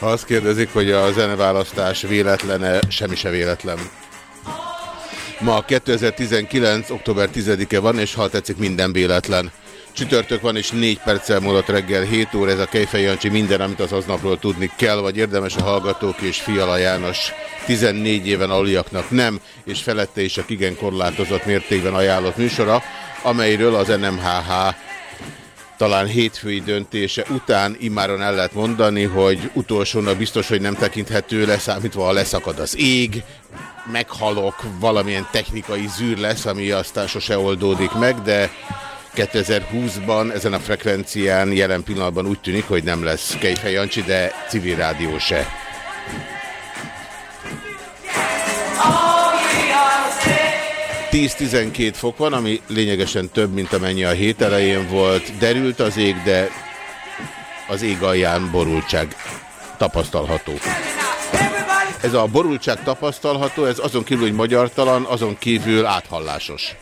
Ha azt kérdezik, hogy a zeneválasztás véletlene, semmi se véletlen. Ma 2019. október 10-e van, és ha tetszik, minden véletlen. Csütörtök van, és 4 perccel múlott reggel 7 óra, ez a Kejfej Jancsi minden, amit az aznapról tudni kell, vagy érdemes a hallgatók és Fiala János 14 éven aluliaknak nem, és felette is a igen korlátozott mértékben ajánlott műsora, amelyről az NMHH talán hétfői döntése után immáron el lehet mondani, hogy utolsónak biztos, hogy nem tekinthető leszámítva, ha leszakad az ég, meghalok, valamilyen technikai zűr lesz, ami aztán sose oldódik meg, de 2020-ban ezen a frekvencián jelen pillanatban úgy tűnik, hogy nem lesz Kejfej Jancsi, de civil rádió se. 10-12 fok van, ami lényegesen több, mint amennyi a hét elején volt. Derült az ég, de az ég alján borultság tapasztalható. Ez a borultság tapasztalható, ez azon kívül, hogy magyartalan, azon kívül áthallásos.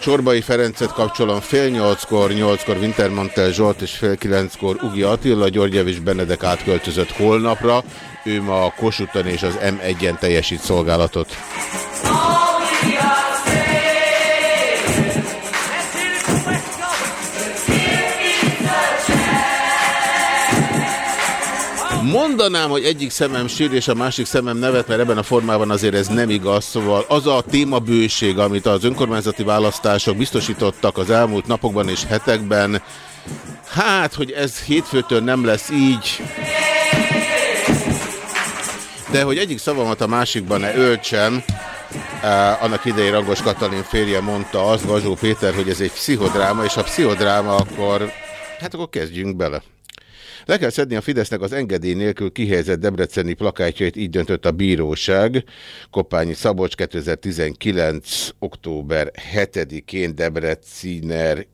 Csorbai Ferencet kapcsolom fél nyolckor, nyolckor Wintermantel Zsolt és fél kilenckor Ugi Attila, György és Benedek átköltözött holnapra. Ő ma a Kossuthon és az M1-en teljesít szolgálatot. Mondanám, hogy egyik szemem sír és a másik szemem nevet, mert ebben a formában azért ez nem igaz. Szóval az a témabőség, amit az önkormányzati választások biztosítottak az elmúlt napokban és hetekben, hát, hogy ez hétfőtől nem lesz így, de hogy egyik szavamat a másikban ne öltsem, Uh, annak idején Ragos Katalin férje mondta azt, Gazsó Péter, hogy ez egy pszichodráma, és ha pszichodráma, akkor hát akkor kezdjünk bele. Le kell szedni a Fidesznek az engedély nélkül kihelyezett debreceni plakátjait, így döntött a bíróság. Kopányi Szabolcs 2019. október 7-én Debreciner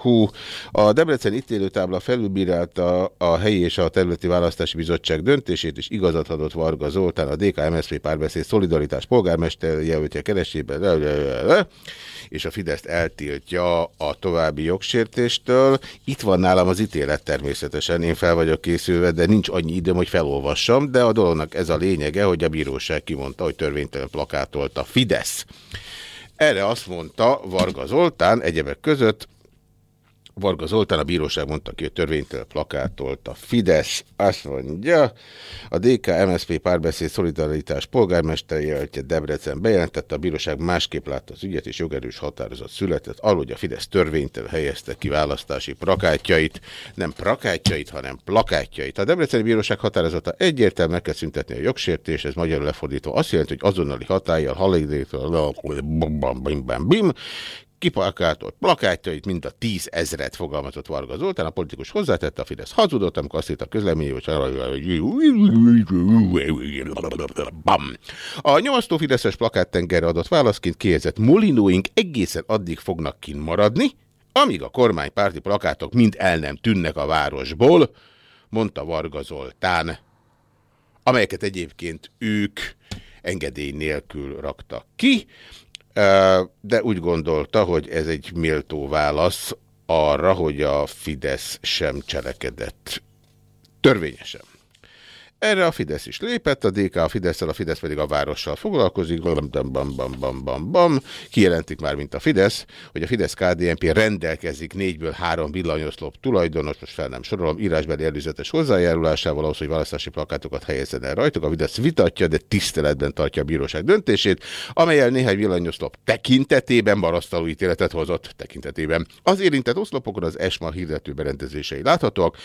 Hu. A Debrecen ítélőtábla felülbírálta a helyi és a területi választási bizottság döntését, és igazat adott Varga Zoltán, a DK-MSZP párbeszéd szolidaritás polgármester jelöltje keresében, és a Fideszt eltiltja a további jogsértéstől. Itt van nálam az ítélet természetesen, én fel vagyok készülve, de nincs annyi időm, hogy felolvassam, de a dolognak ez a lényege, hogy a bíróság kimondta, hogy törvénytelen plakátolt a Fidesz. Erre azt mondta Varga Zoltán egyebek között, Varga Zoltán, a bíróság mondta ki, hogy törvénytől plakátolt a Fidesz. Azt mondja, a DK MSZP párbeszéd szolidaritás polgármester jelöltje Debrecen bejelentette, a bíróság másképp látta az ügyet, és jogerős határozat született, arról, hogy a Fidesz törvénytől helyezte ki választási plakátjait, nem plakátjait, hanem plakátjait. A Debreceni Bíróság határozata egyértelműen meg kell szüntetni a jogsértés, ez magyarul lefordítva azt jelenti, hogy azonnali hatállyal, bim, kiplakátolt plakátjait, mint a tízezret fogalmazott Varga Zoltán, a politikus hozzátette, a Fidesz hazudott, amikor azt írt a közlemény, hogy Bam. A nyomasztó Fideszes plakáttengerre adott válaszként kihelyezett molinóink egészen addig fognak kint maradni, amíg a kormánypárti plakátok mind el nem tűnnek a városból, mondta Varga Zoltán, amelyeket egyébként ők engedély nélkül raktak ki de úgy gondolta, hogy ez egy méltó válasz arra, hogy a Fidesz sem cselekedett törvényesen. Erre a Fidesz is lépett, a DK a fidesz a Fidesz pedig a várossal foglalkozik, bam, bam, bam, bam, bam, bam. kijelentik már, mint a Fidesz, hogy a Fidesz KDNP rendelkezik négyből három villanyoszlop tulajdonos, most fel nem sorolom, írásbeli előzetes hozzájárulásával ahhoz, hogy választási plakátokat helyezzen el rajtuk. A Fidesz vitatja, de tiszteletben tartja a bíróság döntését, amelyel néhány villanyoszlop tekintetében marasztaló ítéletet hozott tekintetében. Az érintett oszlopokon az ESMA hirdető berendezései láthatóak,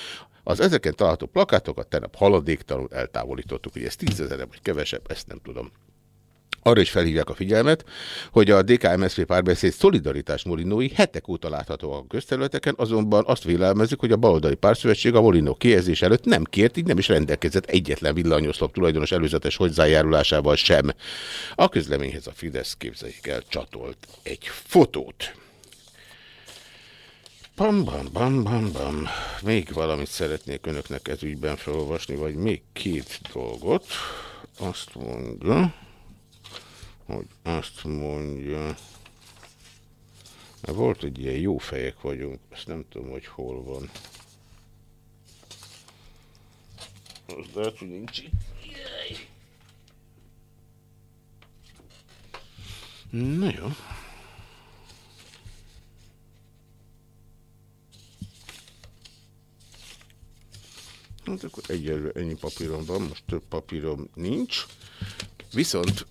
az ezeken található plakátokat tegnap haladéktalanul eltávolítottuk, hogy ez tízezer vagy kevesebb, ezt nem tudom. arra is felhívják a figyelmet, hogy a DKMSZP párbeszéd szolidaritás molinói hetek óta láthatóak a közterületeken, azonban azt vélelmezik, hogy a baloldali párszövetség a molinó kijelzés előtt nem kért, így nem is rendelkezett egyetlen villanyoszlop tulajdonos előzetes hozzájárulásával sem. A közleményhez a Fidesz képzeljék el csatolt egy fotót. Bam, bam, bam, bam, bam. Még valamit szeretnék önöknek ez ügyben felolvasni, vagy még két dolgot. Azt mondja, hogy azt mondja, volt egy ilyen jó fejek vagyunk, ezt nem tudom, hogy hol van. Az lehet, hogy nincs itt. Na jó. Hát akkor egyelőre ennyi papírom van, most több papírom nincs. Viszont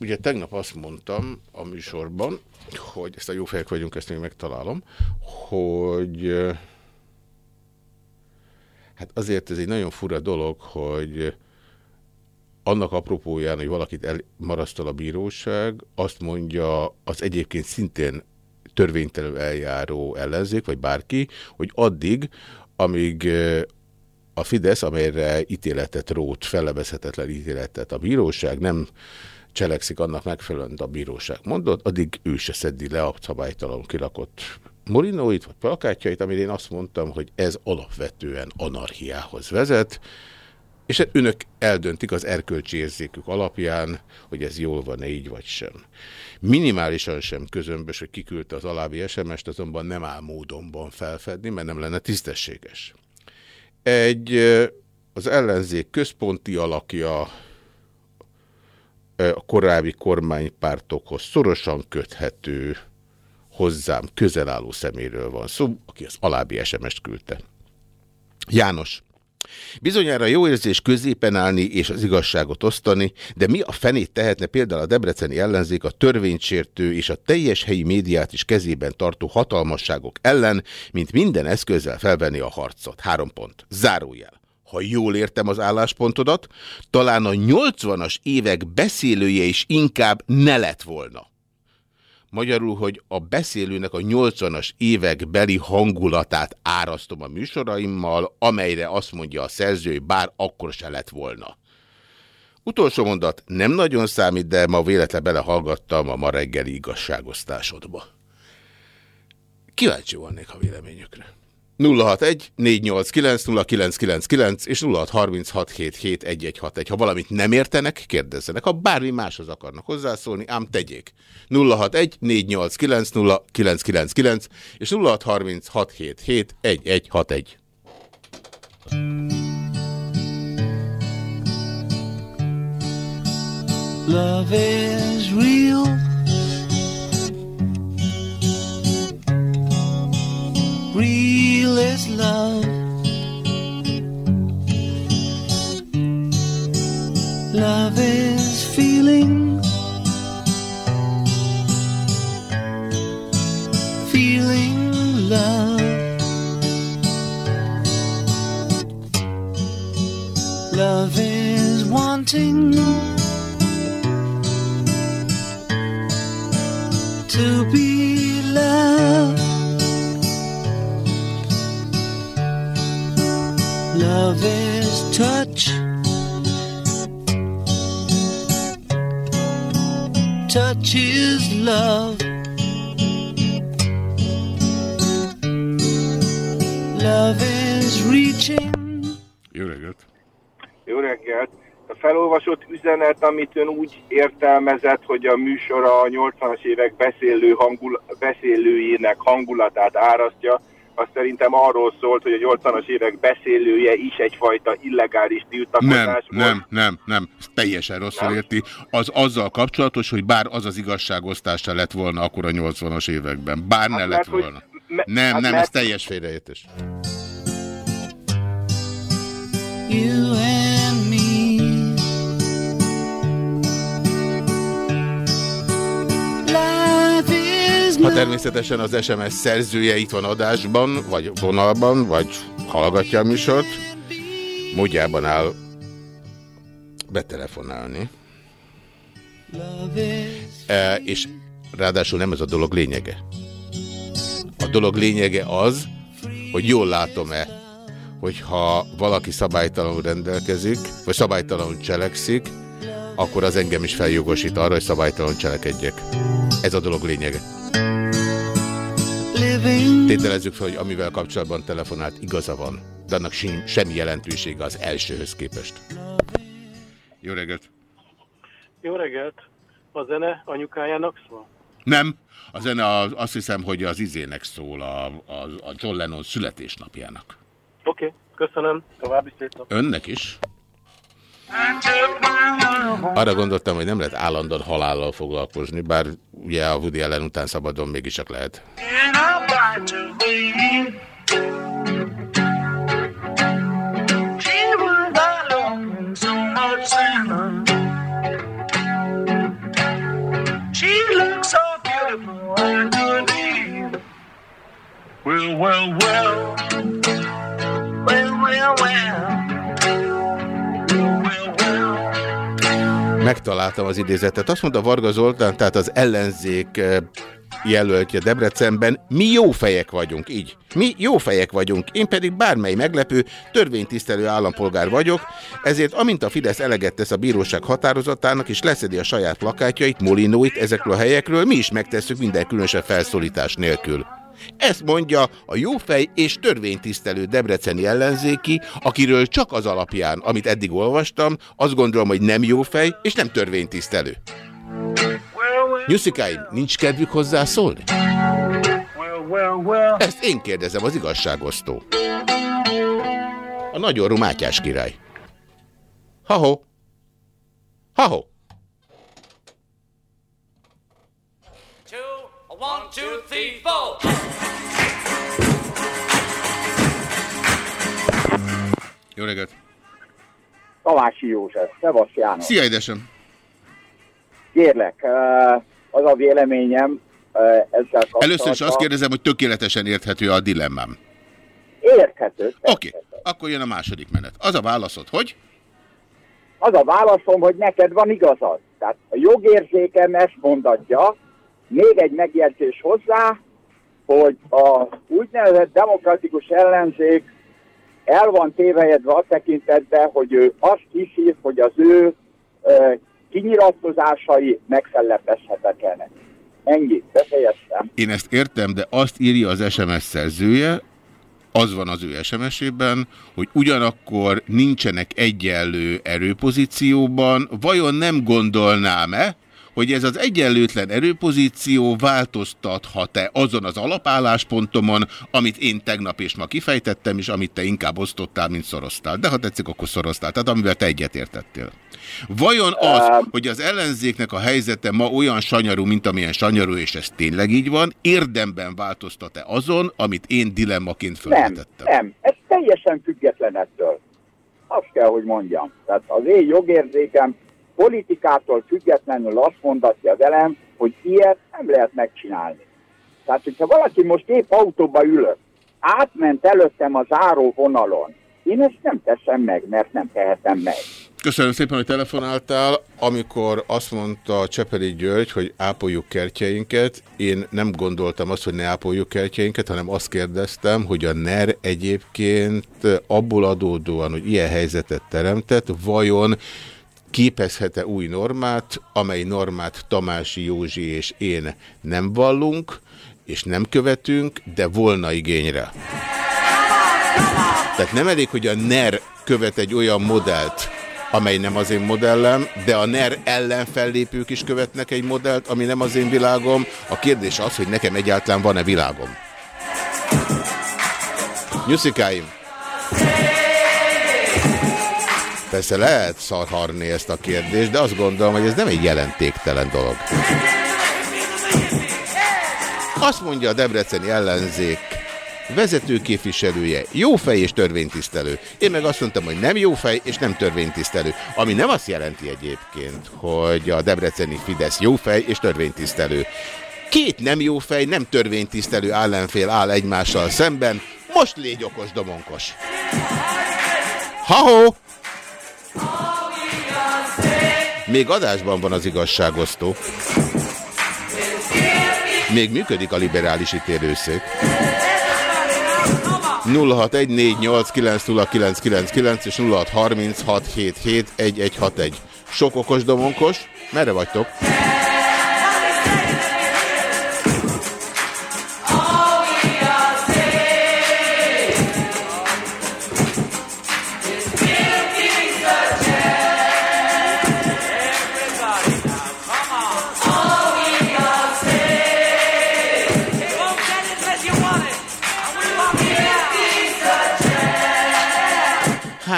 ugye tegnap azt mondtam a műsorban, hogy ezt a jó fejek vagyunk, ezt még megtalálom, hogy hát azért ez egy nagyon fura dolog, hogy annak apropóján, hogy valakit elmarasztal a bíróság, azt mondja az egyébként szintén törvénytelenül eljáró ellenzék, vagy bárki, hogy addig, amíg a Fidesz, amelyre ítéletet rót, fellebezhetetlen ítéletet a bíróság, nem cselekszik annak megfelelően, a bíróság mondott, addig ő se szeddi le a szabálytalan kirakott molinóit, vagy plakátjait, amire én azt mondtam, hogy ez alapvetően anarchiához vezet, és önök eldöntik az erkölcsi érzékük alapján, hogy ez jól van-e így vagy sem. Minimálisan sem közömbös, hogy kiküldte az alábbi SMS-t, azonban nem áll módonban felfedni, mert nem lenne tisztességes. Egy az ellenzék központi alakja a korábbi kormánypártokhoz szorosan köthető, hozzám közel álló szeméről van szó, aki az alábbi SMS-t küldte. János, Bizonyára jó érzés középen állni és az igazságot osztani, de mi a fenét tehetne például a debreceni ellenzék a törvénysértő és a teljes helyi médiát is kezében tartó hatalmasságok ellen, mint minden eszközzel felvenni a harcot. Három pont. Zárójel ha jól értem az álláspontodat, talán a 80-as évek beszélője is inkább ne lett volna. Magyarul, hogy a beszélőnek a 80-as évek beli hangulatát árasztom a műsoraimmal, amelyre azt mondja a szerző, hogy bár akkor se lett volna. Utolsó mondat nem nagyon számít, de ma véletlen belehallgattam a ma reggeli igazságosztásodba. Kíváncsi volnék a véleményükre. 061 489 0999 és 0636771161. Ha valamit nem értenek, kérdezzenek. Ha bármi máshoz akarnak hozzászólni, ám tegyék. 061 489 0999 és 0636771161. Love is real. real is love. Love is feeling, feeling love. Love is wanting to be touch. Touch is love. Love is reaching. Jó reggelt! Jó reggelt! A felolvasott üzenet, amit ön úgy értelmezett, hogy a műsor a 80-as évek beszélő hangul, beszélőjének hangulatát árasztja, az szerintem arról szólt, hogy a 80-as évek beszélője is egyfajta illegális tiltakozás Nem, volt. nem, nem, nem. Teljesen rosszul érti. Az azzal kapcsolatos, hogy bár az az igazságosztása lett volna akkor a 80-as években. Bár ne Hát lett mert, hogy volna. me- Nem, hát nem, mert- ez teljes félreértés. You and me. Ha természetesen az SMS szerzője itt van adásban, vagy vonalban, vagy hallgatja a műsort, módjában áll betelefonálni. E, és ráadásul nem ez a dolog lényege. A dolog lényege az, hogy jól látom-e, hogyha valaki szabálytalanul rendelkezik, vagy szabálytalanul cselekszik, akkor az engem is feljogosít arra, hogy szabálytalanul cselekedjek. Ez a dolog lényege. Tételezzük fel, hogy amivel kapcsolatban telefonált igaza van, de annak sem, semmi jelentősége az elsőhöz képest. Jó reggelt! Jó reggelt! A zene anyukájának szól? Nem, a zene az, azt hiszem, hogy az izének szól, a, a, a John Lennon születésnapjának. Oké, okay, köszönöm. További szép nap. Önnek is? Arra gondoltam, hogy nem lehet állandóan halállal foglalkozni, bár ugye a Woody Allen után szabadon mégis csak lehet. Well, well. Well, well, well. Well, Megtaláltam az idézetet. Azt mondta Varga Zoltán, tehát az ellenzék eh, jelöltje Debrecenben, mi jó fejek vagyunk, így. Mi jó fejek vagyunk, én pedig bármely meglepő, törvénytisztelő állampolgár vagyok, ezért amint a Fidesz eleget tesz a bíróság határozatának, és leszedi a saját plakátjait, molinóit ezekről a helyekről, mi is megtesszük minden különösebb felszólítás nélkül. Ezt mondja a jófej és törvénytisztelő debreceni ellenzéki, akiről csak az alapján, amit eddig olvastam, azt gondolom, hogy nem jófej és nem törvénytisztelő. Nyuszikáim, nincs kedvük hozzászólni? Ezt én kérdezem, az igazságosztó. A nagyon rumátyás király. Ha-ho. Ha-ho. One, two, three, four. Jó reggelt. Tamási József, Szevasz János. Szia, édesem. Kérlek, az a véleményem ezzel kapcsolatban. Először is azt kérdezem, hogy tökéletesen érthető a dilemmám. Érthető. Oké, okay. akkor jön a második menet. Az a válaszod, hogy? Az a válaszom, hogy neked van igazad. Tehát a jogérzékem ezt mondatja. Még egy megjegyzés hozzá, hogy a úgynevezett demokratikus ellenzék el van tévejedve a tekintetben, hogy ő azt hiszi, hogy az ő ö, kinyilatkozásai megfellepezhetetlenek. Ennyi, befejeztem. Én ezt értem, de azt írja az SMS szerzője, az van az ő SMS-ében, hogy ugyanakkor nincsenek egyenlő erőpozícióban, vajon nem gondolnám-e, hogy ez az egyenlőtlen erőpozíció változtathat-e azon az alapálláspontomon, amit én tegnap és ma kifejtettem, és amit te inkább osztottál, mint szoroztál. De ha tetszik, akkor szoroztál. Tehát amivel te egyetértettél. Vajon az, hogy az ellenzéknek a helyzete ma olyan sanyarú, mint amilyen sanyarú, és ez tényleg így van, érdemben változtat-e azon, amit én dilemmaként Nem, felvetettem? nem. Ez teljesen független ettől. Azt kell, hogy mondjam. Tehát az én jogérzékem politikától függetlenül azt mondatja velem, hogy ilyet nem lehet megcsinálni. Tehát, hogyha valaki most épp autóba ülök, átment előttem az záró vonalon, én ezt nem teszem meg, mert nem tehetem meg. Köszönöm szépen, hogy telefonáltál. Amikor azt mondta Csepeli György, hogy ápoljuk kertjeinket, én nem gondoltam azt, hogy ne ápoljuk kertjeinket, hanem azt kérdeztem, hogy a NER egyébként abból adódóan, hogy ilyen helyzetet teremtett, vajon képezhet-e új normát, amely normát Tamási Józsi és én nem vallunk, és nem követünk, de volna igényre. Tehát nem elég, hogy a NER követ egy olyan modellt, amely nem az én modellem, de a NER ellen fellépők is követnek egy modellt, ami nem az én világom. A kérdés az, hogy nekem egyáltalán van-e világom. Nyuszikáim! Persze lehet szarharni ezt a kérdést, de azt gondolom, hogy ez nem egy jelentéktelen dolog. Azt mondja a debreceni ellenzék vezetőképviselője, jó fej és törvénytisztelő. Én meg azt mondtam, hogy nem jó fej és nem törvénytisztelő. Ami nem azt jelenti egyébként, hogy a debreceni Fidesz jó fej és törvénytisztelő. Két nem jó fej, nem törvénytisztelő ellenfél áll egymással szemben. Most légy okos, domonkos. Ha-ho! Még adásban van az igazságosztó. Még működik a liberális ítélőszék. 0614890999 és 0636771161. Sok okos domonkos. Merre vagytok?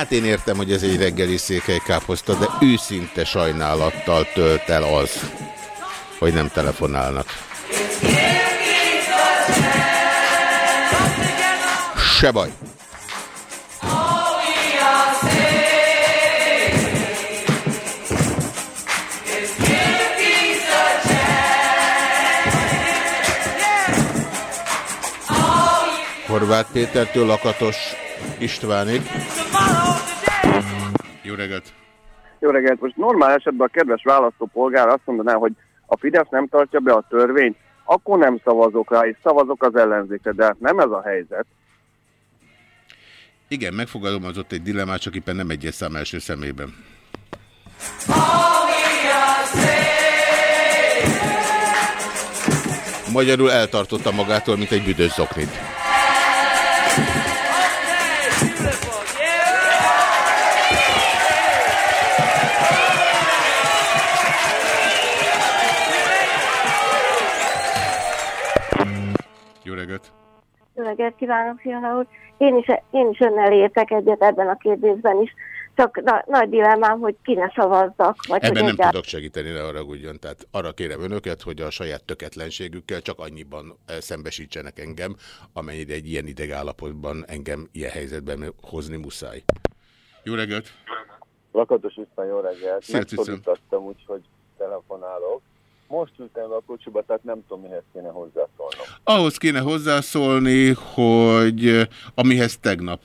Hát én értem, hogy ez egy reggeli székely káposzta, de őszinte sajnálattal tölt el az, hogy nem telefonálnak. Se baj. Horváth Pétertől Lakatos Istvánig. Jó reggelt! Jó reggelt! Most normál esetben a kedves választópolgár azt mondaná, hogy a Fidesz nem tartja be a törvényt, akkor nem szavazok rá, és szavazok az ellenzékre, de hát nem ez a helyzet. Igen, megfogalmazott egy dilemmát, csak éppen nem egyes szám első szemében. Magyarul eltartotta magától, mint egy büdös zoknit. Jó reggelt kívánok, Fiala úr. Én is, én is önnel értek egyet ebben a kérdésben is. Csak na, nagy dilemmám, hogy ki ne szavazzak. Vagy Ebben nem tudok segíteni, ne haragudjon. Tehát arra kérem önöket, hogy a saját töketlenségükkel csak annyiban eh, szembesítsenek engem, amennyire egy ilyen idegállapotban engem ilyen helyzetben hozni muszáj. Jó reggelt! Lakatos István, jó reggelt! Megszólítottam, úgyhogy telefonálok. Most ültem be a kocsiba, tehát nem tudom, mihez kéne hozzászólnom. Ahhoz kéne hozzászólni, hogy eh, amihez tegnap,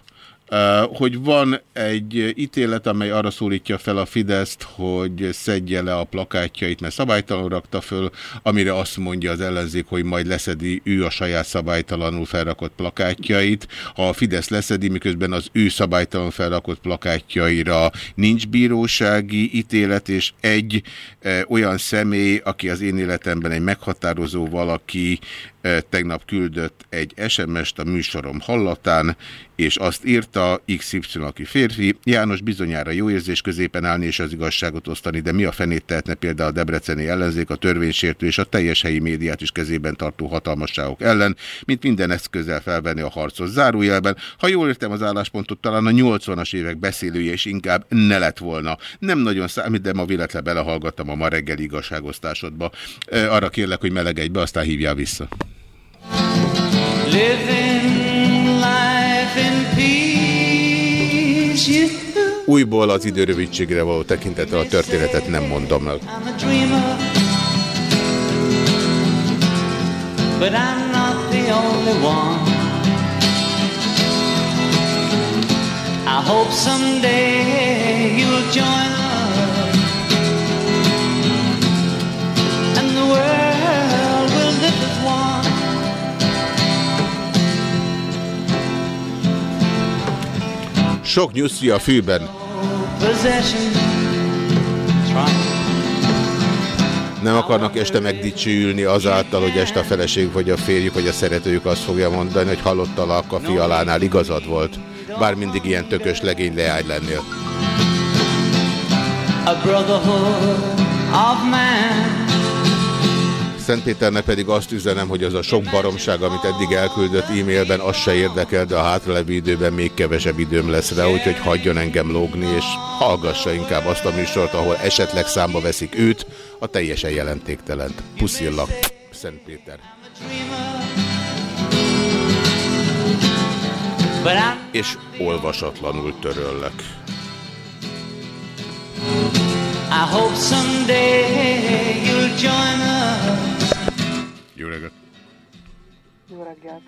hogy van egy ítélet, amely arra szólítja fel a Fideszt, hogy szedje le a plakátjait, mert szabálytalanul rakta föl, amire azt mondja az ellenzék, hogy majd leszedi ő a saját szabálytalanul felrakott plakátjait. Ha a Fidesz leszedi, miközben az ő szabálytalanul felrakott plakátjaira nincs bírósági ítélet, és egy e, olyan személy, aki az én életemben egy meghatározó valaki, tegnap küldött egy SMS-t a műsorom hallatán, és azt írta XY, aki férfi, János bizonyára jó érzés középen állni és az igazságot osztani, de mi a fenét tehetne például a debreceni ellenzék, a törvénysértő és a teljes helyi médiát is kezében tartó hatalmasságok ellen, mint minden eszközzel felvenni a harcot zárójelben. Ha jól értem az álláspontot, talán a 80-as évek beszélője is inkább ne lett volna. Nem nagyon számít, de ma véletlen belehallgattam a ma reggeli igazságosztásodba. Ö, Arra kérlek, hogy melegedj be, aztán hívjál vissza. Újból az idő rövidségre való tekintettel a történetet nem mondom one. I hope someday you'll join us. And the world Sok nyuszi a fűben. Nem akarnak este megdicsőülni azáltal, hogy este a feleség vagy a férjük vagy a szeretőjük azt fogja mondani, hogy hallottalak a fialánál igazad volt. Bár mindig ilyen tökös legény leány lennél. A brotherhood of man. Szentpéternek pedig azt üzenem, hogy az a sok baromság, amit eddig elküldött e-mailben, az se érdekel, de a hátralevő időben még kevesebb időm lesz rá, úgyhogy hagyjon engem lógni, és hallgassa inkább azt a műsort, ahol esetleg számba veszik őt, a teljesen jelentéktelent. Puszillak, Szentpéter. És olvasatlanul töröllek. I hope someday you'll join us. Reggelt.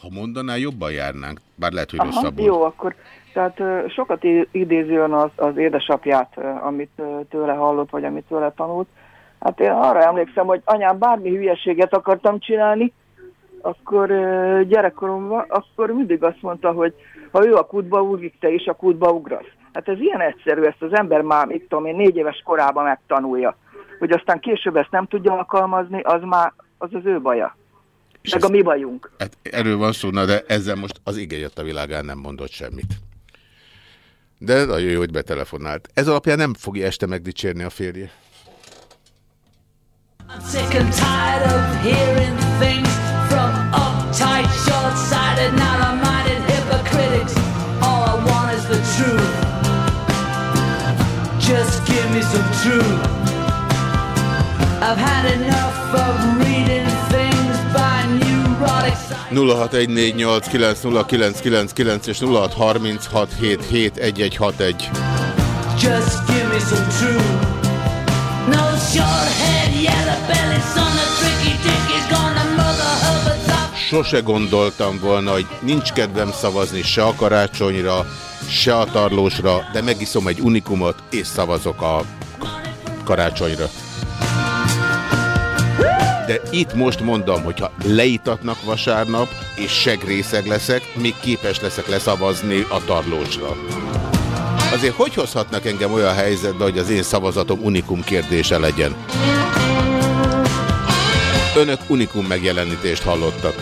Ha mondaná, jobban járnánk, bár lehet, hogy Aha, rosszabbul. jó, akkor Tehát sokat i- idézi ön az, az édesapját, amit tőle hallott, vagy amit tőle tanult. Hát én arra emlékszem, hogy anyám bármi hülyeséget akartam csinálni, akkor gyerekkoromban, akkor mindig azt mondta, hogy ha ő a kútba ugrik, te is a kútba ugrasz. Hát ez ilyen egyszerű, ezt az ember már, mit tudom én, négy éves korában megtanulja. Hogy aztán később ezt nem tudja alkalmazni, az már az az ő baja. Meg a mi bajunk. Hát erről van szó, na de ezzel most az igen jött a világán nem mondott semmit. De nagyon jó, hogy betelefonált. Ez alapján nem fogja este megdicsérni a férje. I'm sick and tired of hearing things from uptight, short-sighted, narrow-minded hypocritics. All I want is the truth. Just give me some truth. 0614890999 és 0636771161. Just give me some truth. No short head, yellow belly, son of tricky dick is gonna mother her. Sose gondoltam volna, hogy nincs kedvem szavazni se a karácsonyra, se a tarlósra, de megiszom egy unikumot, és szavazok a karácsonyra. De itt most mondom, hogyha leítatnak vasárnap, és segrészeg leszek, még képes leszek leszavazni a tarlósra. Azért hogy hozhatnak engem olyan helyzetbe, hogy az én szavazatom unikum kérdése legyen? Önök unikum megjelenítést hallottak.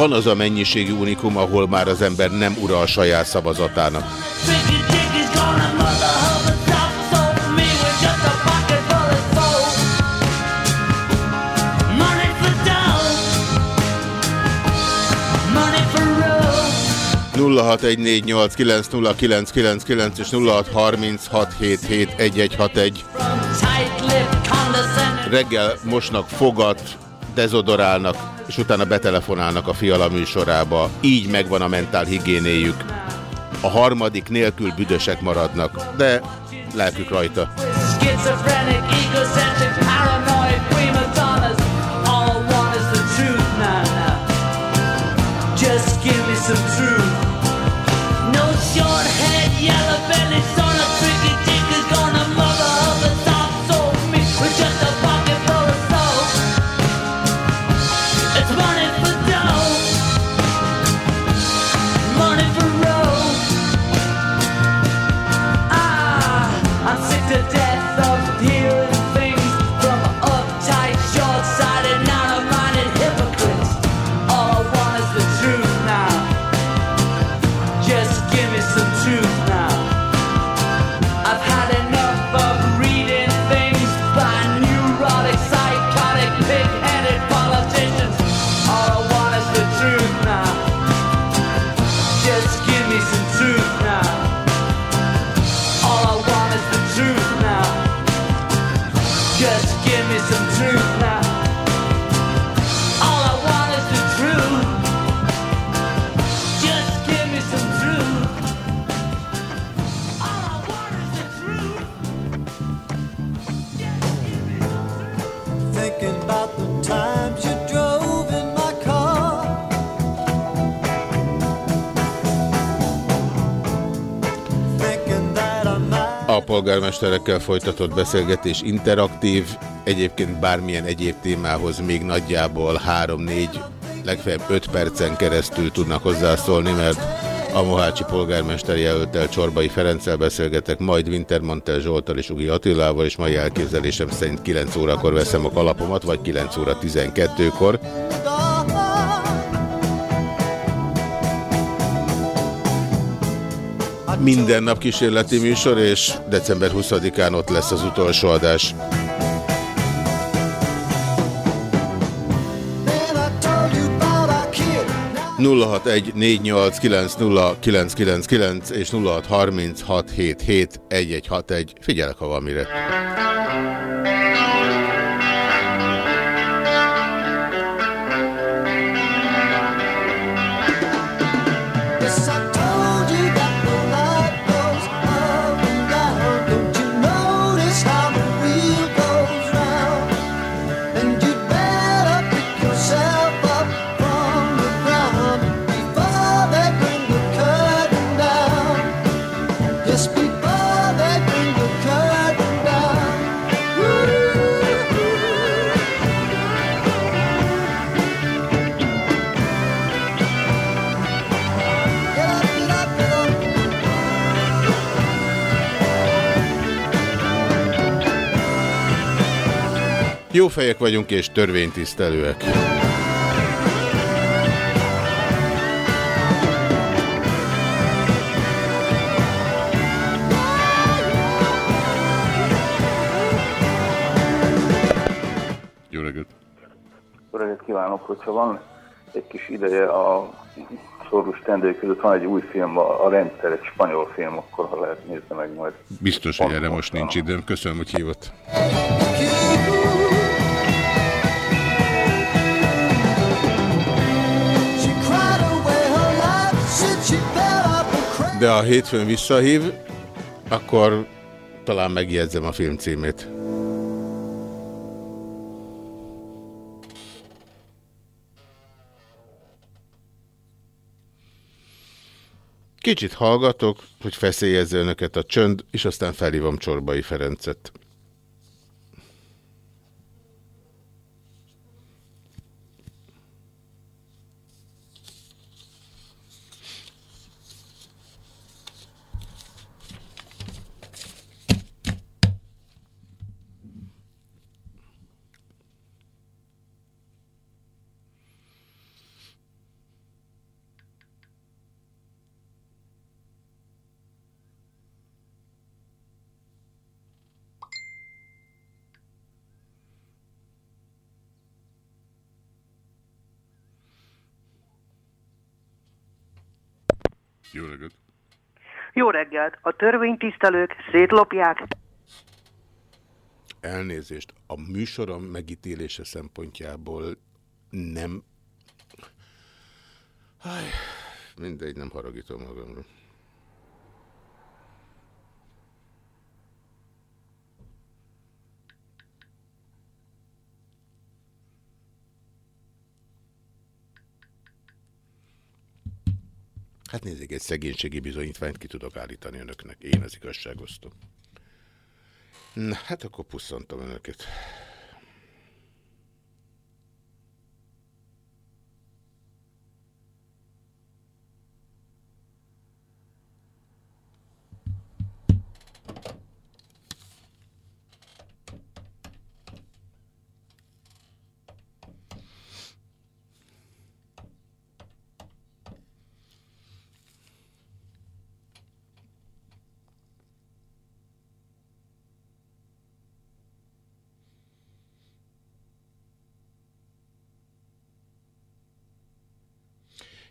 Van az a mennyiségű unikum, ahol már az ember nem ura a saját szavazatának. Tricky dick is gonna mother her up. So me with just a pocket full of soul. Money for dough. Money for road. 0614890999 és 0636771161. Tight-lipped, condescending. Reggel mosnak fogat, dezodorálnak, és utána betelefonálnak a fiala műsorába. Így megvan a mentál higiénéjük. A harmadik nélkül büdösek maradnak, de lelkük rajta. Schizophrenic, egocentric, polgármesterekkel folytatott beszélgetés interaktív, egyébként bármilyen egyéb témához még nagyjából 3-4, legfeljebb 5 percen keresztül tudnak hozzászólni, mert a Mohácsi polgármester jelöltel Csorbai Ferenccel beszélgetek, majd Wintermantel Zsoltal és Ugi Attilával, és mai elképzelésem szerint 9 órakor veszem a kalapomat, vagy 9 óra 12-kor. Minden nap kísérleti műsor, és december 20-án ott lesz az utolsó adás. Then I told you about our kid. 061-489-0999 és 0636771161. Figyelek, ha van mire. Jó fejek vagyunk és törvénytisztelőek. Jó reggelt! Jó reggelt kívánok, hogyha van egy kis ideje a szorús tendők között van egy új film, a, a rendszer, egy spanyol film, akkor ha lehet nézni meg majd. Biztos, hogy erre most nincs időm. Köszönöm, hogy hívott. De ha hétfőn visszahív, akkor talán megjegyzem a film címét. Kicsit hallgatok, hogy feszélyezze önöket a csönd, és aztán felhívom Csorbai Ferencet. Jó reggelt! Jó reggelt! A törvénytisztelők szétlopják. Elnézést, a műsorom megítélése szempontjából nem... Háj, mindegy, nem haragítom magamra. Hát nézzék, egy szegénységi bizonyítványt ki tudok állítani önöknek. Én az igazságosztó. Na, hát akkor pusszantam önöket.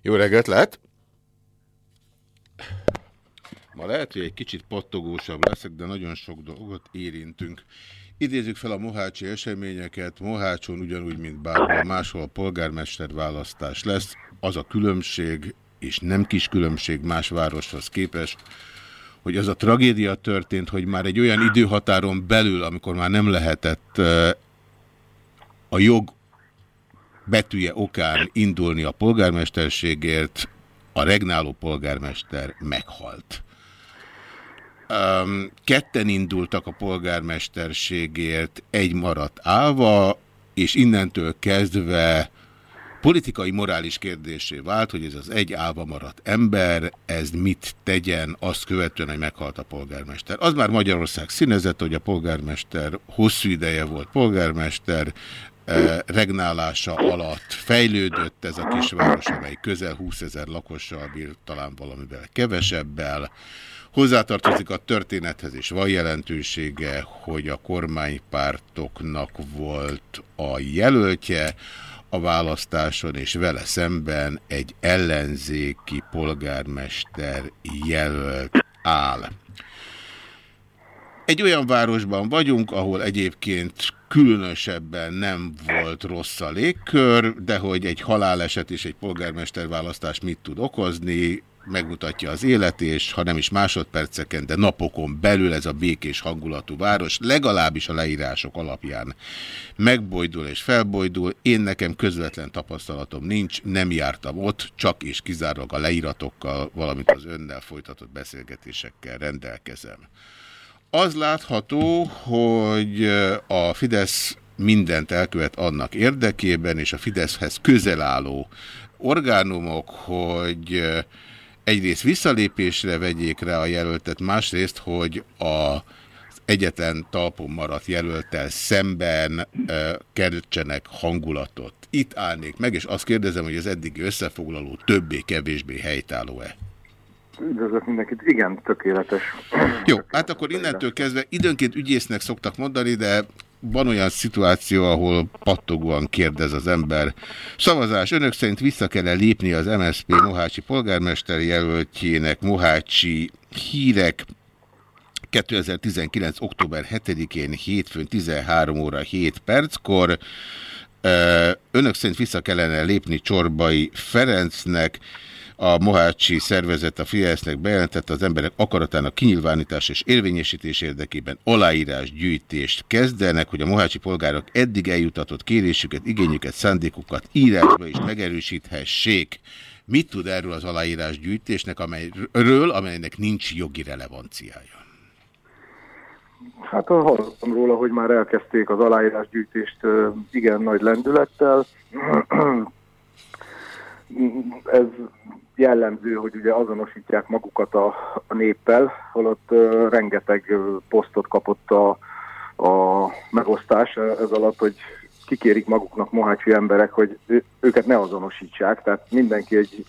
Jó reggelt, lehet? Ma lehet, hogy egy kicsit pattogósabb leszek, de nagyon sok dolgot érintünk. Idézzük fel a mohácsi eseményeket. Mohácson ugyanúgy, mint bárhol máshol polgármester választás lesz. Az a különbség, és nem kis különbség más városhoz képest, hogy az a tragédia történt, hogy már egy olyan időhatáron belül, amikor már nem lehetett eh, a jog betűje okán indulni a polgármesterségért, a regnáló polgármester meghalt. Um, ketten indultak a polgármesterségért, egy maradt állva, és innentől kezdve politikai morális kérdésé vált, hogy ez az egy állva maradt ember, ez mit tegyen azt követően, hogy meghalt a polgármester. Az már Magyarország színezett, hogy a polgármester hosszú ideje volt polgármester, regnálása alatt fejlődött ez a kisváros, amely közel 20 ezer lakossal bír, talán valamivel kevesebbel. Hozzátartozik a történethez, és van jelentősége, hogy a kormánypártoknak volt a jelöltje a választáson, és vele szemben egy ellenzéki polgármester jelölt áll. Egy olyan városban vagyunk, ahol egyébként különösebben nem volt rossz a légkör, de hogy egy haláleset és egy polgármesterválasztás mit tud okozni, megmutatja az élet, és ha nem is másodperceken, de napokon belül ez a békés hangulatú város legalábbis a leírások alapján megbojdul és felbojdul. Én nekem közvetlen tapasztalatom nincs, nem jártam ott, csak és kizárólag a leíratokkal, valamint az önnel folytatott beszélgetésekkel rendelkezem. Az látható, hogy a Fidesz mindent elkövet annak érdekében, és a Fideszhez közel álló orgánumok, hogy egyrészt visszalépésre vegyék rá a jelöltet, másrészt, hogy a egyetlen talpon maradt jelöltel szemben ö, kerítsenek hangulatot. Itt állnék meg, és azt kérdezem, hogy az eddigi összefoglaló többé-kevésbé helytálló-e? Üdvözlök mindenkit. Igen, tökéletes. Jó, hát akkor innentől kezdve időnként ügyésznek szoktak mondani, de van olyan szituáció, ahol pattogóan kérdez az ember. Szavazás. Önök szerint vissza kell -e lépni az MSZP Mohácsi polgármester jelöltjének Mohácsi hírek 2019. október 7-én hétfőn 13 óra 7 perckor. Önök szerint vissza kellene lépni Csorbai Ferencnek, a Mohácsi szervezet a Fidesznek bejelentette az emberek akaratának kinyilvánítás és érvényesítés érdekében aláírás gyűjtést kezdenek, hogy a mohácsi polgárok eddig eljutatott kérésüket, igényüket, szándékukat írásba is megerősíthessék. Mit tud erről az aláírás gyűjtésnek, amelyről, amelynek nincs jogi relevanciája? Hát hallottam róla, hogy már elkezdték az aláírásgyűjtést igen nagy lendülettel. Ez jellemző, hogy ugye azonosítják magukat a, a néppel, holott ö, rengeteg ö, posztot kapott a, a megosztás ez alatt, hogy kikérik maguknak mohácsi emberek, hogy ő, őket ne azonosítsák, tehát mindenki egy,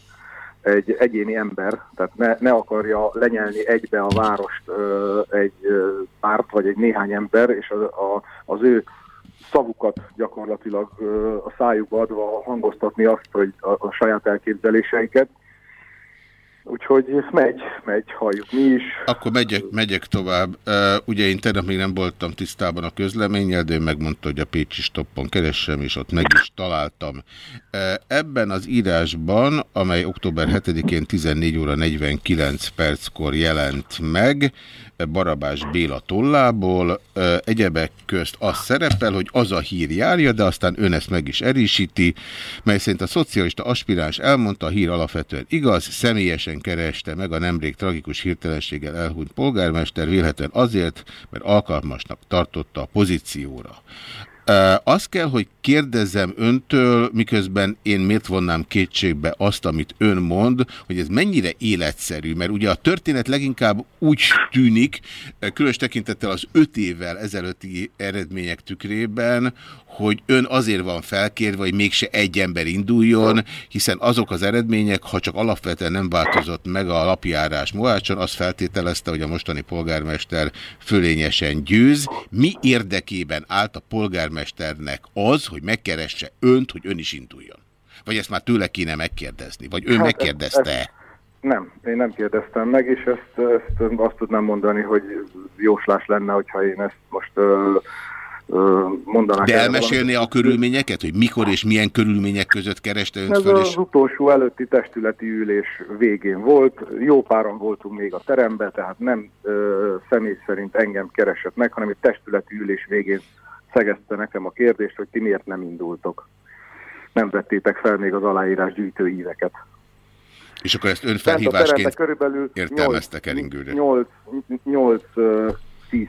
egy egyéni ember, tehát ne, ne akarja lenyelni egybe a várost ö, egy ö, párt, vagy egy néhány ember, és a, a, az ő szavukat gyakorlatilag a szájukba adva hangoztatni azt, hogy a, a saját elképzeléseiket. Úgyhogy megy, megy, halljuk mi is. Akkor megyek, megyek tovább. Ugye én tegnap még nem voltam tisztában a közleménnyel, de ő megmondta, hogy a Pécsi stoppon keressem, és ott meg is találtam. Ebben az írásban, amely október 7-én 14 óra 49 perckor jelent meg, Barabás Béla tollából, egyebek közt az szerepel, hogy az a hír járja, de aztán ön ezt meg is erősíti, mely szerint a szocialista aspiráns elmondta, a hír alapvetően igaz, személyesen kereste meg a nemrég tragikus hirtelenséggel elhunyt polgármester, vélhetően azért, mert alkalmasnak tartotta a pozícióra. Azt kell, hogy kérdezzem öntől, miközben én miért vonnám kétségbe azt, amit ön mond, hogy ez mennyire életszerű, mert ugye a történet leginkább úgy tűnik, különös tekintettel az öt évvel ezelőtti eredmények tükrében, hogy ön azért van felkérve, hogy mégse egy ember induljon, hiszen azok az eredmények, ha csak alapvetően nem változott meg a lapjárás Mohácson, azt feltételezte, hogy a mostani polgármester fölényesen győz. Mi érdekében állt a polgármesternek az, hogy megkeresse önt, hogy ön is induljon? Vagy ezt már tőle kéne megkérdezni? Vagy ön Hát, megkérdezte? ez- ez- Nem, én nem kérdeztem meg, és ezt, ezt azt tudnám mondani, hogy jóslás lenne, hogyha én ezt most ö, mondanák. De elmesélni a körülményeket, hogy mikor és milyen körülmények között kereste önt Ez föl, és az utolsó előtti testületi ülés végén volt, jó páran voltunk még a teremben, tehát nem ö, személy szerint engem keresett meg, hanem egy testületi ülés végén szegezte nekem a kérdést, hogy ti miért nem indultok. Nem vettétek fel még az aláírás gyűjtő íveket. és akkor ezt ön Bent a teremben felhívásként körülbelül értelmezte Keringőre. 8-10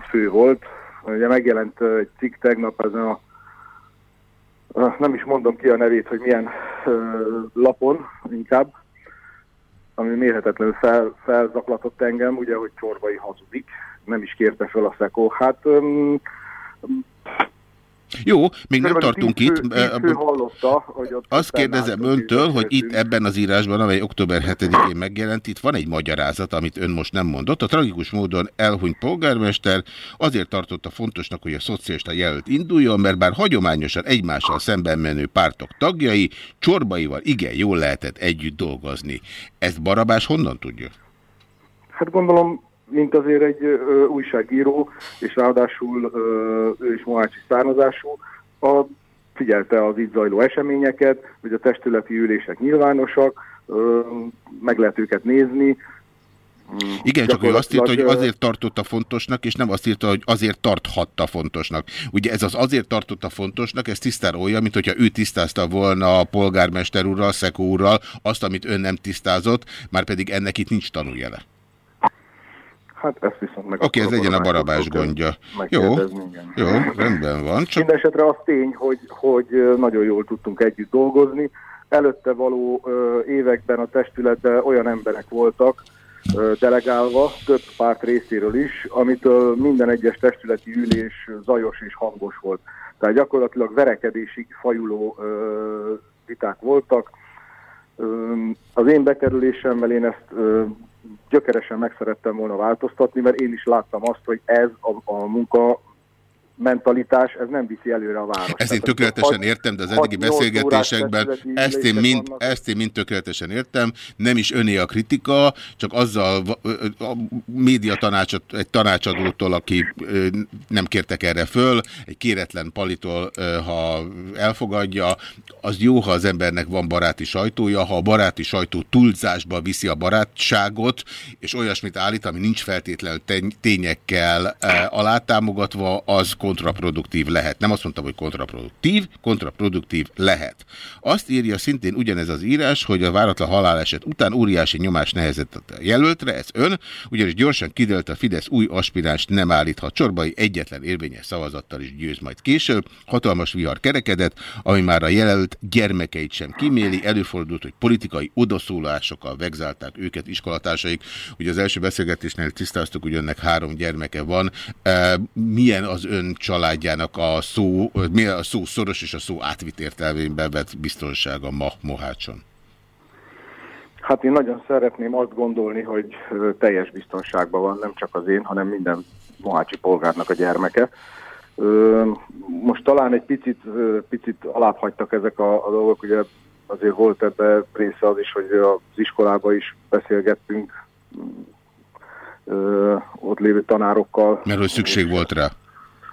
fő volt. Ugye megjelent egy cikk tegnap ezen a nem is mondom ki a nevét, hogy milyen lapon inkább, ami mérhetetlenül fel, felzaklatott engem, ugye, hogy Csorbai hazudik, nem is kérte fel a Szekó. Hát Jó, még nem tartunk tíz fő- itt. tíz fő hallotta, hogy ott Azt kérdezem öntől, hogy itt ebben az írásban, amely október 7-én megjelent, itt van egy magyarázat, amit ön most nem mondott. A tragikus módon elhunyt polgármester azért tartotta fontosnak, hogy a szocialista jelölt induljon, mert bár hagyományosan egymással szemben menő pártok tagjai, csorbaival igen jól lehetett együtt dolgozni. Ezt Barabás honnan tudja? Hát gondolom, mint azért egy ö, újságíró, és ráadásul ö, ő is mohácsi származású, a, figyelte az itt zajló eseményeket, hogy a testületi ülések nyilvánosak, ö, meg lehet őket nézni. Igen, csak ő azt írta, hogy azért tartotta fontosnak, és nem azt írta, hogy azért tarthatta fontosnak. Ugye ez az azért tartotta fontosnak, ez tisztára olyan, mint hogyha ő tisztázta volna a polgármester úrral, Szekó úrral azt, amit ön nem tisztázott, már pedig ennek itt nincs tanújele. Hát ezt viszont meg Oké, ez akkor legyen a barabás gondja. Jó, igen. jó, rendben van. Csak Mindenesetre az tény, hogy, hogy nagyon jól tudtunk együtt dolgozni. Előtte való ö, években a testületben olyan emberek voltak, ö, delegálva, több párt részéről is, amitől minden egyes testületi ülés zajos és hangos volt. Tehát gyakorlatilag verekedésig fajuló ö, viták voltak. Az én bekerülésemmel én ezt gyökeresen meg szerettem volna változtatni, mert én is láttam azt, hogy ez a, a munka mentalitás, ez nem viszi előre a város. Ezt én tökéletesen hat- értem, de az eddigi beszélgetésekben ezt én, mind, vannak. ezt én mind tökéletesen értem. Nem is öné a kritika, csak azzal a média tanácsot, egy tanácsadótól, aki nem kértek erre föl, egy kéretlen palitól, ha elfogadja, az jó, ha az embernek van baráti sajtója, ha a baráti sajtó túlzásba viszi a barátságot, és olyasmit állít, ami nincs feltétlenül tény- tényekkel alátámogatva, az kontraproduktív lehet. Nem azt mondtam, hogy kontraproduktív, kontraproduktív lehet. Azt írja szintén ugyanez az írás, hogy a váratlan haláleset után óriási nyomás nehezett a jelöltre, ez ön, ugyanis gyorsan kiderült a Fidesz új aspiráns nem állíthat Csorbai egyetlen érvényes szavazattal is győz majd később. Hatalmas vihar kerekedett, ami már a jelölt gyermekeit sem kiméli. Előfordult, hogy politikai odaszólásokkal vegzálták őket iskolatársaik. Ugye az első beszélgetésnél tisztáztuk, hogy önnek három gyermeke van. E, Milyen az ön családjának a szó, mi a szó szoros és a szó átvitt értelmében vett biztonsága ma Mohácson? Hát én nagyon szeretném azt gondolni, hogy teljes biztonságban van, nem csak az én, hanem minden mohácsi polgárnak a gyermeke. Most talán egy picit, picit alább hagytak ezek a, a dolgok, ugye azért volt ebbe része az is, hogy az iskolába is beszélgettünk ö, ott lévő tanárokkal. Mert hogy szükség volt rá?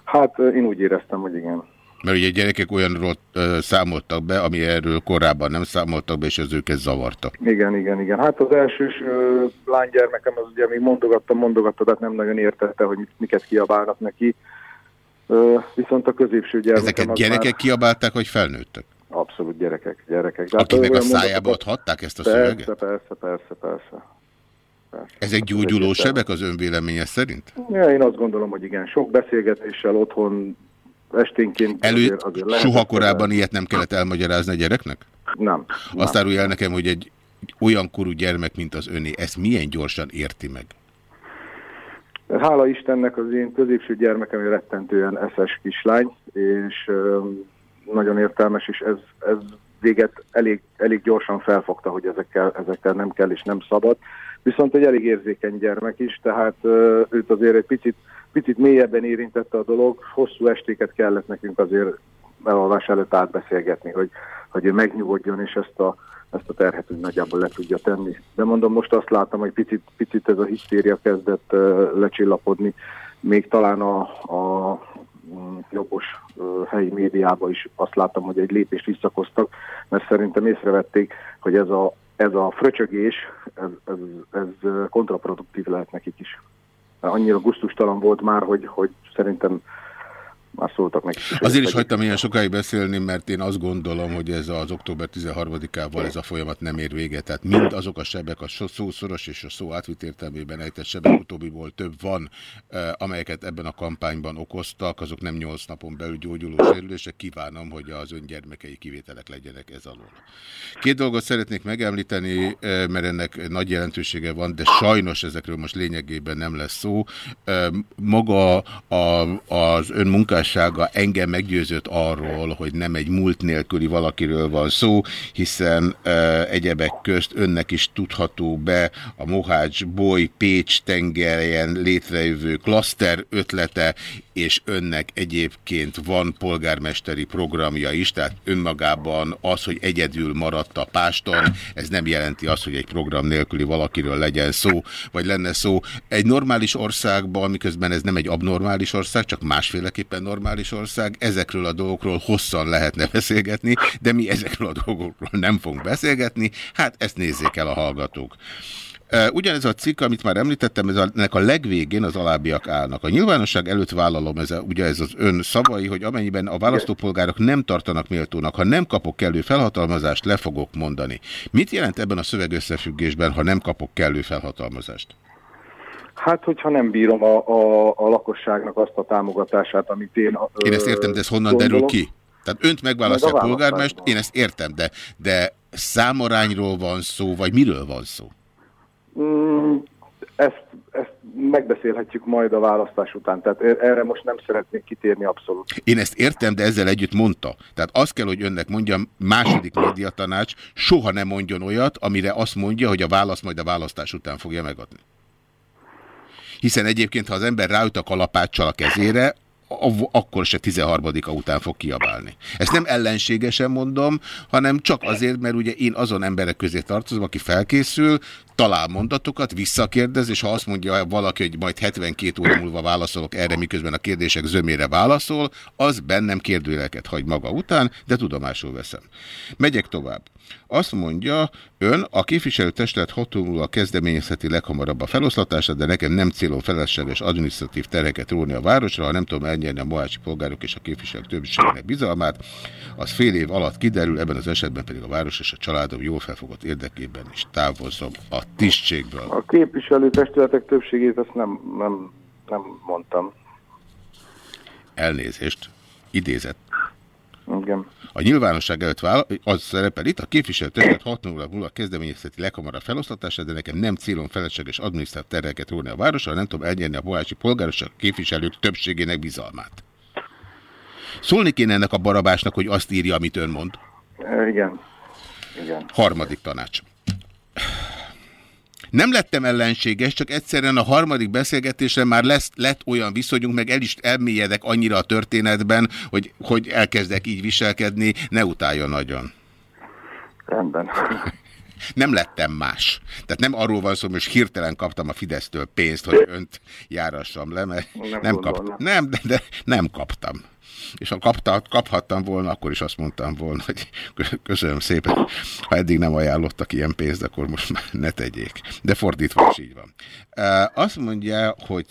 Hát én úgy éreztem, hogy igen. Mert ugye gyerekek olyanról számoltak be, ami erről korábban nem számoltak be, és ez őket zavarta. Igen, igen, igen. Hát az elsős ö, lánygyermekem az ugye még mondogatta, mondogatta, de hát nem nagyon értette, hogy mit, miket kiabálnak neki. Ö, viszont a középső gyermekem Ezeket az gyerekek már kiabálták, vagy felnőttek? abszolút gyerekek, gyerekek. De Akik meg a szájába mondatokat- adhatták ezt a persze, szöveget? Persze, persze, persze. persze. Ezek gyógyuló sebek az önvéleménye szerint? Ja, én azt gondolom, hogy igen. Sok beszélgetéssel otthon esténként Elő, azért, azért lehet. soha korábban ilyet nem kellett elmagyarázni a gyereknek? Nem. Azt árulja el nekem, hogy egy olyan korú gyermek, mint az öné, ezt milyen gyorsan érti meg? Hála Istennek az én középső gyermekem egy rettentően eszes kislány, és nagyon értelmes, és ez, ez véget elég, elég gyorsan felfogta, hogy ezekkel, ezekkel nem kell és nem szabad. Viszont egy elég érzékeny gyermek is, tehát őt azért egy picit, picit mélyebben érintette a dolog, hosszú estéket kellett nekünk azért elolvás előtt átbeszélgetni, hogy, hogy ő megnyugodjon, és ezt a, ezt a terhet úgy nagyjából le tudja tenni. De mondom, most azt látom, hogy picit, picit ez a hisztéria kezdett lecsillapodni, még talán a, a mm, jobbos helyi médiában is azt láttam, hogy egy lépést visszakoztak, mert szerintem észrevették, hogy ez a, ez a fröcsögés, ez, ez, ez kontraproduktív lehet nekik is. Annyira gusztustalan volt már, hogy, hogy szerintem már szóltak neki. Azért is hagytam ilyen sokáig beszélni, mert én azt gondolom, hogy ez az október 13-ával ez a folyamat nem ér véget. Tehát mind azok a sebek, a szó szoros és a szó átvitt értelmében ejtett sebek utóbbiból több van, eh, amelyeket ebben a kampányban okoztak, azok nem 8 napon belül gyógyuló sérülések. Kívánom, hogy az öngyermekei kivételek legyenek ez alól. Két dolgot szeretnék megemlíteni, eh, mert ennek nagy jelentősége van, de sajnos ezekről most lényegében nem lesz szó. Eh, Maga a, az ön munkássága engem meggyőzött arról, hogy nem egy múlt nélküli valakiről van szó, hiszen uh, egyebek közt önnek is tudható be a Mohács Boly Pécs tengerjen létrejövő klaszter ötlete, és önnek egyébként van polgármesteri programja is, tehát önmagában az, hogy egyedül maradt a páston, ez nem jelenti azt, hogy egy program nélküli valakiről legyen szó, vagy lenne szó. Egy normális országban, miközben ez nem egy abnormális ország, csak másféleképpen normális ország, ezekről a dolgokról hosszan lehetne beszélgetni, de mi ezekről a dolgokról nem fogunk beszélgetni, hát ezt nézzék el a hallgatók. Ugyanez a cikk, amit már említettem, ez a, ennek a legvégén az alábbiak állnak. A nyilvánosság előtt vállalom, ez a, ugye ez az ön szavai, hogy amennyiben a választópolgárok nem tartanak méltónak, ha nem kapok kellő felhatalmazást, le fogok mondani. Mit jelent ebben a szövegösszefüggésben, ha nem kapok kellő felhatalmazást? Hát, hogyha nem bírom a, a, a lakosságnak azt a támogatását, amit én... Én ezt értem, de ez honnan gondolom. derül ki? Tehát önt megválasztja Meg a polgármest, én ezt értem, de, de számarányról van szó, vagy miről van szó? Mm, ezt, ezt megbeszélhetjük majd a választás után, tehát er- erre most nem szeretnék kitérni abszolút. Én ezt értem, de ezzel együtt mondta. Tehát azt kell, hogy önnek mondjam, második médiatanács soha nem mondjon olyat, amire azt mondja, hogy a válasz majd a választás után fogja megadni. Hiszen egyébként, ha az ember ráüt a kalapáccsal a kezére, akkor se 13-a után fog kiabálni. Ezt nem ellenségesen mondom, hanem csak azért, mert ugye én azon emberek közé tartozom, aki felkészül, talál mondatokat, visszakérdez, és ha azt mondja valaki, hogy majd 72 óra múlva válaszolok erre, miközben a kérdések zömére válaszol, az bennem kérdőjeleket hagy maga után, de tudomásul veszem. Megyek tovább. Azt mondja, ön a képviselőtestület hatómúlva kezdeményezheti leghamarabb a feloszlatását, de nekem nem célom felesleges adminisztratív terheket róni a városra, ha nem tudom elnyerni a mohácsi polgárok és a képviselők többségének bizalmát, az fél év alatt kiderül, ebben az esetben pedig a város és a családom jól felfogott érdekében is távozom a tisztségből. A képviselőtestületek többségét ezt nem, nem, nem mondtam. Elnézést. Idézett. Igen. A nyilvánosság előtt vála, az szerepel itt, a képviselőtestület 6 óra múlva kezdeményezheti leghamarabb feloszlatását, de nekem nem célom felesleges adminisztrált terheket róni a városra, nem tudom elnyerni a bohácsi polgárosság képviselők többségének bizalmát. Szólni kéne ennek a barabásnak, hogy azt írja, amit ön mond. Igen. Igen. Harmadik tanács. Nem lettem ellenséges, csak egyszerűen a harmadik beszélgetésre már lesz, lett olyan viszonyunk, meg el is elmélyedek annyira a történetben, hogy, hogy elkezdek így viselkedni, ne utáljon nagyon. Rendben. Nem lettem más. Tehát nem arról van szó, hogy most hirtelen kaptam a Fidesztől pénzt, hogy önt járassam le, mert Nem nem, gondolom. kaptam. Nem, de, de nem kaptam. És ha kapta, kaphattam volna, akkor is azt mondtam volna, hogy kö- köszönöm szépen. Ha eddig nem ajánlottak ilyen pénzt, akkor most már ne tegyék. De fordítva is így van. Azt mondja, hogy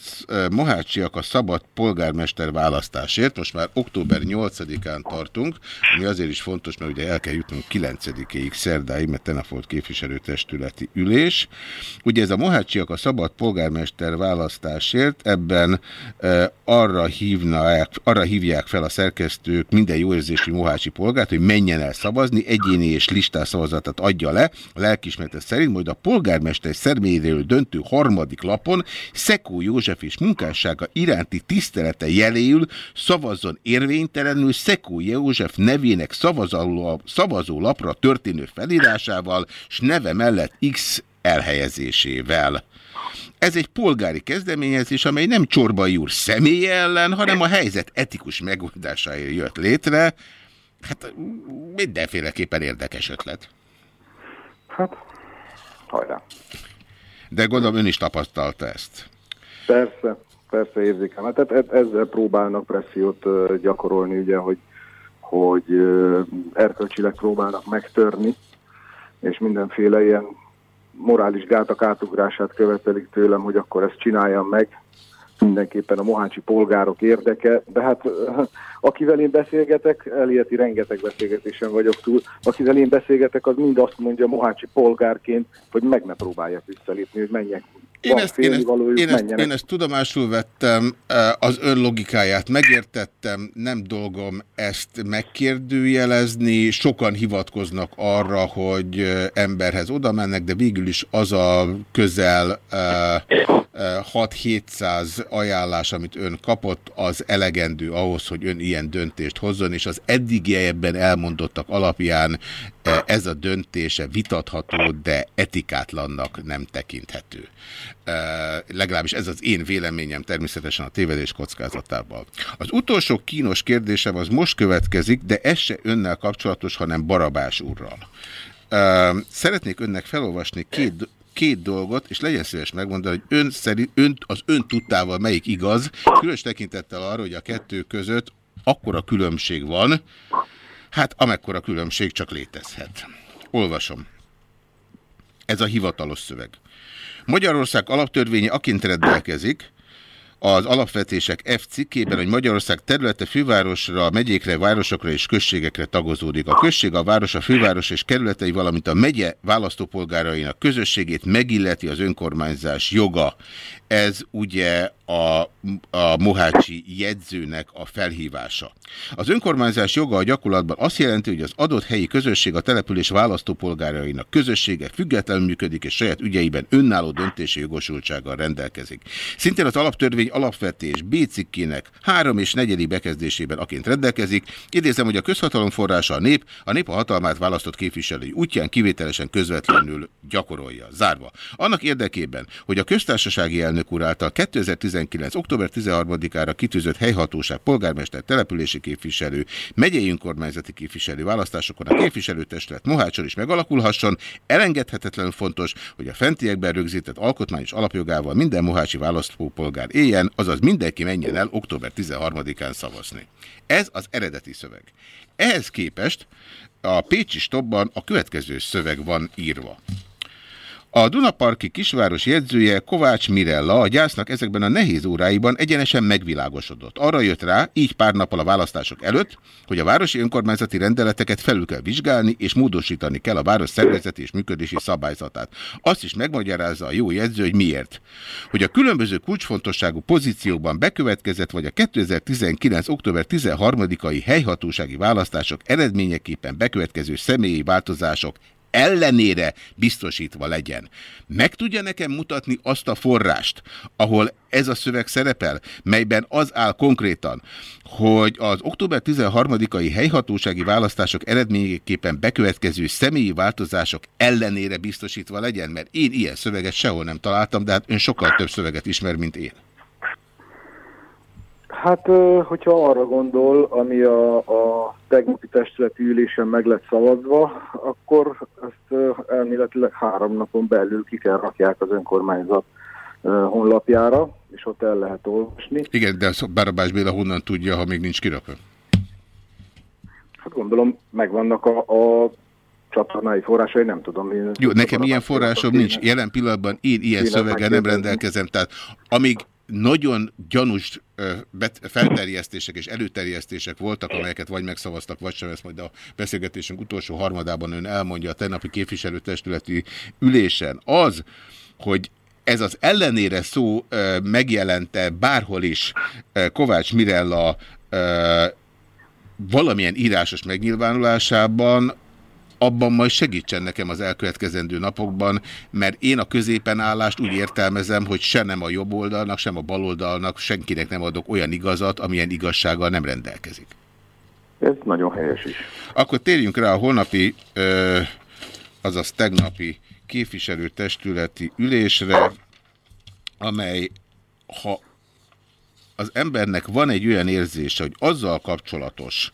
Mohácsiak a szabad polgármester választásért, most már október 8-án tartunk, ami azért is fontos, mert ugye el kell jutnunk 9-ig szerdáig, mert tegnap volt képviselőtestületi ülés. Ugye ez a Mohácsiak a szabad polgármester választásért, ebben arra, hívnák, arra hívják fel a szerkesztők minden jó érzésű mohácsi polgárt, hogy menjen el szavazni, egyéni és listás szavazatot adja le, a lelkismerete szerint, majd a polgármester személyéről döntő harmadik lapon Szekó József és munkássága iránti tisztelete jeléül szavazzon érvénytelenül Szekó József nevének szavazó lapra történő felírásával, s neve mellett X elhelyezésével. Ez egy polgári kezdeményezés, amely nem Csorbai úr személye ellen, hanem a helyzet etikus megoldásáért jött létre. Hát mindenféleképpen érdekes ötlet. Hát, hajrá. De gondolom ön is tapasztalta ezt. Persze, persze érzékem. Hát tehát e- ezzel próbálnak pressziót gyakorolni, ugye, hogy, hogy erkölcsileg próbálnak megtörni, és mindenféle ilyen morális gátak átugrását követelik tőlem, hogy akkor ezt csináljam meg. Mindenképpen a mohácsi polgárok érdeke, de hát akivel én beszélgetek, Elieti rengeteg beszélgetésen vagyok túl, akivel én beszélgetek, az mind azt mondja mohácsi polgárként, hogy meg ne próbálják visszalépni, hogy menjek. Én ezt, én, ezt, én, ezt, menjenek. én ezt tudomásul vettem, eh, az ön logikáját megértettem, nem dolgom ezt megkérdőjelezni, sokan hivatkoznak arra, hogy eh, emberhez oda mennek, de végül is az a közel eh, eh, 6-700 ajánlás, amit ön kapott, az elegendő ahhoz, hogy ön ilyen döntést hozzon, és az eddigiekben elmondottak alapján eh, ez a döntése vitatható, de etikátlannak nem tekinthető. Uh, legalábbis ez az én véleményem természetesen a tévedés kockázatával. Az utolsó kínos kérdésem az most következik, de ez se önnel kapcsolatos, hanem Barabás úrral. Uh, szeretnék önnek felolvasni két, két dolgot, és legyen szíves megmondani, hogy ön szerint, ön, az ön tudtával melyik igaz, különös tekintettel arra, hogy a kettő között akkora különbség van, hát amekkora különbség csak létezhet. Olvasom. Ez a hivatalos szöveg. Magyarország alaptörvénye aként rendelkezik, az alapvetések F cikkében, hogy Magyarország területe fővárosra, megyékre, városokra és községekre tagozódik. A község, a város, a főváros és kerületei, valamint a megye választópolgárainak közösségét megilleti az önkormányzás joga. Ez ugye a, a Mohácsi jegyzőnek a felhívása. Az önkormányzás joga a gyakorlatban azt jelenti, hogy az adott helyi közösség a település választópolgárainak közössége függetlenül működik és saját ügyeiben önálló döntési jogosultsággal rendelkezik. Szintén az alaptörvény alapvetés B három és negyedik bekezdésében aként rendelkezik. Idézem, hogy a közhatalom forrása a nép, a nép a hatalmát választott képviselői útján kivételesen közvetlenül gyakorolja. Zárva. Annak érdekében, hogy a köztársasági elnök úr által 2019. október 13-ára kitűzött helyhatóság, polgármester, települési képviselő, megyei önkormányzati képviselő választásokon a képviselőtestület Mohácson is megalakulhasson, elengedhetetlenül fontos, hogy a fentiekben rögzített alkotmányos alapjogával minden mohácsi választópolgár éljen, azaz mindenki menjen el október 13-án szavazni. Ez az eredeti szöveg. Ehhez képest a Pécsi stopban a következő szöveg van írva. A Dunaparki kisváros jegyzője Kovács Mirella a gyásznak ezekben a nehéz óráiban egyenesen megvilágosodott. Arra jött rá, így pár nappal a választások előtt, hogy a városi önkormányzati rendeleteket felül kell vizsgálni, és módosítani kell a város szervezeti és működési szabályzatát. Azt is megmagyarázza a jó jegyző, hogy miért. Hogy a különböző kulcsfontosságú pozíciókban bekövetkezett, vagy a 2019. október 13-ai helyhatósági választások eredményeképpen bekövetkező személyi változások ellenére biztosítva legyen. Meg tudja nekem mutatni azt a forrást, ahol ez a szöveg szerepel, melyben az áll konkrétan, hogy az október 13-ai helyhatósági választások eredményeképpen bekövetkező személyi változások ellenére biztosítva legyen, mert én ilyen szöveget sehol nem találtam, de hát ön sokkal több szöveget ismer, mint én. Hát, hogyha arra gondol, ami a, a tegnapi testületi ülésen meg lett szavazva, akkor ezt elméletileg három napon belül ki kell rakják az önkormányzat honlapjára, és ott el lehet olvasni. Igen, de Barabás Béla honnan tudja, ha még nincs kirakva? Hát gondolom, megvannak a, a csatornái forrásai, nem tudom. Én Jó, nekem ilyen forrásom nincs. Jelen pillanatban én ilyen szöveggel nem rendelkezem. Tehát amíg nagyon gyanús felterjesztések és előterjesztések voltak, amelyeket vagy megszavaztak, vagy sem, ezt majd a beszélgetésünk utolsó harmadában ön elmondja a tegnapi képviselőtestületi ülésen. Az, hogy ez az ellenére szó megjelente bárhol is Kovács Mirella valamilyen írásos megnyilvánulásában, abban majd segítsen nekem az elkövetkezendő napokban, mert én a középen állást úgy értelmezem, hogy se nem a jobb oldalnak, sem a bal oldalnak, senkinek nem adok olyan igazat, amilyen igazsággal nem rendelkezik. Ez nagyon helyes is. Akkor térjünk rá a holnapi, ö, azaz tegnapi képviselőtestületi ülésre, amely, ha az embernek van egy olyan érzése, hogy azzal kapcsolatos,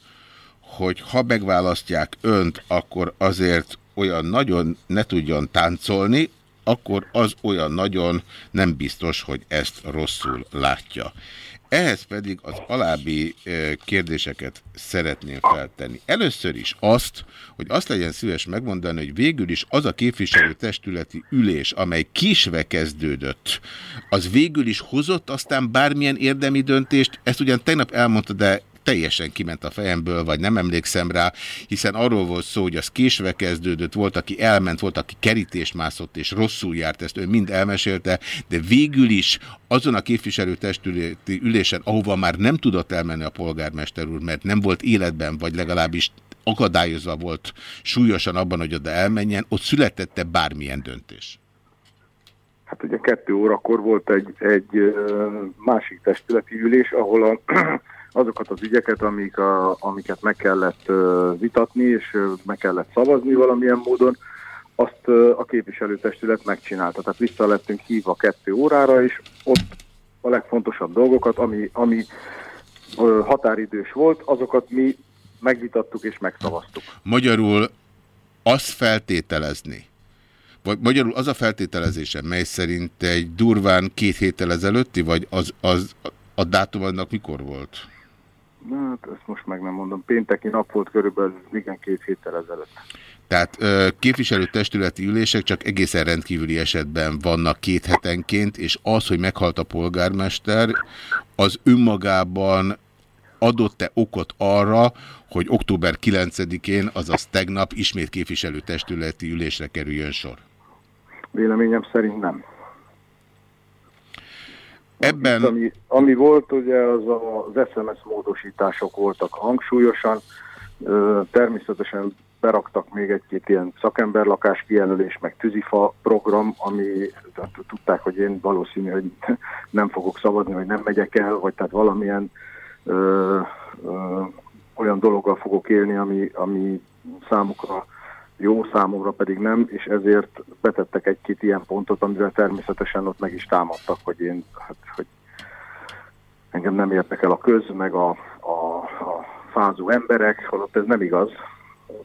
hogy ha megválasztják önt, akkor azért olyan nagyon ne tudjon táncolni, akkor az olyan nagyon nem biztos, hogy ezt rosszul látja. Ehhez pedig az alábbi kérdéseket szeretném feltenni. Először is azt, hogy azt legyen szíves megmondani, hogy végül is az a képviselőtestületi ülés, amely késve kezdődött, az végül is hozott aztán bármilyen érdemi döntést, ezt ugyan tegnap elmondta, de teljesen kiment a fejemből, vagy nem emlékszem rá, hiszen arról volt szó, hogy az késve kezdődött, volt, aki elment, volt, aki kerítést mászott, és rosszul járt, ezt ő mind elmesélte, de végül is azon a képviselőtestületi ülésen, ahova már nem tudott elmenni a polgármester úr, mert nem volt életben, vagy legalábbis akadályozva volt súlyosan abban, hogy oda elmenjen, ott születette bármilyen döntés. Hát ugye kettő órakor volt egy, egy másik testületi ülés, ahol a, azokat az ügyeket, amik a, amiket meg kellett vitatni, és meg kellett szavazni valamilyen módon, azt a képviselőtestület megcsinálta. Tehát vissza lettünk hívva kettő órára, és ott a legfontosabb dolgokat, ami, ami határidős volt, azokat mi megvitattuk és megszavaztuk. Magyarul azt feltételezni, vagy magyarul az a feltételezése, mely szerint egy durván két héttel ezelőtti, vagy az, az a dátum annak mikor volt? Hát ezt most meg nem mondom. Pénteki nap volt körülbelül, igen, két héttel ezelőtt. Tehát képviselőtestületi ülések csak egészen rendkívüli esetben vannak két hetenként, és az, hogy meghalt a polgármester, az önmagában adott-e okot arra, hogy október 9-én, azaz tegnap ismét képviselőtestületi ülésre kerüljön sor? Véleményem szerint nem. Ebben... Ami, ami volt, ugye az az SMS módosítások voltak hangsúlyosan. Természetesen beraktak még egy-két ilyen szakemberlakás kijelölés, meg tűzifa program, ami tehát tudták, hogy én valószínű, hogy nem fogok szavazni, vagy nem megyek el, vagy tehát valamilyen ö, ö, olyan dologgal fogok élni, ami, ami számukra jó, számomra pedig nem, és ezért betettek egy-két ilyen pontot, amivel természetesen ott meg is támadtak, hogy én, hát, hogy engem nem értek el a köz, meg a, a, a fázó emberek, holott ez nem igaz,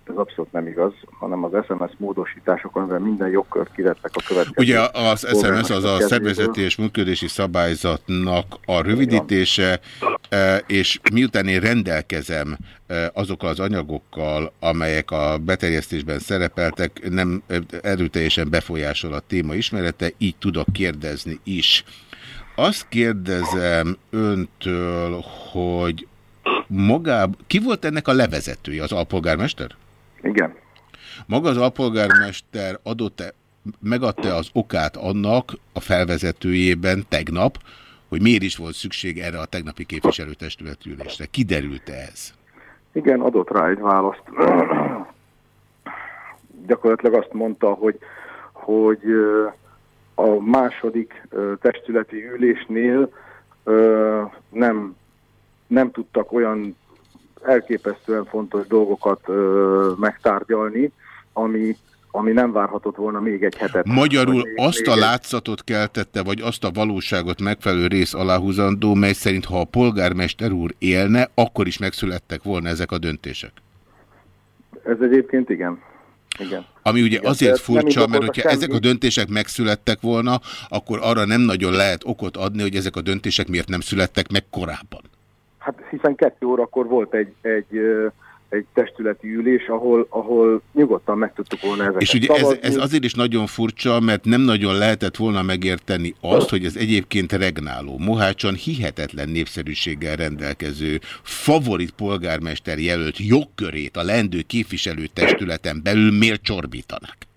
ez abszolút nem igaz, hanem az SMS módosítások, amivel minden jogkört kivettek a következő. Ugye az SMS az a szervezeti és működési szabályzatnak a rövidítése, e, és miután én rendelkezem e, azokkal az anyagokkal, amelyek a beterjesztésben szerepeltek, nem e, erőteljesen befolyásol a téma ismerete, így tudok kérdezni is. Azt kérdezem öntől, hogy magában, ki volt ennek a levezetője, az alpolgármester? Igen. Maga az alpolgármester adott-e, megadta az okát annak a felvezetőjében tegnap, hogy miért is volt szükség erre a tegnapi képviselőtestületi ülésre. Kiderült-e ez? Igen, adott rá egy választ. Gyakorlatilag azt mondta, hogy, hogy a második testületi ülésnél nem, nem tudtak olyan elképesztően fontos dolgokat ö, megtárgyalni, ami, ami nem várhatott volna még egy hetet. Magyarul még- azt még a látszatot keltette, vagy azt a valóságot megfelelő rész aláhúzandó, mely szerint ha a polgármester úr élne, akkor is megszülettek volna ezek a döntések. Ez egyébként igen. Igen. Ami ugye Igen, azért furcsa, mert hogyha semmi. ezek a döntések megszülettek volna, akkor arra nem nagyon lehet okot adni, hogy ezek a döntések miért nem születtek meg korábban. Hát hiszen kettő órakor volt egy, egy, egy testületi ülés, ahol, ahol nyugodtan meg tudtuk volna ezeket És ugye ez, ez azért is nagyon furcsa, mert nem nagyon lehetett volna megérteni azt, hogy ez egyébként regnáló, Mohácson hihetetlen népszerűséggel rendelkező favorit polgármester jelölt jogkörét a lendő képviselőtestületen belül miért csorbítanak?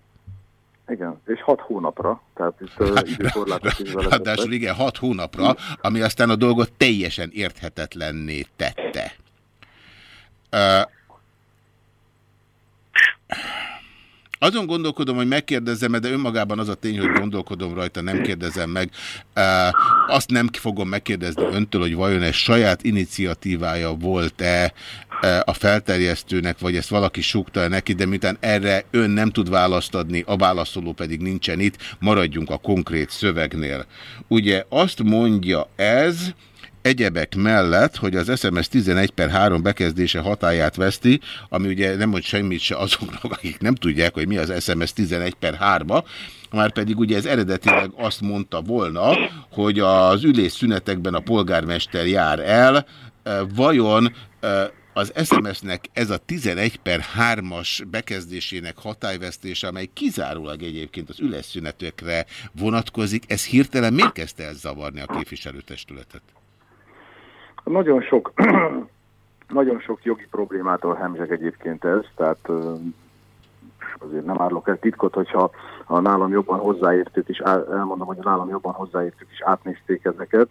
Igen, és hat hónapra, tehát itt uh, időkorlátot is vele Ráadásul igen, hat hónapra, ami aztán a dolgot teljesen érthetetlenné tette. Ö, Azon gondolkodom, hogy megkérdezem, de önmagában az a tény, hogy gondolkodom rajta, nem kérdezem meg. Azt nem fogom megkérdezni öntől, hogy vajon ez saját iniciatívája volt-e a felterjesztőnek, vagy ezt valaki súgta neki, de miután erre ön nem tud választ adni, a válaszoló pedig nincsen itt, maradjunk a konkrét szövegnél. Ugye azt mondja ez, Egyebek mellett, hogy az SMS 11 per 3 bekezdése hatáját veszti, ami ugye nem mond semmit se azoknak, akik nem tudják, hogy mi az SMS 11 per 3-a, már pedig ugye ez eredetileg azt mondta volna, hogy az ülés szünetekben a polgármester jár el, vajon az SMS-nek ez a 11 per 3-as bekezdésének hatályvesztése, amely kizárólag egyébként az ülésszünetekre vonatkozik, ez hirtelen miért kezdte el zavarni a képviselőtestületet? Nagyon sok, nagyon sok jogi problémától hemzseg egyébként ez, tehát azért nem árulok el titkot, hogyha a nálam jobban hozzáértők is, elmondom, hogy a nálam jobban hozzáértők is átnézték ezeket,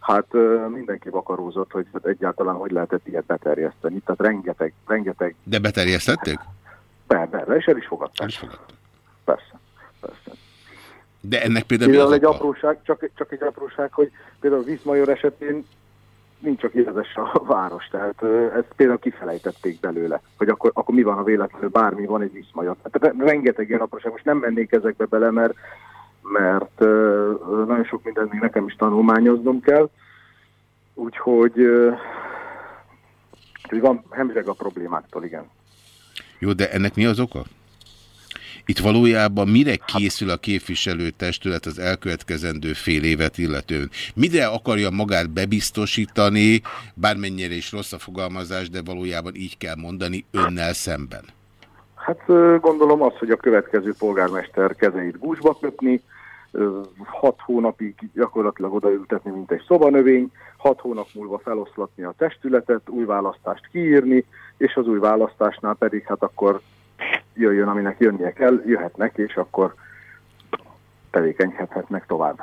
hát mindenki vakarózott, hogy hát egyáltalán hogy lehetett ilyet beterjeszteni, tehát rengeteg, rengeteg, De beterjesztették? be, be, és el is fogadták. El is fogadták. Persze, persze. De ennek például Például egy apróság, csak, csak egy apróság, hogy például Viszmajor esetén nincs csak érzes a város, tehát ezt például kifelejtették belőle, hogy akkor, akkor mi van, ha véletlenül bármi van egy Viszmajor. Tehát rengeteg ilyen apróság, most nem mennék ezekbe bele, mert, mert nagyon sok mindent még nekem is tanulmányoznom kell, úgyhogy, úgyhogy van hemzseg a problémáktól, igen. Jó, de ennek mi az oka? Itt valójában mire készül a képviselőtestület az elkövetkezendő fél évet illetően? Mire akarja magát bebiztosítani, bármennyire is rossz a fogalmazás, de valójában így kell mondani önnel szemben? Hát gondolom az, hogy a következő polgármester kezeit gúzsba kötni, ö, hat hónapig gyakorlatilag odaültetni, mint egy szobanövény, hat hónap múlva feloszlatni a testületet, új választást kiírni, és az új választásnál pedig hát akkor jöjjön, aminek jönnie kell, jöhetnek, és akkor tevékenykedhetnek tovább.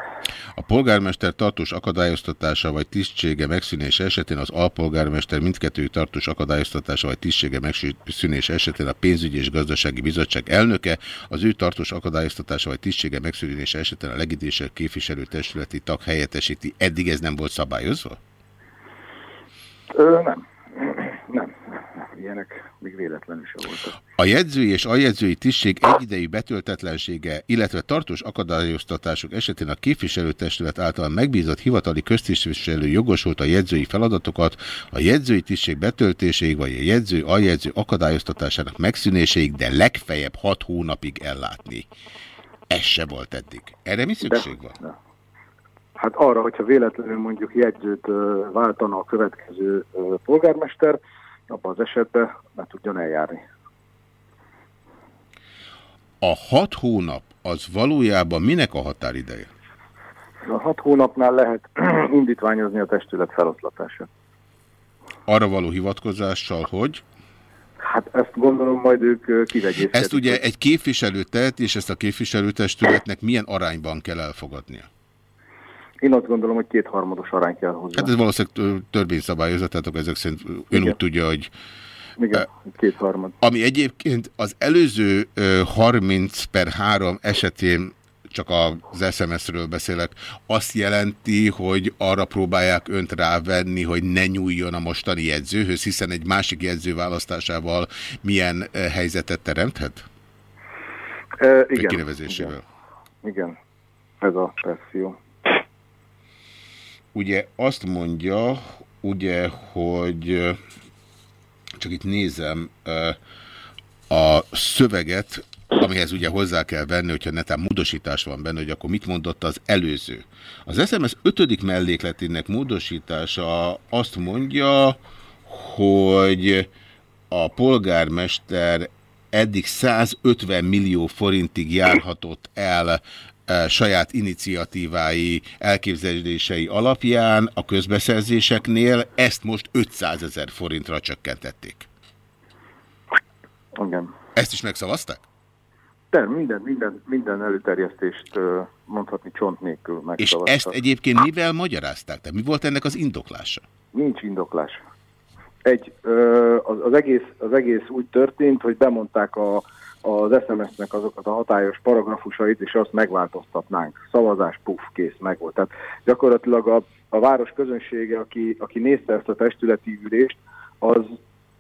A polgármester tartós akadályoztatása vagy tisztsége megszűnése esetén az alpolgármester mindkettő tartós akadályoztatása vagy tisztsége megszűnése esetén a pénzügyi és gazdasági bizottság elnöke, az ő tartós akadályoztatása vagy tisztsége megszűnése esetén a legidősebb képviselő testületi tag helyettesíti. Eddig ez nem volt szabályozva? Ö, nem. Nem, nem, ilyenek még véletlenül sem voltak. A jegyzői és aljegyzői tisztség egyidejű betöltetlensége, illetve tartós akadályoztatások esetén a képviselőtestület által megbízott hivatali köztisztviselő jogosult a jegyzői feladatokat a jegyzői tisztség betöltéséig vagy a jegyző aljegyző akadályoztatásának megszűnéséig, de legfeljebb hat hónapig ellátni. Ez se volt eddig. Erre mi szükség van? De. Hát arra, hogyha véletlenül mondjuk jegyzőt váltana a következő polgármester, abban az esetben ne tudjon eljárni. A hat hónap az valójában minek a határideje? A hat hónapnál lehet indítványozni a testület feloszlatását. Arra való hivatkozással, hogy? Hát ezt gondolom majd ők kivegyészkedik. Ezt ugye egy képviselő tehet, és ezt a képviselőtestületnek milyen arányban kell elfogadnia? Én azt gondolom, hogy kétharmados arány kell hozzá. Hát ez valószínűleg tör- törvényszabályozat, tehát akkor ezek szerint ön Igen. úgy tudja, hogy Igen, kétharmad. Ami egyébként az előző ö, 30 per 3 esetén csak az SMS-ről beszélek, azt jelenti, hogy arra próbálják önt rávenni, hogy ne nyúljon a mostani jegyzőhöz, hiszen egy másik jegyző választásával milyen ö, helyzetet teremthet? E, igen. kinevezésével. Igen. igen. Ez a presszió. Ugye azt mondja, ugye, hogy csak itt nézem a szöveget, amihez ugye hozzá kell venni, hogyha netán módosítás van benne, hogy akkor mit mondott az előző. Az SMS 5. mellékletének módosítása azt mondja, hogy a polgármester eddig 150 millió forintig járhatott el saját iniciatívái, elképzelései alapján a közbeszerzéseknél, ezt most 500 ezer forintra csökkentették. Igen. Ezt is megszavazták? De minden, minden, minden előterjesztést mondhatni csont nélkül És megszavaztak. ezt egyébként mivel magyarázták? Tehát mi volt ennek az indoklása? Nincs indoklás. Egy, az, az, egész, az egész úgy történt, hogy bemondták a, az SMS-nek azokat a hatályos paragrafusait, és azt megváltoztatnánk. Szavazás, puff, kész, meg volt. Tehát gyakorlatilag a, a város közönsége, aki, aki nézte ezt a testületi ülést, az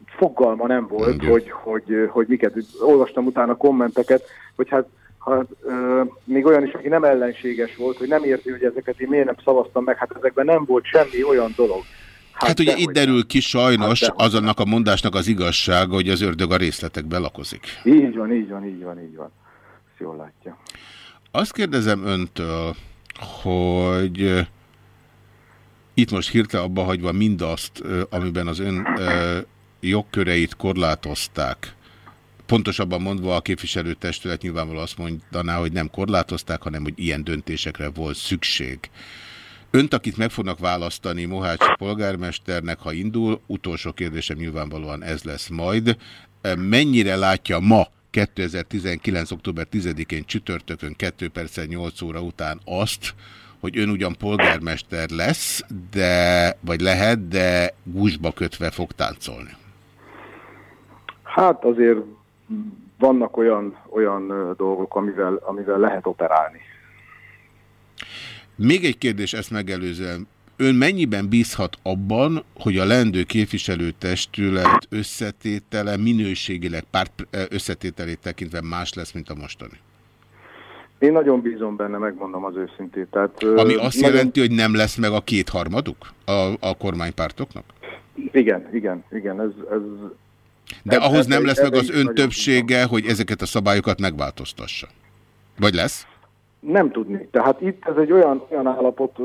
fogalma nem volt, hogy, hogy, hogy miket. Olvastam utána kommenteket, hogy hát hát, ö, még olyan is, aki nem ellenséges volt, hogy nem érti, hogy ezeket én miért nem szavaztam meg, hát ezekben nem volt semmi olyan dolog. Hát, hát ugye itt derül ki sajnos Hát az annak a mondásnak az igazsága, hogy az ördög a részletekben lakozik. Így van, így van, így van, így van. Ezt jól látja. Azt kérdezem öntől, hogy itt most hirtelen abba hagyva mindazt, amiben az ön jogköreit korlátozták, pontosabban mondva a képviselőtestület nyilvánvalóan azt mondaná, hogy nem korlátozták, hanem hogy ilyen döntésekre volt szükség. Önt, akit meg fognak választani Mohácsi polgármesternek, ha indul, utolsó kérdésem nyilvánvalóan ez lesz majd. Mennyire látja ma 2019. október 10-én csütörtökön 2 perccel 8 óra után azt, hogy ön ugyan polgármester lesz, de, vagy lehet, de gúzsba kötve fog táncolni. Hát azért vannak olyan, olyan dolgok, amivel, amivel lehet operálni. Még egy kérdés ezt megelőzően. Ön mennyiben bízhat abban, hogy a lendő képviselőtestület összetétele minőségileg párt összetételét tekintve más lesz, mint a mostani? Én nagyon bízom benne, megmondom az őszintét. Tehát, Ami azt nagyon- jelenti, hogy nem lesz meg a kétharmaduk a, a kormánypártoknak? Igen, igen, igen. Ez, ez, De ez- ahhoz ez nem lesz ez meg az ön többsége, hogy ezeket a szabályokat megváltoztassa. Vagy lesz? Nem tudni. Tehát itt ez egy olyan, olyan állapot,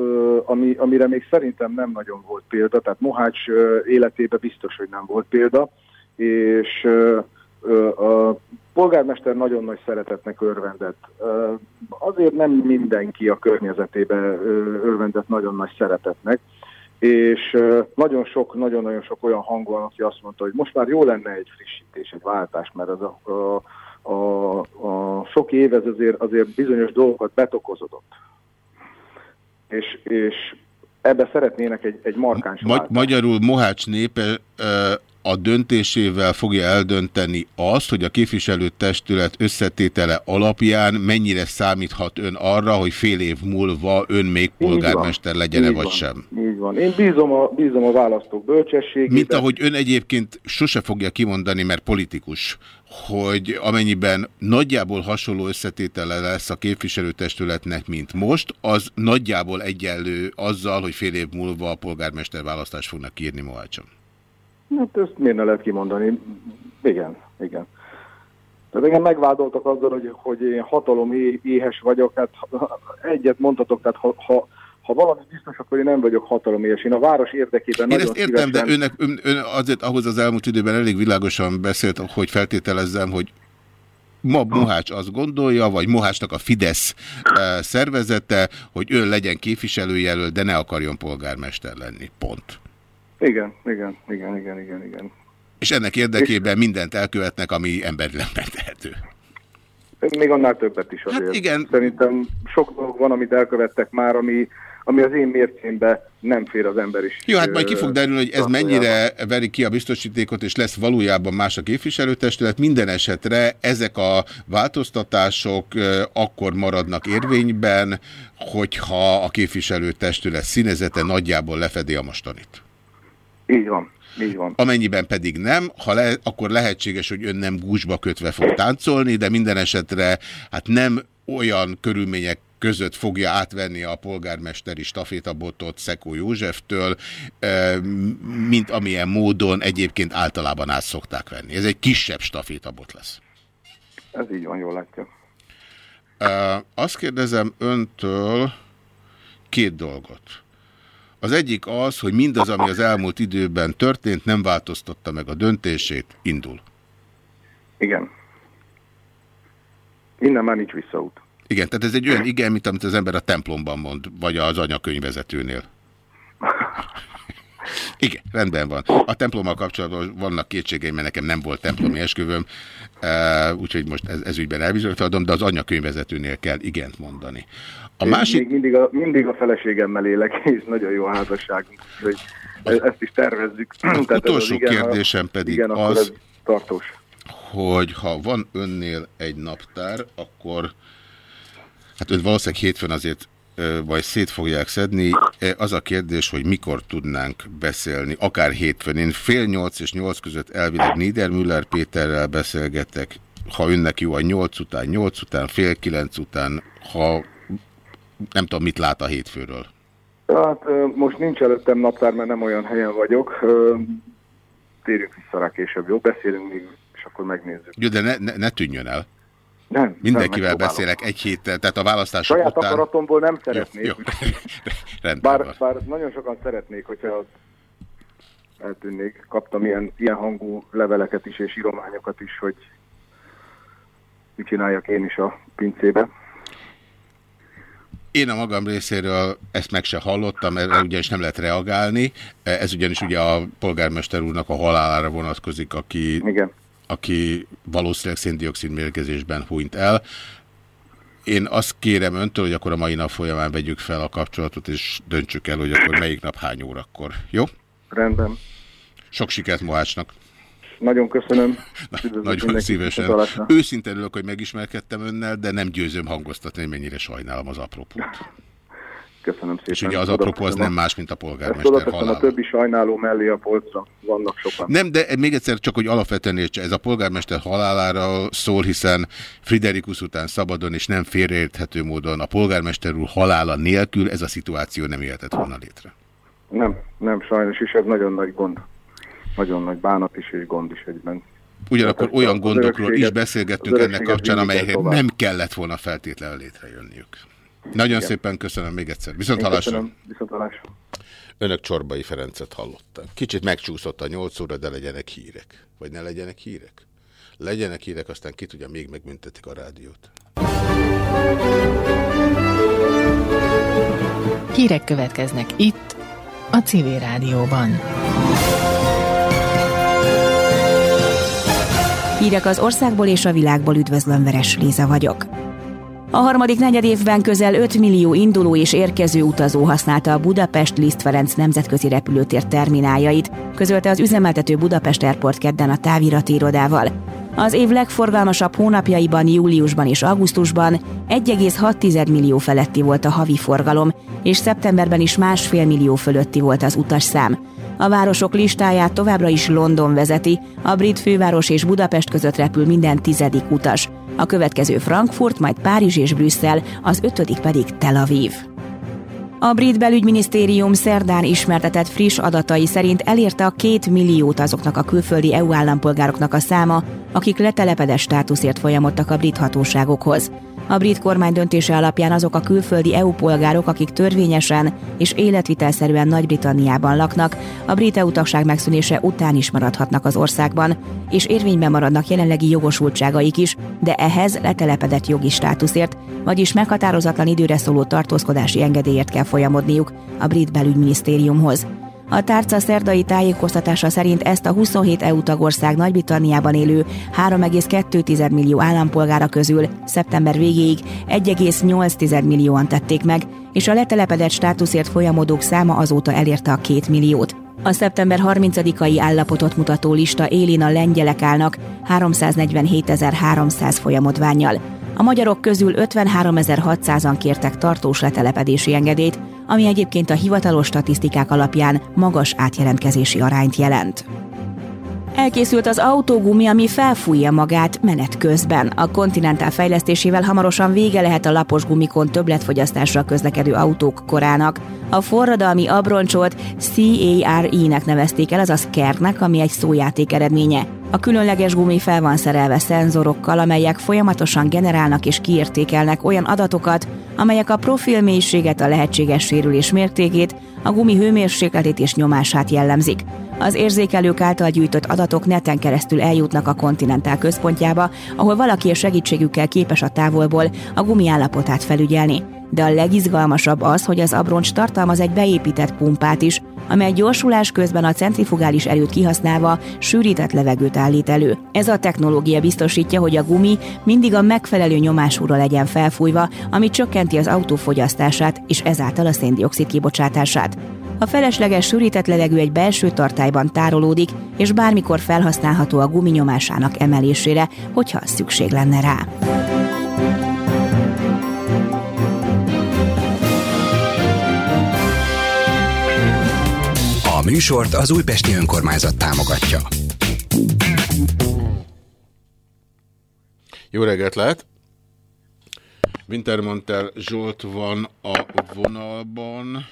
ami, amire még szerintem nem nagyon volt példa. Tehát Mohács életében biztos, hogy nem volt példa. És A polgármester nagyon nagy szeretetnek örvendett. Azért nem mindenki a környezetébe örvendett nagyon nagy szeretetnek, és nagyon sok, nagyon-nagyon sok olyan hang van, aki azt mondta, hogy most már jó lenne egy frissítés, egy váltás, mert az a, a, a, a sok év ez azért, azért bizonyos dolgokat betokozodott. És, és ebbe szeretnének egy, egy markáns Magy magyarul Mohács népe a döntésével fogja eldönteni azt, hogy a képviselőtestület összetétele alapján mennyire számíthat ön arra, hogy fél év múlva ön még polgármester legyen-e vagy van, sem. Így van. Én bízom a, bízom a választók bölcsességében. Mint ahogy ön egyébként sose fogja kimondani, mert politikus, hogy amennyiben nagyjából hasonló összetétele lesz a képviselőtestületnek, mint most, az nagyjából egyenlő azzal, hogy fél év múlva a polgármester választást fognak írni Mohácson. Hát ezt miért ne lehet kimondani? Igen, igen. Tehát engem megvádoltak azzal, hogy, hogy én hatalom éhes vagyok, hát egyet mondhatok, tehát ha, ha, ha valami biztos, akkor én nem vagyok hatalom éhes. Én a város érdekében Én ezt értem, de önnek, ön, ön azért ahhoz az elmúlt időben elég világosan beszélt, hogy feltételezzem, hogy ma Mohács azt gondolja, vagy Mohácsnak a Fidesz eh, szervezete, hogy ön legyen képviselőjelölt, de ne akarjon polgármester lenni. Pont. Igen, igen, igen, igen, igen, igen. És ennek érdekében mindent elkövetnek, ami emberileg megtehető. Még annál többet is azért. Hát igen. Szerintem sok dolog van, amit elkövettek már, ami, ami az én mércémbe nem fér az ember is. Jó, hát majd ki fog derülni, hogy ez mennyire veri ki a biztosítékot, és lesz valójában más a képviselőtestület. Minden esetre ezek a változtatások akkor maradnak érvényben, hogyha a képviselőtestület színezete nagyjából lefedi a mostanit. Így van, így van. Amennyiben pedig nem, ha le, akkor lehetséges, hogy ön nem gúzsba kötve fog táncolni, de minden esetre hát nem olyan körülmények között fogja átvenni a polgármesteri stafétabotot Szekó Józseftől, mint amilyen módon egyébként általában át szokták venni. Ez egy kisebb stafétabot lesz. Ez így van, jól látja. Azt kérdezem öntől két dolgot. Az egyik az, hogy mindaz, ami az elmúlt időben történt, nem változtatta meg a döntését, indul. Igen. Innen már nincs visszaút. Igen, tehát ez egy olyan igen, mint amit az ember a templomban mond, vagy az anyakönyvvezetőnél. Igen, rendben van. A templommal kapcsolatban vannak kétségeim, mert nekem nem volt templomi esküvőm, uh, úgyhogy most ez, ez ügyben elbizonyítatom, de az anyakönyvvezetőnél kell igent mondani. A másik... Még mindig a, mindig a feleségemmel élek, és nagyon jó a házasságunk, úgyhogy e- ezt is tervezzük. Tehát ez utolsó az igen, kérdésem pedig igen, az- tartós. hogy ha van önnél egy naptár, akkor hát ön valószínűleg hétfőn azért vagy szét fogják szedni. E, Az a kérdés, hogy mikor tudnánk beszélni, akár hétfőn. Én fél nyolc és nyolc között elvileg Niedermüller Péterrel beszélgetek, ha önnek jó a nyolc után, nyolc után, fél kilenc után, ha nem tudom, mit lát a hétfőről. Hát most nincs előttem naptár, mert nem olyan helyen vagyok. Ö, Térjünk vissza rá később, jó? Beszélünk még, és akkor megnézzük. Jó, de ne, ne, ne tűnjön el. Nem, Mindenkivel nem, beszélek egy héttel, tehát a választások Saját után... akaratomból nem szeretnék. Jó, jó. Bár, bár nagyon sokan szeretnék, hogyha eltűnnék. Kaptam ilyen, ilyen hangú leveleket is és írományokat is, hogy mit csináljak én is a pincébe. Én a magam részéről ezt meg se hallottam, erre ugyanis nem lehet reagálni. Ez ugyanis ugye a polgármester úrnak a halálára vonatkozik, aki, Igen. aki valószínűleg széndiokszid mérgezésben hunyt el. Én azt kérem öntől, hogy akkor a mai nap folyamán vegyük fel a kapcsolatot, és döntsük el, hogy akkor melyik nap hány órakor. Jó? Rendben. Sok sikert Mohácsnak. Nagyon köszönöm. Üdvözlök Nagyon szívesen. viszontlátásra. Őszintén örülök, hogy megismerkedtem önnel, de nem győzöm hangoztatni, hogy mennyire sajnálom az apropót. Köszönöm szépen. És ugye az apropó az nem más, mint a polgármester teszem a halála. többi sajnáló mellé a polcra. Vannak sokan. Nem, de még egyszer csak, hogy alapvetően értse, ez a polgármester halálára szól, hiszen Friderikus után szabadon és nem félreérthető módon a polgármester úr halála nélkül ez a szituáció nem jöhetett volna létre. Nem, nem sajnos, és ez nagyon nagy gond. Nagyon nagy bánat is és gond is egyben. Ugyanakkor Tehát olyan gondokról is beszélgettünk ennek kapcsán, tovább. nem kellett volna feltétlenül létrejönniük. Nagyon Igen. szépen köszönöm még egyszer. Viszont Én hallásra. köszönöm. Viszont hallásra. Önök Csorbai Ferencet hallották. Kicsit megcsúszott a nyolc óra, de legyenek hírek. Vagy ne legyenek hírek? Legyenek hírek, aztán ki tudja, még megbüntetik a rádiót. Hírek következnek itt, a Civil Rádióban. Hírek az országból és a világból üdvözlöm, Veres Léza vagyok. A harmadik negyed évben közel 5 millió induló és érkező utazó használta a Budapest Liszt Ferenc nemzetközi repülőtér termináljait, közölte az üzemeltető Budapest Airport kedden a távirati irodával. Az év legforgalmasabb hónapjaiban, júliusban és augusztusban 1,6 millió feletti volt a havi forgalom, és szeptemberben is másfél millió fölötti volt az utasszám. A városok listáját továbbra is London vezeti, a brit főváros és Budapest között repül minden tizedik utas. A következő Frankfurt, majd Párizs és Brüsszel, az ötödik pedig Tel Aviv. A brit belügyminisztérium szerdán ismertetett friss adatai szerint elérte a két milliót azoknak a külföldi EU állampolgároknak a száma, akik letelepedett státuszért folyamodtak a brit hatóságokhoz. A brit kormány döntése alapján azok a külföldi EU polgárok, akik törvényesen és életvitelszerűen Nagy-Britanniában laknak, a brit EU tagság megszűnése után is maradhatnak az országban, és érvényben maradnak jelenlegi jogosultságaik is, de ehhez letelepedett jogi státuszért, vagyis meghatározatlan időre szóló tartózkodási engedélyért kell folyamodniuk a brit belügyminisztériumhoz. A tárca szerdai tájékoztatása szerint ezt a 27 EU tagország Nagy-Britanniában élő 3,2 millió állampolgára közül szeptember végéig 1,8 millióan tették meg, és a letelepedett státuszért folyamodók száma azóta elérte a 2 milliót. A szeptember 30-ai állapotot mutató lista élén a lengyelek állnak 347.300 folyamodványjal. A magyarok közül 53.600-an kértek tartós letelepedési engedélyt, ami egyébként a hivatalos statisztikák alapján magas átjelentkezési arányt jelent. Elkészült az autógumi, ami felfújja magát menet közben. A Continental fejlesztésével hamarosan vége lehet a lapos gumikon többletfogyasztásra közlekedő autók korának. A forradalmi abroncsolt CARE-nek nevezték el, azaz kernek, ami egy szójáték eredménye. A különleges gumi fel van szerelve szenzorokkal, amelyek folyamatosan generálnak és kiértékelnek olyan adatokat, amelyek a profilmélységet, a lehetséges sérülés mértékét, a gumi hőmérsékletét és nyomását jellemzik. Az érzékelők által gyűjtött adatok neten keresztül eljutnak a kontinentál központjába, ahol valaki a segítségükkel képes a távolból a gumi állapotát felügyelni. De a legizgalmasabb az, hogy az abroncs tartalmaz egy beépített pumpát is, amely gyorsulás közben a centrifugális erőt kihasználva sűrített levegőt állít elő. Ez a technológia biztosítja, hogy a gumi mindig a megfelelő nyomásúra legyen felfújva, ami csökkenti az autó fogyasztását és ezáltal a széndiokszid kibocsátását. A felesleges sűrített levegő egy belső tartályban tárolódik, és bármikor felhasználható a gumi nyomásának emelésére, hogyha szükség lenne rá. Műsort az Újpesti Önkormányzat támogatja. Jó reggelt lehet! Wintermantel Zsolt van a vonalban.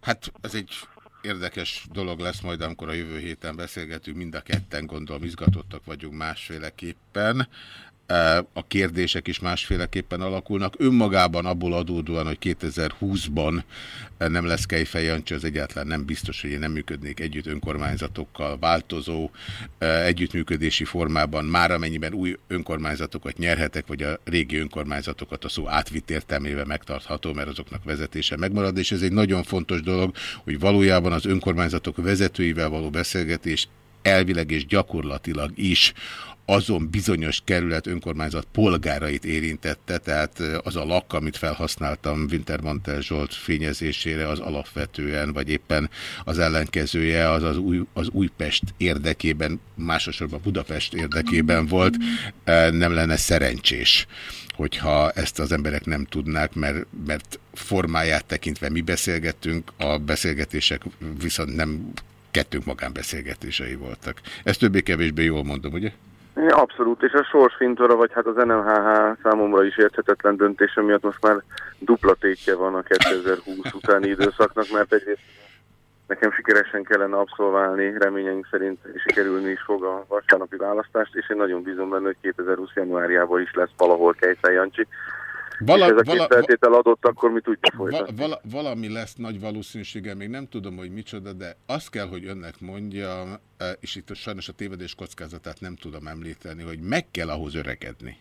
Hát ez egy érdekes dolog lesz majd, amikor a jövő héten beszélgetünk, mind a ketten gondolom izgatottak vagyunk másféleképpen. A kérdések is másféleképpen alakulnak. Önmagában abból adódóan, hogy 2020-ban nem lesz Kejfej az egyáltalán nem biztos, hogy én nem működnék együtt önkormányzatokkal, változó együttműködési formában, már amennyiben új önkormányzatokat nyerhetek, vagy a régi önkormányzatokat a szó átvitt értelmével megtartható, mert azoknak vezetése megmarad, és ez egy nagyon fontos dolog, hogy valójában az önkormányzatok vezetőivel való beszélgetés elvileg és gyakorlatilag is azon bizonyos kerület önkormányzat polgárait érintette, tehát az a lak, amit felhasználtam Wintermantel Zsolt fényezésére, az alapvetően, vagy éppen az ellenkezője, az az, új, az Újpest érdekében, másosorban Budapest érdekében volt, nem lenne szerencsés hogyha ezt az emberek nem tudnák, mert, mert formáját tekintve mi beszélgettünk, a beszélgetések viszont nem kettőnk magánbeszélgetései voltak. Ezt többé-kevésbé jól mondom, ugye? Abszolút, és a sorsfintora, vagy hát az NMHH számomra is érthetetlen döntése miatt most már dupla tétje van a 2020 utáni időszaknak, mert egyrészt nekem sikeresen kellene abszolválni, reményeink szerint sikerülni is fog a vasárnapi választást, és én nagyon bízom benne, hogy 2020 januárjában is lesz valahol Kejfej Jancsi. Vala- és ez a vala- feltétel adott, akkor mi tudjuk folytatni. vala, valami lesz nagy valószínűsége, még nem tudom, hogy micsoda, de azt kell, hogy önnek mondjam, eh, és itt sajnos a tévedés kockázatát nem tudom említeni, hogy meg kell ahhoz öregedni.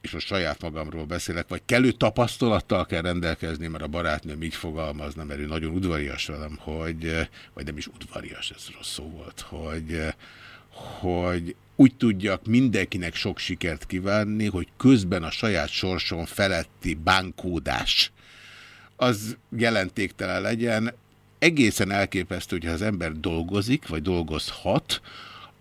És most saját magamról beszélek, vagy kellő tapasztalattal kell rendelkezni, mert a barátnőm így fogalmazna, mert ő nagyon udvarias velem, hogy, eh, vagy nem is udvarias, ez rossz szó volt, hogy, eh, hogy úgy tudjak mindenkinek sok sikert kívánni, hogy közben a saját sorson feletti bánkódás az jelentéktelen legyen. Egészen elképesztő, hogyha az ember dolgozik, vagy dolgozhat,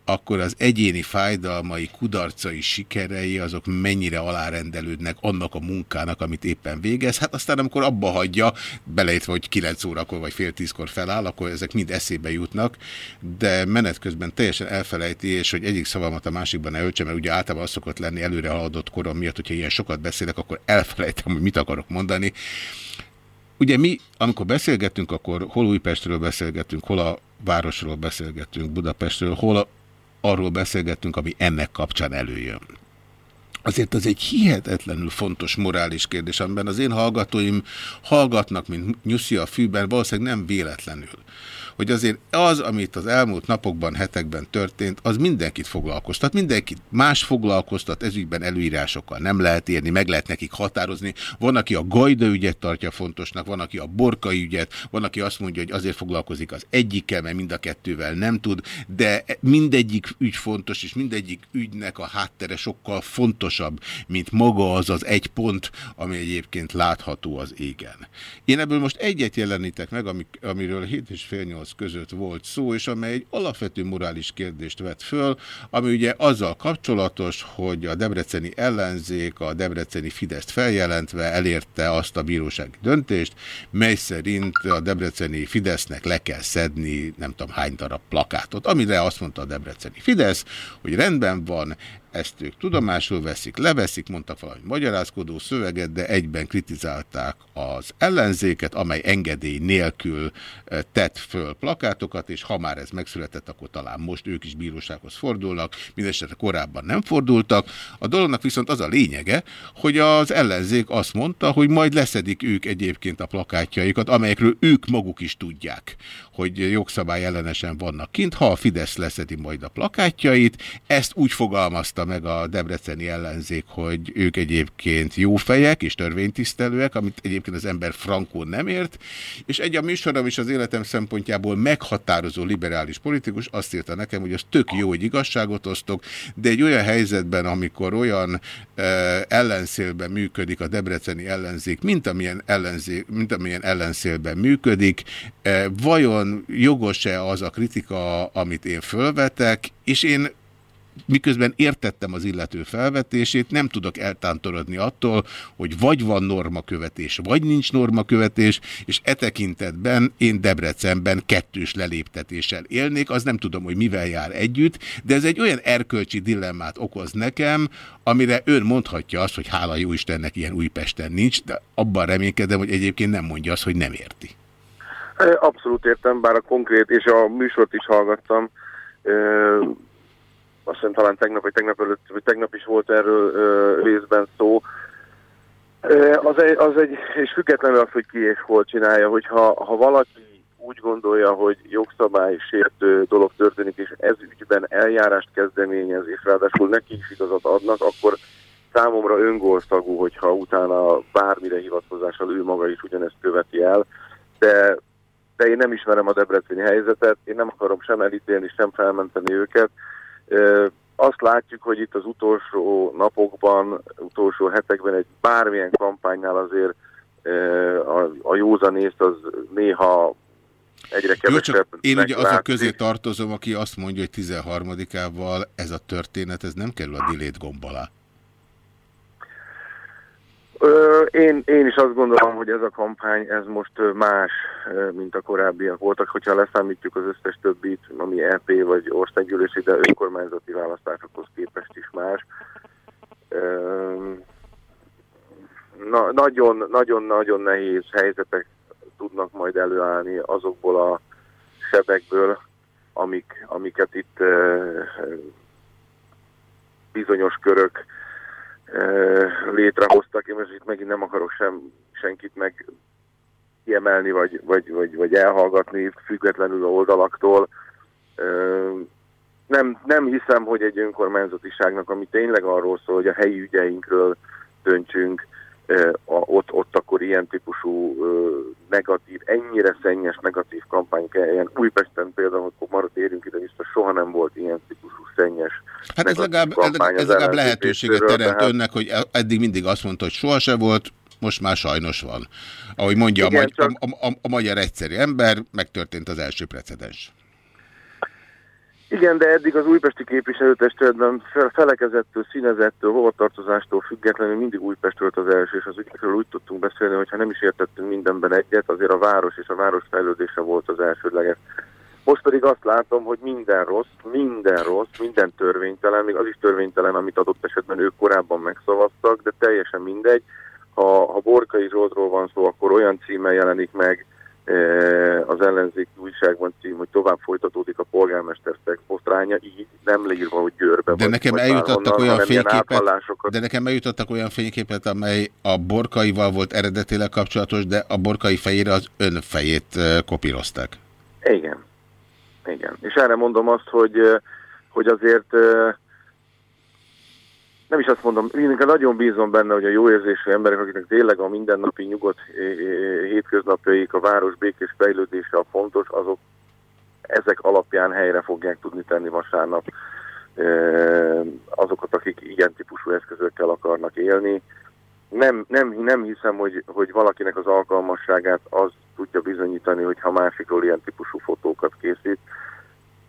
akkor az egyéni fájdalmai, kudarcai, sikerei, azok mennyire alárendelődnek annak a munkának, amit éppen végez. Hát aztán amikor abba hagyja, beleértve, hogy 9 órakor vagy fél tízkor feláll, akkor ezek mind eszébe jutnak, de menet közben teljesen elfelejti, és hogy egyik szavamat a másikban ne öltse, mert ugye általában az szokott lenni előre haladott korom miatt, hogyha ilyen sokat beszélek, akkor elfelejtem, hogy mit akarok mondani. Ugye mi, amikor beszélgetünk, akkor hol Újpestről beszélgetünk, hol a városról beszélgetünk, Budapestről, hol a, arról beszélgetünk, ami ennek kapcsán előjön. Azért az egy hihetetlenül fontos morális kérdés, amiben az én hallgatóim hallgatnak, mint nyuszi a fűben, valószínűleg nem véletlenül. Hogy azért az, amit az elmúlt napokban, hetekben történt, az mindenkit foglalkoztat. Mindenkit más foglalkoztat, ezügyben előírásokkal nem lehet érni, meg lehet nekik határozni. Van, aki a Gajda ügyet tartja fontosnak, van, aki a Borka ügyet, van, aki azt mondja, hogy azért foglalkozik az egyikkel, mert mind a kettővel nem tud, de mindegyik ügy fontos, és mindegyik ügynek a háttere sokkal fontosabb, mint maga az az egy pont, ami egyébként látható az égen. Én ebből most egyet jelenítek meg, ami, amiről 7 és fél 8 között volt szó, és amely egy alapvető morális kérdést vet föl, ami ugye azzal kapcsolatos, hogy a debreceni ellenzék, a debreceni Fideszt feljelentve elérte azt a bírósági döntést, mely szerint a debreceni Fidesznek le kell szedni nem tudom hány darab plakátot, amire azt mondta a debreceni Fidesz, hogy rendben van, ezt ők tudomásul veszik, leveszik, mondtak valami magyarázkodó szöveget, de egyben kritizálták az ellenzéket, amely engedély nélkül eh, tett föl plakátokat, és ha már ez megszületett, akkor talán most ők is bírósághoz fordulnak, mindesetre korábban nem fordultak. A dolognak viszont az a lényege, hogy az ellenzék azt mondta, hogy majd leszedik ők egyébként a plakátjaikat, amelyekről ők maguk is tudják, hogy jogszabály ellenesen vannak kint, ha a Fidesz leszedi majd a plakátjait, ezt úgy fogalmazta meg a debreceni ellenzék, hogy ők egyébként jó fejek és törvénytisztelőek, amit egyébként az ember frankó nem ért, és egy a műsorom is az életem szempontjából meghatározó liberális politikus azt írta nekem, hogy az tök jó, hogy igazságot osztok, de egy olyan helyzetben, amikor olyan e, ellenszélben működik a debreceni ellenzék, mint amilyen, ellenzék, mint amilyen ellenszélben működik, e, vajon jogos-e az a kritika, amit én fölvetek, és én miközben értettem az illető felvetését, nem tudok eltántorodni attól, hogy vagy van normakövetés, vagy nincs normakövetés, és e tekintetben én Debrecenben kettős leléptetéssel élnék, az nem tudom, hogy mivel jár együtt, de ez egy olyan erkölcsi dilemmát okoz nekem, amire ön mondhatja azt, hogy hála jó Istennek ilyen Újpesten nincs, de abban reménykedem, hogy egyébként nem mondja azt, hogy nem érti. Abszolút értem, bár a konkrét, és a műsort is hallgattam, azt hiszem talán tegnap, vagy tegnap előtt, vagy tegnap is volt erről ö, részben szó. Az, egy, az egy, és függetlenül az, hogy ki és hol csinálja, hogyha ha valaki úgy gondolja, hogy jogszabály sértő dolog történik, és ez ügyben eljárást kezdeményez, és ráadásul neki is igazat adnak, akkor számomra öngolszagú, hogyha utána bármire hivatkozással ő maga is ugyanezt követi el, de, de én nem ismerem a debreceni helyzetet, én nem akarom sem elítélni, sem felmenteni őket, azt látjuk, hogy itt az utolsó napokban, utolsó hetekben egy bármilyen kampánynál azért a, a józanészt az néha egyre Jó, kevesebb. csak én ugye azok közé tartozom, aki azt mondja, hogy 13-ával ez a történet, ez nem kerül a delete gomb alá. Én, én is azt gondolom, hogy ez a kampány, ez most más, mint a korábbiak voltak, hogyha leszámítjuk az összes többit, ami EP vagy országgyűlési, de önkormányzati választásokhoz képest is más. Nagyon-nagyon nehéz helyzetek tudnak majd előállni azokból a sebekből, amik, amiket itt bizonyos körök létrehoztak, én most itt megint nem akarok sem, senkit meg kiemelni, vagy, vagy, vagy, vagy elhallgatni függetlenül a oldalaktól. Nem, nem hiszem, hogy egy önkormányzatiságnak, ami tényleg arról szól, hogy a helyi ügyeinkről döntsünk, a, ott, ott akkor ilyen típusú ö, negatív, ennyire szennyes negatív kampány kelljen. Újpesten például, akkor marad érünk ide vissza, soha nem volt ilyen típusú szennyes Hát ez legalább, ez legalább lehetőséget teremt tehát- önnek, hogy eddig mindig azt mondta, hogy soha se volt, most már sajnos van. Ahogy mondja Igen, a, magy a, a, a magyar egyszerű ember, megtörtént az első precedens. Igen, de eddig az újpesti képviselőtestületben fe- felekezettől, színezettől, hovatartozástól függetlenül mindig Újpest volt az első, és az ügyekről úgy tudtunk beszélni, hogy ha nem is értettünk mindenben egyet, azért a város és a város fejlődése volt az elsődleges. Most pedig azt látom, hogy minden rossz, minden rossz, minden törvénytelen, még az is törvénytelen, amit adott esetben ők korábban megszavaztak, de teljesen mindegy. Ha, ha Borkai Zsoltról van szó, akkor olyan címmel jelenik meg az ellenzéki újságban cím, hogy tovább folytatódik a polgármester szexposztránya, így nem leírva, hogy Győrbe. De vagy- nekem vagy eljutottak olyan fényképet, de nekem eljutottak olyan fényképet, amely a borkaival volt eredetileg kapcsolatos, de a borkai fejére az ön fejét kopírozták. Igen. Igen. És erre mondom azt, hogy, hogy azért nem is azt mondom, én nagyon bízom benne, hogy a jó érzésű emberek, akiknek tényleg a mindennapi nyugodt hétköznapjaik, a város békés fejlődése a fontos, azok ezek alapján helyre fogják tudni tenni vasárnap azokat, akik ilyen típusú eszközökkel akarnak élni. Nem, nem, nem hiszem, hogy, hogy valakinek az alkalmasságát az tudja bizonyítani, hogy ha másikról ilyen típusú fotókat készít.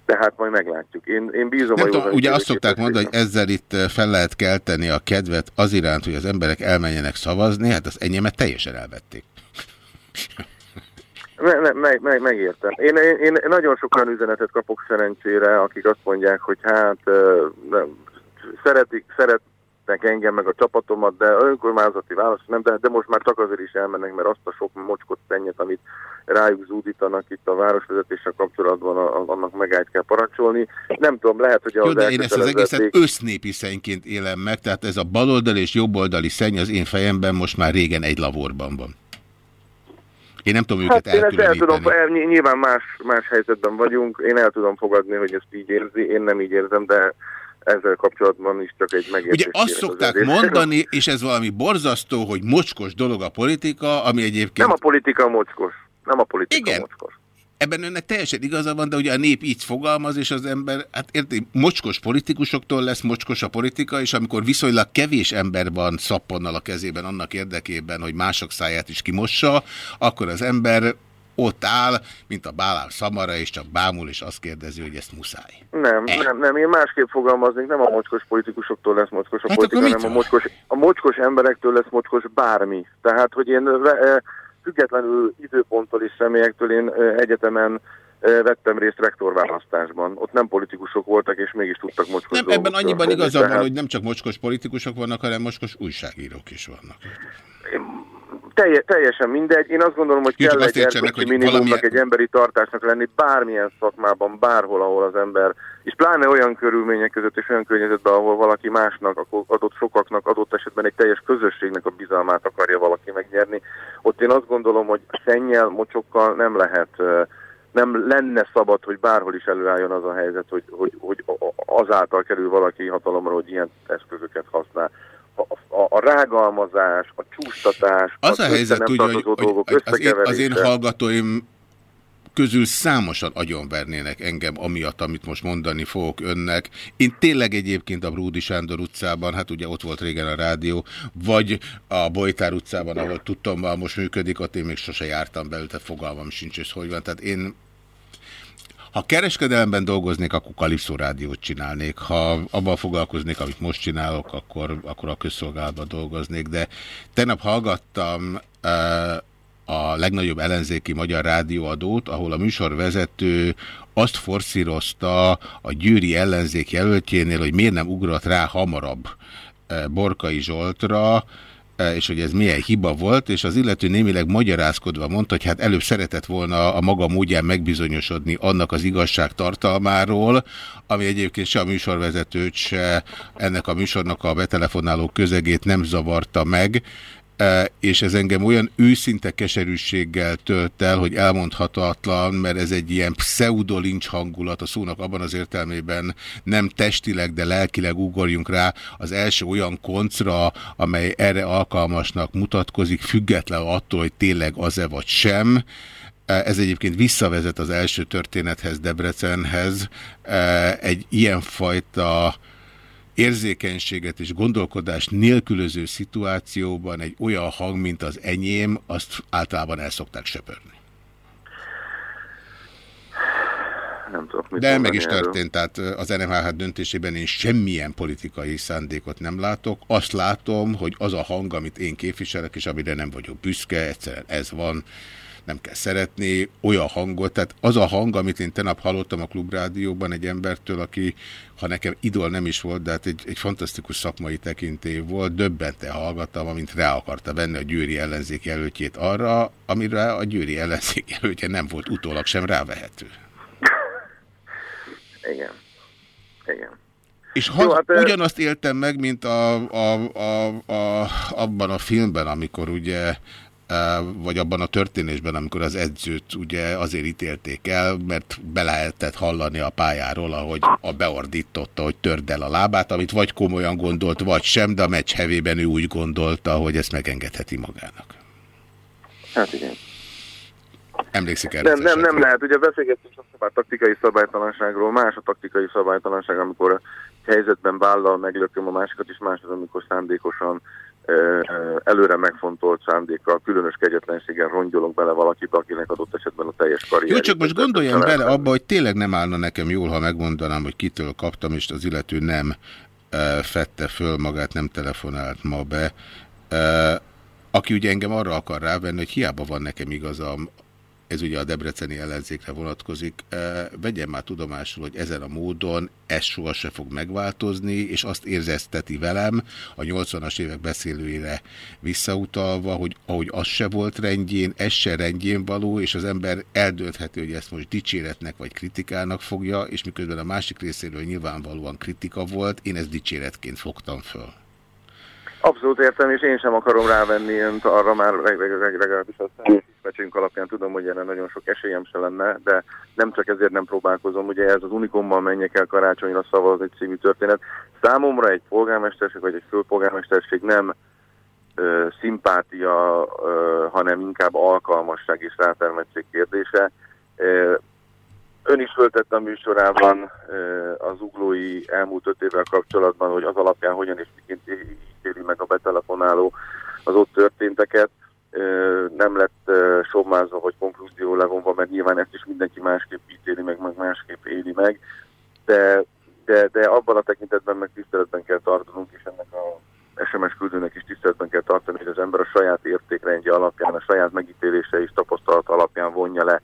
De hát majd meglátjuk. Én, én bízom Nem a tudom, ugye azt szokták mondani, hogy ezzel itt eh, fel lehet kelteni a kedvet az iránt, hogy az emberek elmenjenek szavazni, hát az enyémet teljesen elvették. Ne, ne, meg, meg, megértem. Én, én, én nagyon sok olyan üzenetet kapok szerencsére, akik azt mondják, hogy hát ö, nem, szeretik, szeretnek engem meg a csapatomat, de önkormányzati válasz nem, de, de most már csak azért is elmennek, mert azt a sok mocskot szennyet, amit rájuk zúdítanak itt a városvezetéssel kapcsolatban, a, a, annak megállt kell parancsolni. Nem tudom, lehet, hogy Jó, de én ezt az egészet össznépi szennyként élem meg, tehát ez a baloldali és jobboldali szenny az én fejemben most már régen egy lavorban van. Én nem tudom őket Hát én el tudom, nyilván más, más helyzetben vagyunk, én el tudom fogadni, hogy ezt így érzi, én nem így érzem, de ezzel kapcsolatban is csak egy megértés. Ugye azt szokták részéről. mondani, és ez valami borzasztó, hogy mocskos dolog a politika, ami egyébként... Nem a politika mocskos. Nem a politika Igen. mocskos. Ebben önnek teljesen igaza van, de ugye a nép így fogalmaz, és az ember, hát érti, mocskos politikusoktól lesz mocskos a politika, és amikor viszonylag kevés ember van szappannal a kezében annak érdekében, hogy mások száját is kimossa, akkor az ember ott áll, mint a bálám szamara, és csak bámul, és azt kérdezi, hogy ezt muszáj. Nem, nem, nem, én másképp fogalmaznék, nem a mocskos politikusoktól lesz mocskos a Hát politika, hanem a mocskos, a mocskos emberektől lesz mocskos bármi. Tehát, hogy én eh, függetlenül időponttól és személyektől én eh, egyetemen vettem részt rektorválasztásban. Ott nem politikusok voltak, és mégis tudtak mocskos Nem, ebben annyiban szólni. igaza van, Tehát- hogy nem csak mocskos politikusok vannak, hanem mocskos újságírók is vannak. Telje, teljesen mindegy. Én azt gondolom, hogy Jó, kell egy erkölcsi minimumnak, valamilyen- egy emberi tartásnak lenni bármilyen szakmában, bárhol, ahol az ember, és pláne olyan körülmények között és olyan környezetben, ahol valaki másnak, akkor adott sokaknak, adott esetben egy teljes közösségnek a bizalmát akarja valaki megnyerni. Ott én azt gondolom, hogy szennyel, mocsokkal nem lehet, nem lenne szabad, hogy bárhol is előálljon az a helyzet, hogy, hogy, hogy azáltal kerül valaki hatalomra, hogy ilyen eszközöket használ. A, a, a rágalmazás, a csúsztatás, Az a össze helyzet, nem ugye, hogy, tartozó hogy dolgok az, én, az én hallgatóim közül számosan agyonvernének engem amiatt, amit most mondani fogok önnek. Én tényleg egyébként a Bródi Sándor utcában, hát ugye ott volt régen a rádió, vagy a Bojtár utcában, ahol tudtam, most működik, ott én még sose jártam belőle, fogalmam sincs, hogy hogy van. Tehát én ha kereskedelemben dolgoznék, akkor Kalipszó rádiót csinálnék. Ha abban foglalkoznék, amit most csinálok, akkor, akkor a közszolgálatban dolgoznék. De tegnap hallgattam uh, a legnagyobb ellenzéki magyar rádióadót, ahol a műsorvezető azt forszírozta a győri ellenzék jelöltjénél, hogy miért nem ugrott rá hamarabb uh, Borkai Zsoltra, e, és hogy ez milyen hiba volt, és az illető némileg magyarázkodva mondta, hogy hát előbb szeretett volna a maga módján megbizonyosodni annak az igazság tartalmáról, ami egyébként se a műsorvezetőt, se ennek a műsornak a betelefonáló közegét nem zavarta meg, és ez engem olyan őszinte keserűséggel tölt el, hogy elmondhatatlan, mert ez egy ilyen pseudolincs hangulat a szónak abban az értelmében nem testileg, de lelkileg ugorjunk rá az első olyan koncra, amely erre alkalmasnak mutatkozik, független attól, hogy tényleg az-e vagy sem. E, Ez egyébként visszavezet az első történethez, Debrecenhez. E, Egy ilyenfajta érzékenységet és gondolkodást nélkülöző szituációban egy olyan hang, mint az enyém, azt általában el szokták söpörni. Nem tudok mit De meg is erről. történt, tehát az NMHH döntésében én semmilyen politikai szándékot nem látok. Azt látom, hogy az a hang, amit én képviselek, és amire nem vagyok büszke, egyszerűen ez van, nem kell szeretni, olyan hangot, tehát az a hang, amit én tenap hallottam a klubrádióban egy embertől, aki, ha nekem idol nem is volt, de hát egy, egy fantasztikus szakmai tekintély volt, döbbente hallgattam, amint rá akarta venni a győri ellenzék jelöltjét arra, amire a győri ellenzék jelöltje nem volt utólag sem rávehető. Igen. Igen. És ha Jó, hát, ugyanazt éltem meg, mint a, a, a, a, abban a filmben, amikor ugye vagy abban a történésben, amikor az edzőt ugye azért ítélték el, mert be lehetett hallani a pályáról, ahogy a beordította, hogy törd el a lábát, amit vagy komolyan gondolt, vagy sem, de a meccs hevében ő úgy gondolta, hogy ezt megengedheti magának. Hát igen. Emlékszik erre? Nem, nem, nem lehet. Ugye beszélgettünk már taktikai szabálytalanságról. Más a taktikai szabálytalanság, amikor egy helyzetben vállal meglököm a másikat, és más az, amikor szándékosan előre megfontolt szándékkal, különös kegyetlenséggel rongyolok bele valakibe, akinek adott esetben a teljes karrier. Jó, csak most gondoljam bele abba, hogy tényleg nem állna nekem jól, ha megmondanám, hogy kitől kaptam, és az illető nem fette föl magát, nem telefonált ma be. Aki ugye engem arra akar rávenni, hogy hiába van nekem igazam, ez ugye a debreceni ellenzékre vonatkozik, vegyem már tudomásul, hogy ezen a módon ez soha se fog megváltozni, és azt érzezteti velem a 80-as évek beszélőire visszautalva, hogy ahogy az se volt rendjén, ez se rendjén való, és az ember eldöntheti, hogy ezt most dicséretnek vagy kritikának fogja, és miközben a másik részéről nyilvánvalóan kritika volt, én ezt dicséretként fogtam föl. Abszolút értem, és én sem akarom rávenni önt arra már leg- leg- leg- legalábbis a személyismecsünk alapján tudom, hogy erre nagyon sok esélyem se lenne, de nem csak ezért nem próbálkozom. Ugye ez az Unikummal menjek el karácsonyra szavazni című történet. Számomra egy polgármesterség vagy egy főpolgármesterség nem ö, szimpátia, ö, hanem inkább alkalmasság és rátermettség kérdése. Ö, Ön is föltette a műsorában az uglói elmúlt öt évvel kapcsolatban, hogy az alapján hogyan és miként ítéli meg a betelefonáló az ott történteket. Nem lett sommázva vagy konklúzió levonva, mert nyilván ezt is mindenki másképp ítéli meg, meg másképp éli meg. De, de, de abban a tekintetben meg tiszteletben kell tartanunk, és ennek a SMS küldőnek is tiszteletben kell tartani, hogy az ember a saját értékrendje alapján, a saját megítélése és tapasztalat alapján vonja le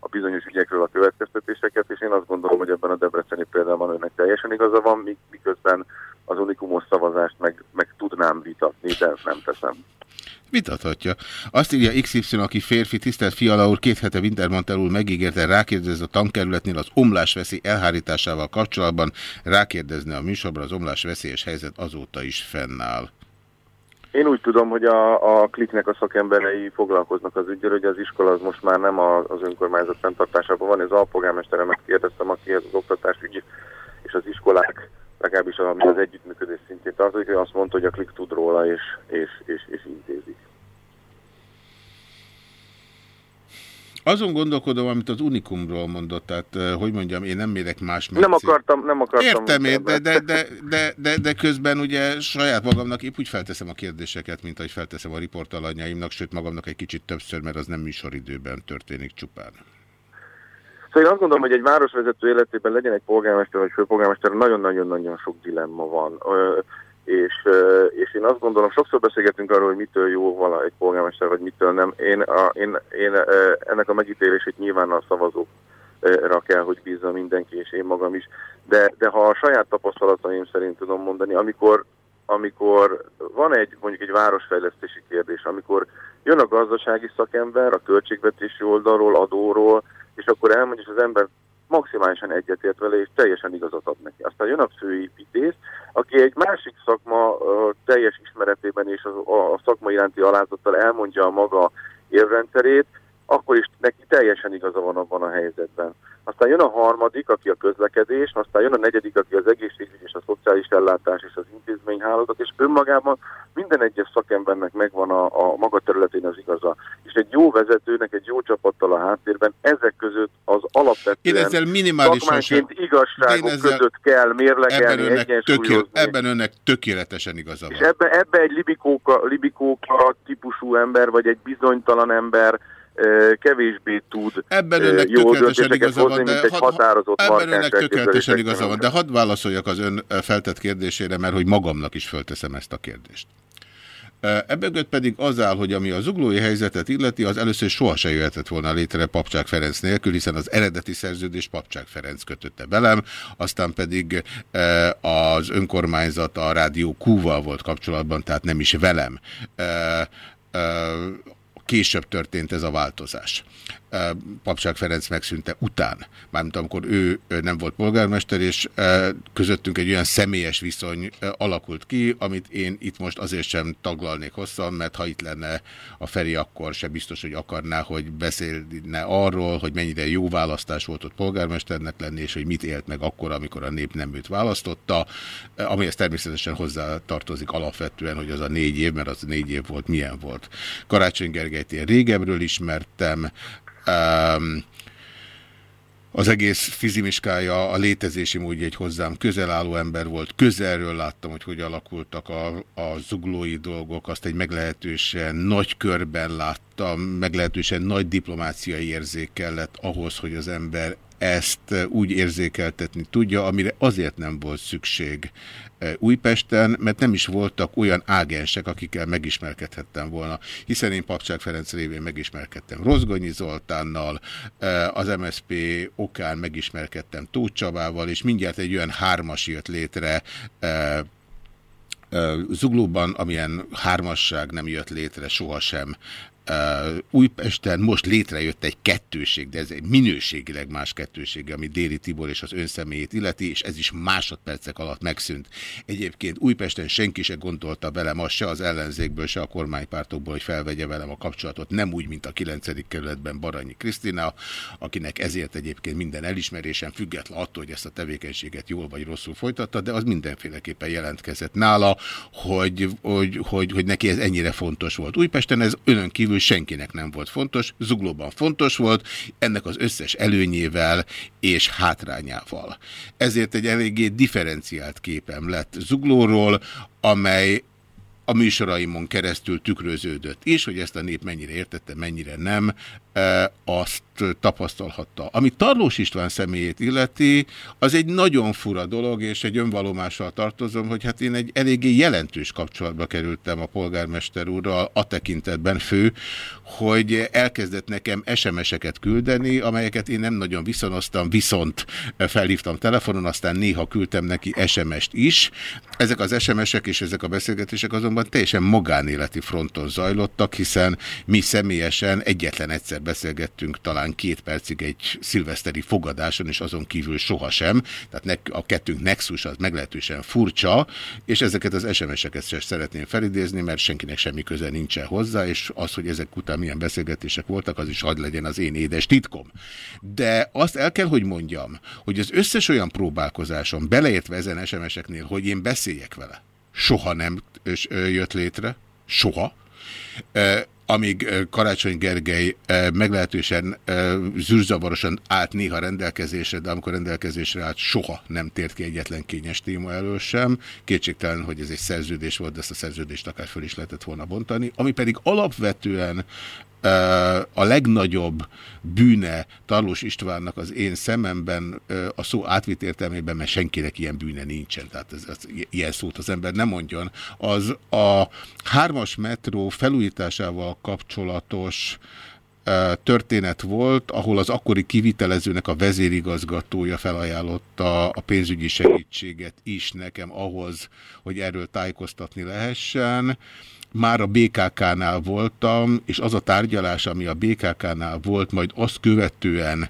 a bizonyos ügyekről a következtetéseket, és én azt gondolom, hogy ebben a Debreceni példában önnek teljesen igaza van, mik- miközben az unikumos szavazást meg, meg tudnám vitatni, de nem teszem. Vitathatja. Azt írja XY, aki férfi, tisztelt Fiala úr, két hete Wintermantel úr megígérte rákérdez a tankerületnél az omlásveszély elhárításával kapcsolatban. Rákérdezni a műsorban az omlásveszélyes helyzet azóta is fennáll. Én úgy tudom, hogy a, a kliknek a szakemberei foglalkoznak az ügyről, hogy az iskola az most már nem az önkormányzat fenntartásában van, ez alpolgármesteremet kérdeztem, aki az oktatásügyi és az iskolák, legalábbis ami az együttműködés szintjén tartozik, ő azt mondta, hogy a klik tud róla és, és, és, és intézik. Azon gondolkodom, amit az Unikumról mondott, tehát eh, hogy mondjam, én nem mérek más Nem mércét. akartam, nem akartam. Értem én, de, de, de, de, de, de közben ugye saját magamnak épp úgy felteszem a kérdéseket, mint ahogy felteszem a riportalanyaimnak, sőt magamnak egy kicsit többször, mert az nem műsoridőben történik csupán. Szóval én azt gondolom, hogy egy városvezető életében legyen egy polgármester vagy főpolgármester, nagyon-nagyon-nagyon sok dilemma van. Ö, és, és én azt gondolom, sokszor beszélgetünk arról, hogy mitől jó vala egy polgármester, vagy mitől nem. Én, a, én, én ennek a megítélését nyilván a szavazókra kell, hogy bízza mindenki, és én magam is. De, de ha a saját tapasztalataim szerint tudom mondani, amikor amikor van egy mondjuk egy városfejlesztési kérdés, amikor jön a gazdasági szakember a költségvetési oldalról, adóról, és akkor elmondja, és az ember maximálisan egyetért vele, és teljesen igazat ad neki. Aztán jön a főépítész, aki egy másik szakma teljes ismeretében és a, a szakma iránti alázattal elmondja a maga érrendszerét, akkor is neki teljesen igaza van abban a helyzetben. Aztán jön a harmadik, aki a közlekedés, aztán jön a negyedik, aki az egészségügy és a szociális ellátás és az intézményhálózat, és önmagában minden egyes szakembernek megvan a, a maga területén az igaza. És egy jó vezetőnek, egy jó csapattal a háttérben ezek között az alapvetően Én ezzel szakmánként igazságok Én ezzel- között kell Ebben mérlegelni, önnek, tökél, ebben önnek tökéletesen igaza És van. ebbe, ebbe egy libikóka, libikóka típusú ember, vagy egy bizonytalan ember kevésbé tud Ebben önnek jó döntéseket hozni, van, de mint egy határozott ebben markáns önnek tökéletesen igaza van, de hadd válaszoljak az ön feltett kérdésére, mert hogy magamnak is fölteszem ezt a kérdést. Ebből pedig az áll, hogy ami a zuglói helyzetet illeti, az először sohasem jöhetett volna létre Papcsák Ferenc nélkül, hiszen az eredeti szerződés Papcsák Ferenc kötötte velem, aztán pedig az önkormányzat a Rádió Q-val volt kapcsolatban, tehát nem is velem. Később történt ez a változás. Papcsák Ferenc megszűnte után, mármint amikor ő nem volt polgármester, és közöttünk egy olyan személyes viszony alakult ki, amit én itt most azért sem taglalnék hosszan, mert ha itt lenne a Feri, akkor se biztos, hogy akarná, hogy beszélne arról, hogy mennyire jó választás volt ott polgármesternek lenni, és hogy mit élt meg akkor, amikor a nép nem őt választotta, eh, amihez természetesen hozzá tartozik alapvetően, hogy az a négy év, mert az négy év volt, milyen volt. Karácsony Gergelyt én régebről ismertem, um, az egész fizimiskája, a létezési módja egy hozzám közel álló ember volt. Közelről láttam, hogy hogy alakultak a, a zuglói dolgok, azt egy meglehetősen nagy körben láttam, meglehetősen nagy diplomáciai érzék kellett ahhoz, hogy az ember ezt úgy érzékeltetni tudja, amire azért nem volt szükség eh, Újpesten, mert nem is voltak olyan ágensek, akikkel megismerkedhettem volna, hiszen én Papcsák Ferenc révén megismerkedtem Rozgonyi Zoltánnal, eh, az MSP okán megismerkedtem Tóth Csabával, és mindjárt egy olyan hármas jött létre eh, eh, Zuglóban, amilyen hármasság nem jött létre sohasem Újpesten most létrejött egy kettőség, de ez egy minőségileg más kettőség, ami Déli Tibor és az önszemélyét illeti, és ez is másodpercek alatt megszűnt. Egyébként Újpesten senki se gondolta velem azt se az ellenzékből, se a kormánypártokból, hogy felvegye velem a kapcsolatot, nem úgy, mint a 9. kerületben Baranyi Krisztina, akinek ezért egyébként minden elismerésem független attól, hogy ezt a tevékenységet jól vagy rosszul folytatta, de az mindenféleképpen jelentkezett nála, hogy, hogy, hogy, hogy neki ez ennyire fontos volt. Újpesten ez önön kívül senkinek nem volt fontos, Zuglóban fontos volt, ennek az összes előnyével és hátrányával. Ezért egy eléggé differenciált képem lett Zuglóról, amely a műsoraimon keresztül tükröződött is, hogy ezt a nép mennyire értette, mennyire nem, azt tapasztalhatta. Ami Tarlós István személyét illeti, az egy nagyon fura dolog, és egy önvalomással tartozom, hogy hát én egy eléggé jelentős kapcsolatba kerültem a polgármester úrral, a tekintetben fő, hogy elkezdett nekem SMS-eket küldeni, amelyeket én nem nagyon viszonoztam, viszont felhívtam telefonon, aztán néha küldtem neki SMS-t is. Ezek az SMS-ek és ezek a beszélgetések azonban teljesen magánéleti fronton zajlottak, hiszen mi személyesen egyetlen egyszer beszélgettünk talán két percig egy szilveszteri fogadáson, és azon kívül sohasem. Tehát ne, a kettőnk nexus az meglehetősen furcsa, és ezeket az SMS-eket sem szeretném felidézni, mert senkinek semmi köze nincsen hozzá, és az, hogy ezek után milyen beszélgetések voltak, az is hadd legyen az én édes titkom. De azt el kell, hogy mondjam, hogy az összes olyan próbálkozásom, beleértve ezen SMS-eknél, hogy én beszéljek vele, soha nem jött létre, soha. Amíg Karácsony Gergely meglehetősen zűrzavarosan állt néha rendelkezésre, de amikor rendelkezésre állt, soha nem tért ki egyetlen kényes téma elől sem. Kétségtelen, hogy ez egy szerződés volt, de ezt a szerződést akár föl is lehetett volna bontani. Ami pedig alapvetően a legnagyobb bűne Tarlós Istvánnak az én szememben a szó átvitt értelmében, mert senkinek ilyen bűne nincsen, tehát ez, ez, ilyen szót az ember nem mondjon, az a hármas metró felújításával kapcsolatos történet volt, ahol az akkori kivitelezőnek a vezérigazgatója felajánlotta a pénzügyi segítséget is nekem ahhoz, hogy erről tájékoztatni lehessen már a BKK-nál voltam, és az a tárgyalás, ami a BKK-nál volt, majd azt követően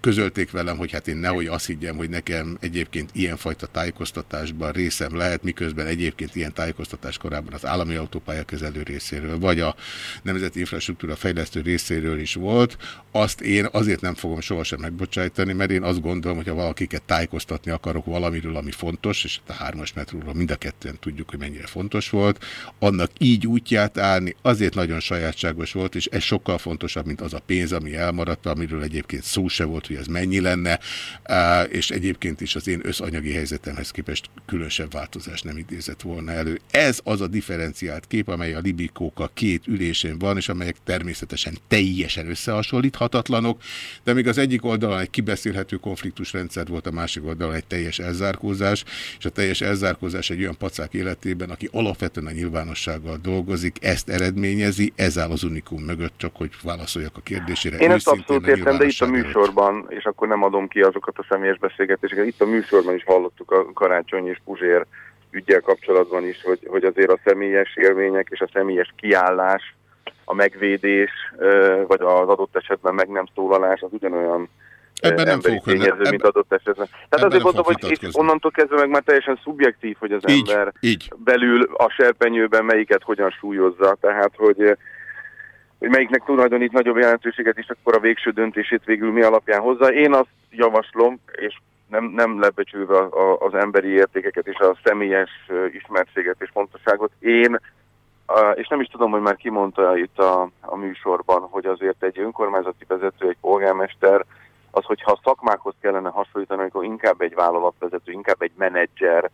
közölték velem, hogy hát én nehogy azt higgyem, hogy nekem egyébként ilyenfajta tájékoztatásban részem lehet, miközben egyébként ilyen tájékoztatás korábban az állami autópályakezelő részéről, vagy a Nemzeti Infrastruktúra Fejlesztő részéről is volt, azt én azért nem fogom sohasem megbocsájtani, mert én azt gondolom, hogy ha valakiket tájékoztatni akarok valamiről, ami fontos, és a hármas metróról mind a kettően tudjuk, hogy mennyire fontos volt, annak így útját állni, azért nagyon sajátságos volt, és ez sokkal fontosabb, mint az a pénz, ami elmaradt, amiről egyébként szó se volt, hogy ez mennyi lenne, és egyébként is az én összanyagi helyzetemhez képest különösebb változás nem idézett volna elő. Ez az a differenciált kép, amely a Libikóka két ülésén van, és amelyek természetesen teljesen összehasonlíthatatlanok, de még az egyik oldalon egy kibeszélhető konfliktusrendszer volt, a másik oldalon egy teljes elzárkózás, és a teljes elzárkózás egy olyan pacák életében, aki alapvetően a nyilvánossággal dolgozik, ezt eredményezi, ez áll az unikum mögött, csak hogy válaszoljak a kérdésére. Én ezt abszolút értem, de itt a műsorban, és akkor nem adom ki azokat a személyes beszélgetéseket, itt a műsorban is hallottuk a Karácsony és Puzsér ügyel kapcsolatban is, hogy, hogy azért a személyes élmények és a személyes kiállás, a megvédés, vagy az adott esetben meg nem szólalás, az ugyanolyan Ebben nem fogok tényező, ebben, mint adott esetben. Tehát azért mondom, hogy és onnantól kezdve meg már teljesen szubjektív, hogy az így, ember így. belül a serpenyőben melyiket hogyan súlyozza. Tehát, hogy, hogy melyiknek tulajdonít nagyobb jelentőséget, és akkor a végső döntését végül mi alapján hozza. Én azt javaslom, és nem, nem lebecsülve az emberi értékeket és a személyes ismertséget és fontosságot, én és nem is tudom, hogy már kimondta itt a, a műsorban, hogy azért egy önkormányzati vezető, egy polgármester, az, hogyha a szakmákhoz kellene hasonlítani, akkor inkább egy vállalatvezető, inkább egy menedzser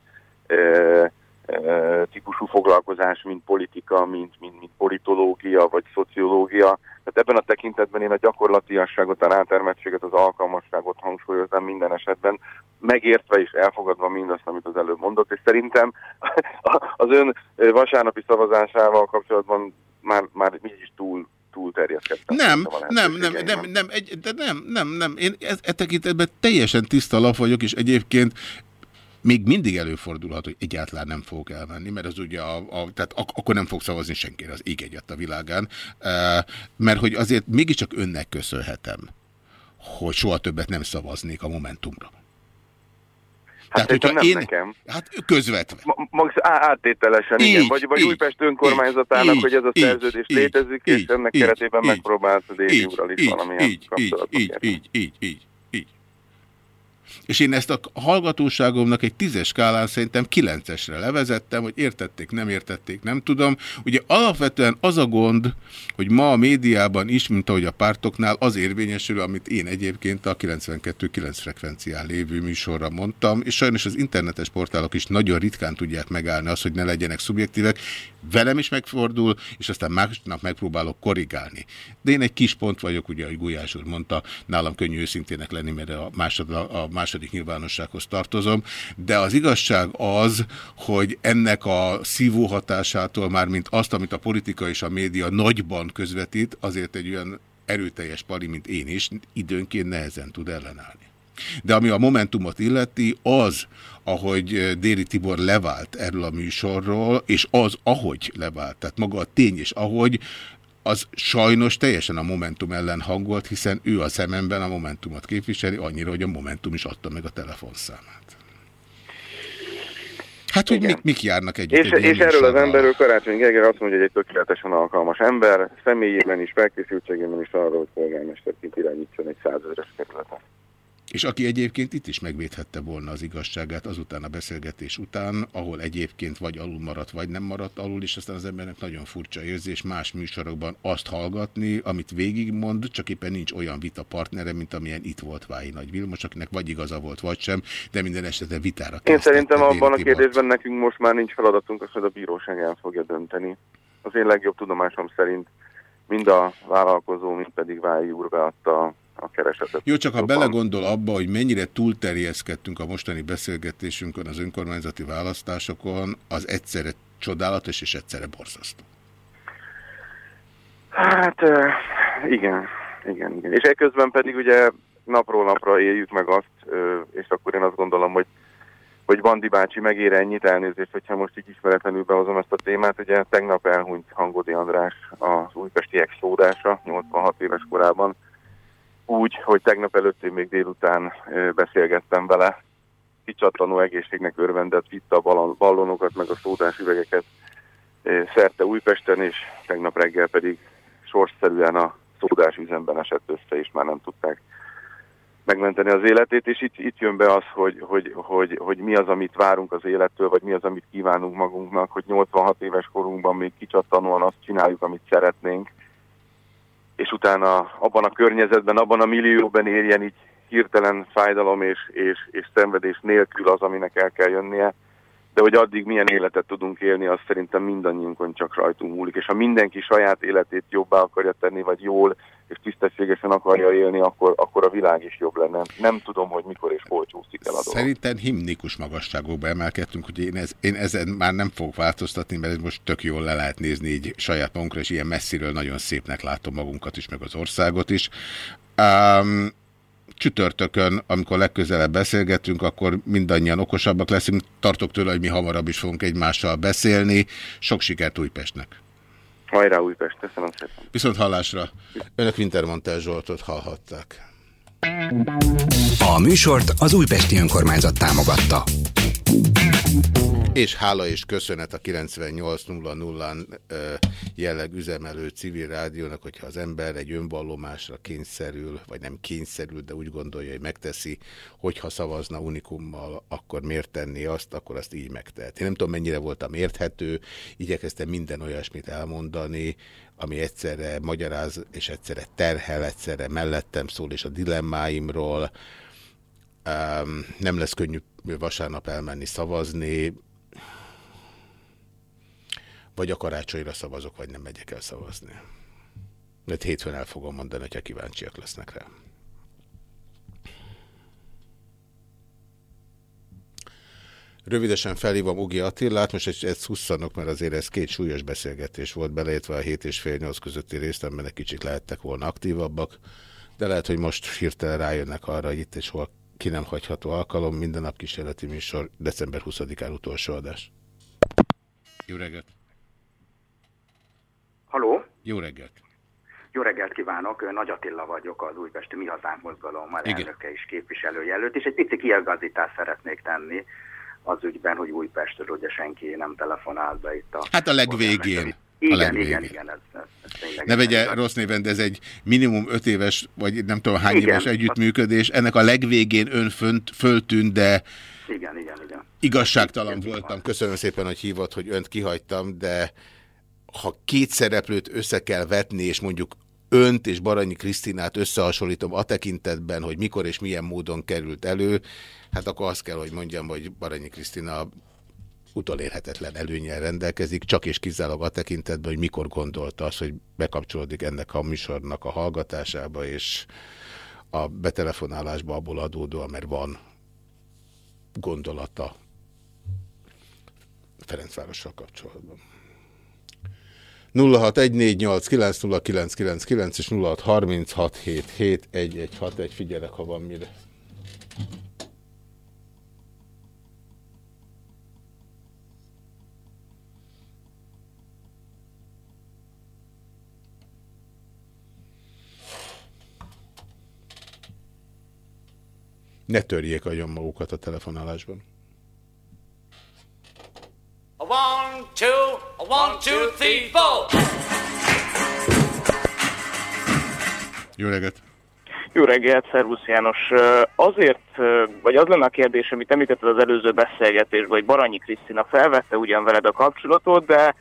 típusú foglalkozás, mint politika, mint, mint, mint politológia vagy szociológia. Tehát ebben a tekintetben én a gyakorlatiasságot, a rátermettséget, az alkalmasságot hangsúlyozom minden esetben, megértve és elfogadva mindazt, amit az előbb mondott, és szerintem az ön vasárnapi szavazásával kapcsolatban már, már így is túl túlterjeszkedtem. Nem, nem, nem, nem, nem, egy, de nem, nem, nem. Én e, e tekintetben teljesen tiszta lap vagyok, és egyébként még mindig előfordulhat, hogy egyáltalán nem fogok elmenni, mert az ugye, a, a, tehát ak akkor nem fog szavazni senkire, az ég egyet a világán, e, mert hogy azért mégiscsak önnek köszönhetem, hogy soha többet nem szavaznék a Momentumra. Hát Tehát, hogyha nem én... nekem. Hát közvetve. Max áttételesen, így, igen. Vagy, vagy így, Újpest önkormányzatának, így, hogy ez a szerződés így, létezik, így, és ennek így, keretében így, megpróbált az Évi úrral is valamilyen így, így, így, így, így, így, és én ezt a hallgatóságomnak egy tízes skálán szerintem kilencesre levezettem, hogy értették, nem értették, nem tudom. Ugye alapvetően az a gond, hogy ma a médiában is, mint ahogy a pártoknál, az érvényesül, amit én egyébként a 92-9 frekvencián lévő műsorra mondtam, és sajnos az internetes portálok is nagyon ritkán tudják megállni azt, hogy ne legyenek szubjektívek. Velem is megfordul, és aztán másnap megpróbálok korrigálni. De én egy kis pont vagyok, ugye, ahogy Gulyás úr mondta, nálam könnyű őszintének lenni, mert a, másod, a második nyilvánossághoz tartozom, de az igazság az, hogy ennek a szívó hatásától már, mint azt, amit a politika és a média nagyban közvetít, azért egy olyan erőteljes pali, mint én is, időnként nehezen tud ellenállni. De ami a Momentumot illeti, az, ahogy Déri Tibor levált erről a műsorról, és az, ahogy levált, tehát maga a tény és ahogy, az sajnos teljesen a Momentum ellen hangolt, hiszen ő a szememben a Momentumot képviseli, annyira, hogy a Momentum is adta meg a telefonszámát. Hát, hogy mik, mik járnak együtt. És, egy és erről az emberről Karácsony Gergely azt mondja, hogy egy tökéletesen alkalmas ember, személyében is, felkészültségében is arra, hogy polgármesterként irányítson egy százezres kerületet. És aki egyébként itt is megvédhette volna az igazságát azután a beszélgetés után, ahol egyébként vagy alul maradt, vagy nem maradt alul, és aztán az embernek nagyon furcsa érzés más műsorokban azt hallgatni, amit végigmond, csak éppen nincs olyan vita partnere, mint amilyen itt volt Vályi Nagy Vilmos, akinek vagy igaza volt, vagy sem, de minden esetre vitára Én szerintem abban a kérdésben nekünk most már nincs feladatunk, azt, hogy a bíróság el fogja dönteni. Az én legjobb tudomásom szerint mind a vállalkozó, mind pedig Vályi úr beadta a keresetet. Jó, csak ha belegondol abba, hogy mennyire túlterjeszkedtünk a mostani beszélgetésünkön az önkormányzati választásokon, az egyszerre csodálatos és egyszerre borzasztó. Hát igen, igen, igen. És ekközben pedig ugye napról napra éljük meg azt, és akkor én azt gondolom, hogy hogy Bandi bácsi megér ennyit elnézést, hogyha most így ismeretlenül behozom ezt a témát. Ugye tegnap elhunyt Hangodi András, az újpesti ex-szódása, 86 éves korában. Úgy, hogy tegnap előtt én még délután beszélgettem vele, kicsatlanó egészségnek örvendett, vitte a ballon- ballonokat, meg a szódás üvegeket szerte Újpesten, és tegnap reggel pedig sorsszerűen a szódás üzemben esett össze, és már nem tudták megmenteni az életét, és itt, itt jön be az, hogy, hogy, hogy, hogy mi az, amit várunk az élettől, vagy mi az, amit kívánunk magunknak, hogy 86 éves korunkban még kicsattanóan azt csináljuk, amit szeretnénk, és utána abban a környezetben, abban a millióban érjen így hirtelen fájdalom és, és, és szenvedés nélkül az, aminek el kell jönnie, de hogy addig milyen életet tudunk élni, az szerintem mindannyiunkon csak rajtunk múlik, és ha mindenki saját életét jobbá akarja tenni, vagy jól és tisztességesen akarja élni, akkor, akkor a világ is jobb lenne. Nem tudom, hogy mikor és hol csúszik el a dolog. Szerintem himnikus magasságokba emelkedtünk, hogy én, ez, én ezen már nem fogok változtatni, mert ez most tök jól le lehet nézni így saját magunkra, és ilyen messziről nagyon szépnek látom magunkat is, meg az országot is. Um, csütörtökön, amikor legközelebb beszélgetünk, akkor mindannyian okosabbak leszünk. Tartok tőle, hogy mi hamarabb is fogunk egymással beszélni. Sok sikert Újpestnek! Hajrá Újpest, köszönöm szépen. Viszont hallásra. Önök Wintermantel Zsoltot hallhatták. A műsort az Újpesti Önkormányzat támogatta. És hála és köszönet a 98.00-án ö, jelleg üzemelő civil rádiónak, hogyha az ember egy önvallomásra kényszerül, vagy nem kényszerül, de úgy gondolja, hogy megteszi, hogyha szavazna unikummal, akkor miért tenni azt, akkor azt így megtehet. Én nem tudom, mennyire voltam érthető, igyekeztem minden olyasmit elmondani, ami egyszerre magyaráz, és egyszerre terhel, egyszerre mellettem szól, és a dilemmáimról. Um, nem lesz könnyű vasárnap elmenni szavazni, vagy a karácsonyra szavazok, vagy nem megyek el szavazni. Mert hétfőn el fogom mondani, hogyha kíváncsiak lesznek rá. Rövidesen felhívom Ugi Attilát, most egy, egy szusszanok, mert azért ez két súlyos beszélgetés volt, beleértve a 7 és fél 8 közötti részt, amiben egy kicsit lehettek volna aktívabbak, de lehet, hogy most hirtelen rájönnek arra, hogy itt és hol ki nem hagyható alkalom, minden nap kísérleti műsor, december 20-án utolsó adás. Jó reggelt! Haló? Jó reggelt! Jó reggelt kívánok, Nagy Attila vagyok, az Újpesti Mi Hazánk mozgalom elnöke és képviselőjelölt, és egy pici kielgazítást szeretnék tenni az ügyben, hogy Újpestről ugye senki nem telefonál be itt a... Hát a legvégén. Igen, a legvégén. igen, igen, ez, ez, ez tényleg Ne vegye ez- rossz néven, de ez egy minimum öt éves, vagy nem tudom hány Igen. éves együttműködés. Ennek a legvégén ön fönt, föltűnt, de Igen, igen, igen. igazságtalan voltam. Köszönöm szépen, hogy hívott, hogy önt kihagytam, de ha két szereplőt össze kell vetni, és mondjuk önt és Baranyi Krisztinát összehasonlítom a tekintetben, hogy mikor és milyen módon került elő, hát akkor azt kell, hogy mondjam, hogy Baranyi Krisztina utolérhetetlen előnyel rendelkezik, csak és kizárólag a tekintetben, hogy mikor gondolta azt, hogy bekapcsolódik ennek a műsornak a hallgatásába, és a betelefonálásba abból adódóan, mert van gondolata Ferencvárossal kapcsolatban. 0614890999 és 0636771161 figyelek, ha van mire. Ne törjék agyon magukat a telefonálásban. One, two, one, two, three, four. Jó reggelt! Jó reggelt, Szervusz János. Azért, vagy az lenne a kérdés, amit említetted az előző beszélgetésben, hogy Baranyi Krisztina felvette ugyan veled a kapcsolatot, de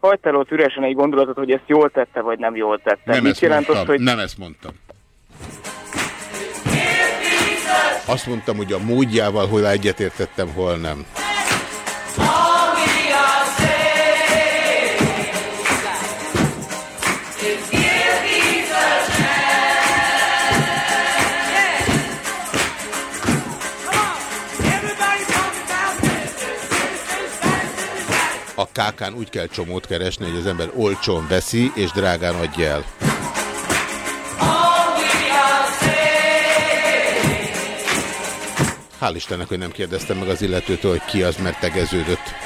hagytál ott üresen egy gondolatot, hogy ezt jól tette, vagy nem jól tette. Nem Mit ezt jelent mondtam, az, hogy... nem ezt mondtam. Azt mondtam, hogy a módjával hol egyetértettem, hol nem. A Kákán úgy kell csomót keresni, hogy az ember olcsón veszi, és drágán adja el. Hál' Istennek, hogy nem kérdeztem meg az illetőtől, hogy ki az, mert tegeződött.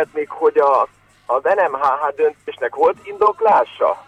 Szeretnék, hogy a, az NMHH döntésnek volt indoklása?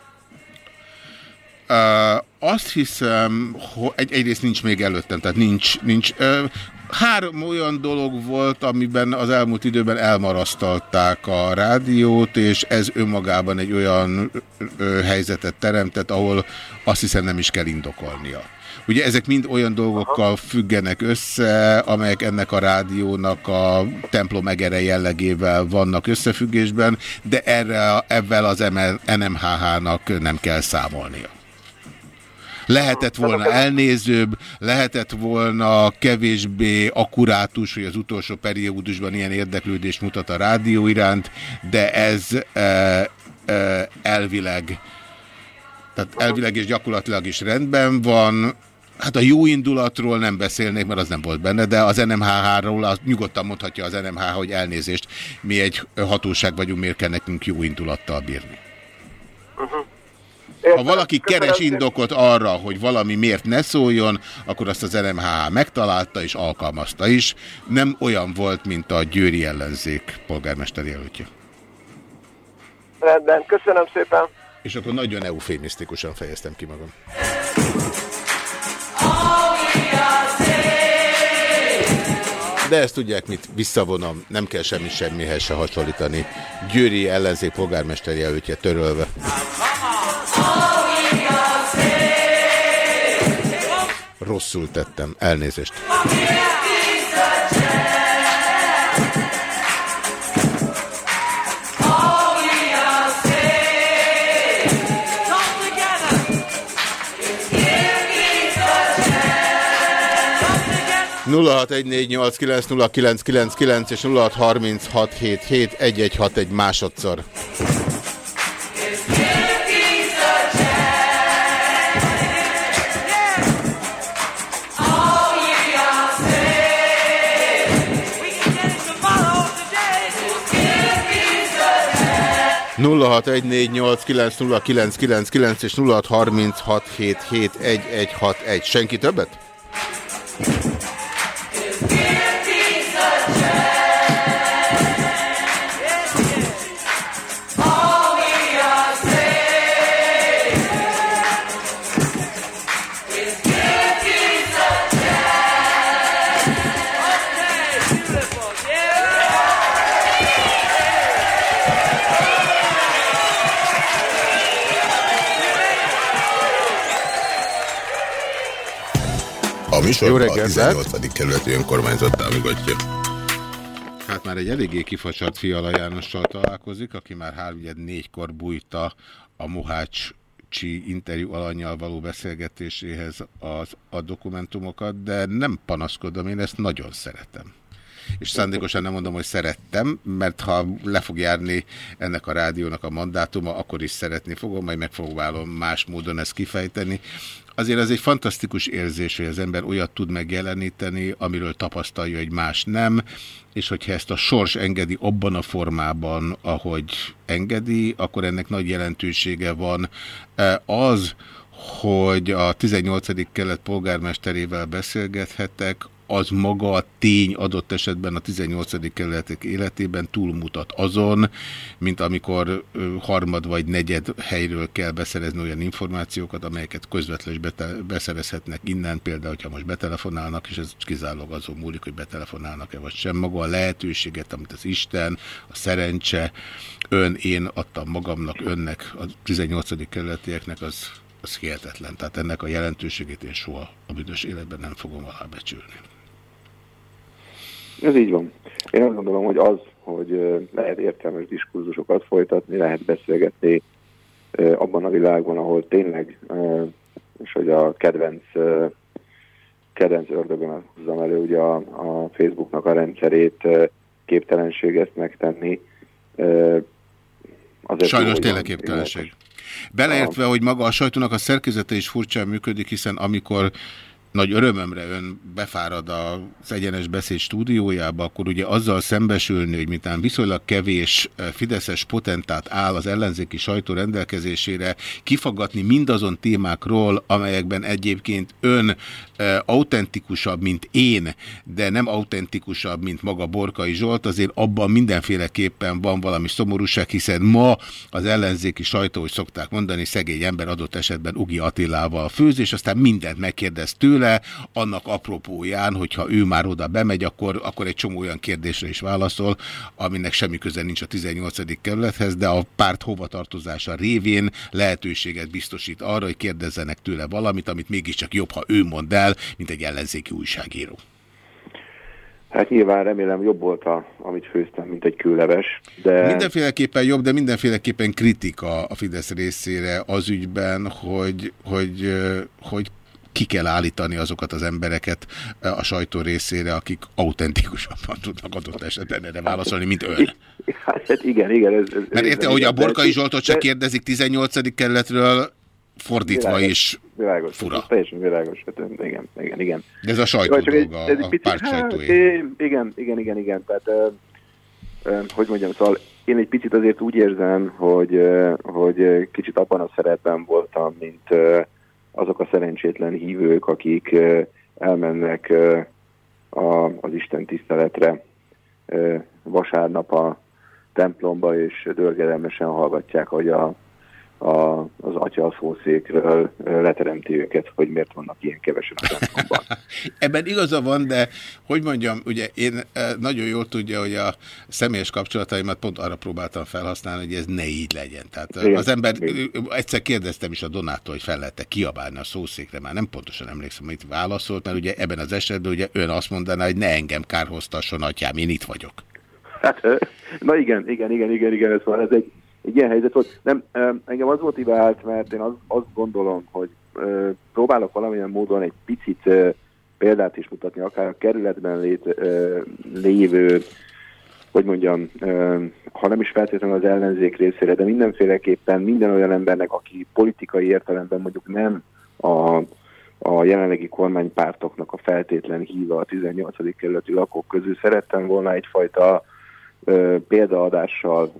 Uh, azt hiszem, hogy egy, egyrészt nincs még előttem, tehát nincs, nincs uh, három olyan dolog volt, amiben az elmúlt időben elmarasztalták a rádiót, és ez önmagában egy olyan ö, helyzetet teremtett, ahol azt hiszem nem is kell indokolnia. Ugye ezek mind olyan dolgokkal függenek össze, amelyek ennek a rádiónak a templom egere jellegével vannak összefüggésben, de erre, ebben az NMHH-nak nem kell számolnia. Lehetett volna elnézőbb, lehetett volna kevésbé akkurátus, hogy az utolsó periódusban ilyen érdeklődést mutat a rádió iránt, de ez e, e, elvileg, tehát elvileg és gyakorlatilag is rendben van. Hát a jó indulatról nem beszélnék, mert az nem volt benne, de az NMHH-ról nyugodtan mondhatja az NMH, hogy elnézést, mi egy hatóság vagyunk, miért kell nekünk jó indulattal bírni. Ha valaki keres indokot arra, hogy valami miért ne szóljon, akkor azt az NMHH megtalálta és alkalmazta is. Nem olyan volt, mint a Győri ellenzék polgármester jelöltje. Rendben, köszönöm szépen. És akkor nagyon eufémisztikusan fejeztem ki magam. De ezt tudják, mit visszavonom, nem kell semmi semmihez se hasonlítani. Győri ellenzék polgármester jelöltje törölve. Rosszul tettem, elnézést. 0614890999 és 0636771161 másodszor. nulla hat egy négy nyolc kilenc nulla kilenc kilenc kilenc és nulla hat harminc hat hét hét egy egy hat egy senki többet? A műsor Jó a reggelt, 18. kerületi önkormányzat támogatja. Hát már egy eléggé kifacsart Fiala Jánossal találkozik, aki már háromnyed négykor bújta a Mohácsi interjú alanyjal való beszélgetéséhez az, a dokumentumokat, de nem panaszkodom, én ezt nagyon szeretem. És szándékosan nem mondom, hogy szerettem, mert ha le fog járni ennek a rádiónak a mandátuma, akkor is szeretni fogom, majd megpróbálom más módon ezt kifejteni. Azért az egy fantasztikus érzés, hogy az ember olyat tud megjeleníteni, amiről tapasztalja, hogy más nem, és hogyha ezt a sors engedi abban a formában, ahogy engedi, akkor ennek nagy jelentősége van. Az, hogy a 18. kelet polgármesterével beszélgethetek, az maga a tény adott esetben a 18. kerületek életében túlmutat azon, mint amikor harmad vagy negyed helyről kell beszerezni olyan információkat, amelyeket közvetlenül beszerezhetnek innen, például, hogyha most betelefonálnak, és ez kizárólag azon múlik, hogy betelefonálnak-e vagy sem. Maga a lehetőséget, amit az Isten, a szerencse, ön, én adtam magamnak, önnek, a 18. kerületieknek, az, az hihetetlen. Tehát ennek a jelentőségét én soha a büdös életben nem fogom alábecsülni. Ez így van. Én azt gondolom, hogy az, hogy lehet értelmes diskurzusokat folytatni, lehet beszélgetni abban a világban, ahol tényleg, és hogy a kedvenc, kedvenc ördögön hozzam elő ugye a, a Facebooknak a rendszerét, képtelenség ezt megtenni. Azért Sajnos tényleg képtelenség. Beleértve, hogy maga a sajtónak a szerkezete is furcsán működik, hiszen amikor nagy örömömre ön befárad az egyenes beszéd stúdiójába, akkor ugye azzal szembesülni, hogy mitán viszonylag kevés eh, fideszes potentát áll az ellenzéki sajtó rendelkezésére, kifaggatni mindazon témákról, amelyekben egyébként ön eh, autentikusabb, mint én, de nem autentikusabb, mint maga Borkai Zsolt, azért abban mindenféleképpen van valami szomorúság, hiszen ma az ellenzéki sajtó, hogy szokták mondani, szegény ember adott esetben Ugi Attilával főz, és aztán mindent megkérdez tőle, annak apropóján, hogyha ő már oda bemegy, akkor, akkor egy csomó olyan kérdésre is válaszol, aminek semmi köze nincs a 18. kerülethez, de a párt hovatartozása révén lehetőséget biztosít arra, hogy kérdezzenek tőle valamit, amit mégiscsak jobb, ha ő mond el, mint egy ellenzéki újságíró. Hát nyilván remélem jobb volt, a, amit főztem, mint egy kőleves, de... Mindenféleképpen jobb, de mindenféleképpen kritika a Fidesz részére az ügyben, hogy, hogy, hogy ki kell állítani azokat az embereket ö, a sajtó részére, akik autentikusabban tudnak adott esetben erre válaszolni, mint ön. Hát igen, igen. Ez, ez, Mert ez- érte, hogy a Borkai Zsoltot se de- kérdezik 18. kerületről, fordítva Világos, is Világos, fura. ez teljesen világos. Hát, igen, igen, igen. De ez a sajtó csak dolga, ez egy a picit- párt hát, sajtóé. é, Igen, igen, igen, igen. Tehát, ö, ö, hogy mondjam, szóval én egy picit azért úgy érzem, hogy, ö, hogy kicsit abban a szerepben voltam, mint azok a szerencsétlen hívők, akik elmennek az Isten tiszteletre vasárnap a templomba, és dörgedelmesen hallgatják, hogy a, a, az atya a szószékről leteremti őket, hogy miért vannak ilyen kevesen a templomban. Ebben igaza van, de hogy mondjam, ugye én nagyon jól tudja, hogy a személyes kapcsolataimat pont arra próbáltam felhasználni, hogy ez ne így legyen. Tehát eh, Igen, az ember, egyszer kérdeztem is a Donától, hogy fel lehet-e kiabálni a szószékre, már nem pontosan emlékszem, hogy itt válaszolt, mert ugye ebben az esetben ugye ön azt mondaná, hogy ne engem kárhoztasson, atyám, én itt vagyok. Hát, na igen, igen, igen, igen, igen, ez van, ez egy, egy ilyen helyzet volt. Nem, engem az motivált, mert én az, azt gondolom, hogy próbálok valamilyen módon egy picit példát is mutatni, akár a kerületben lét, lévő, hogy mondjam, ha nem is feltétlenül az ellenzék részére, de mindenféleképpen minden olyan embernek, aki politikai értelemben mondjuk nem a, a jelenlegi kormánypártoknak a feltétlen híva a 18. kerületi lakók közül szerettem volna egyfajta példaadással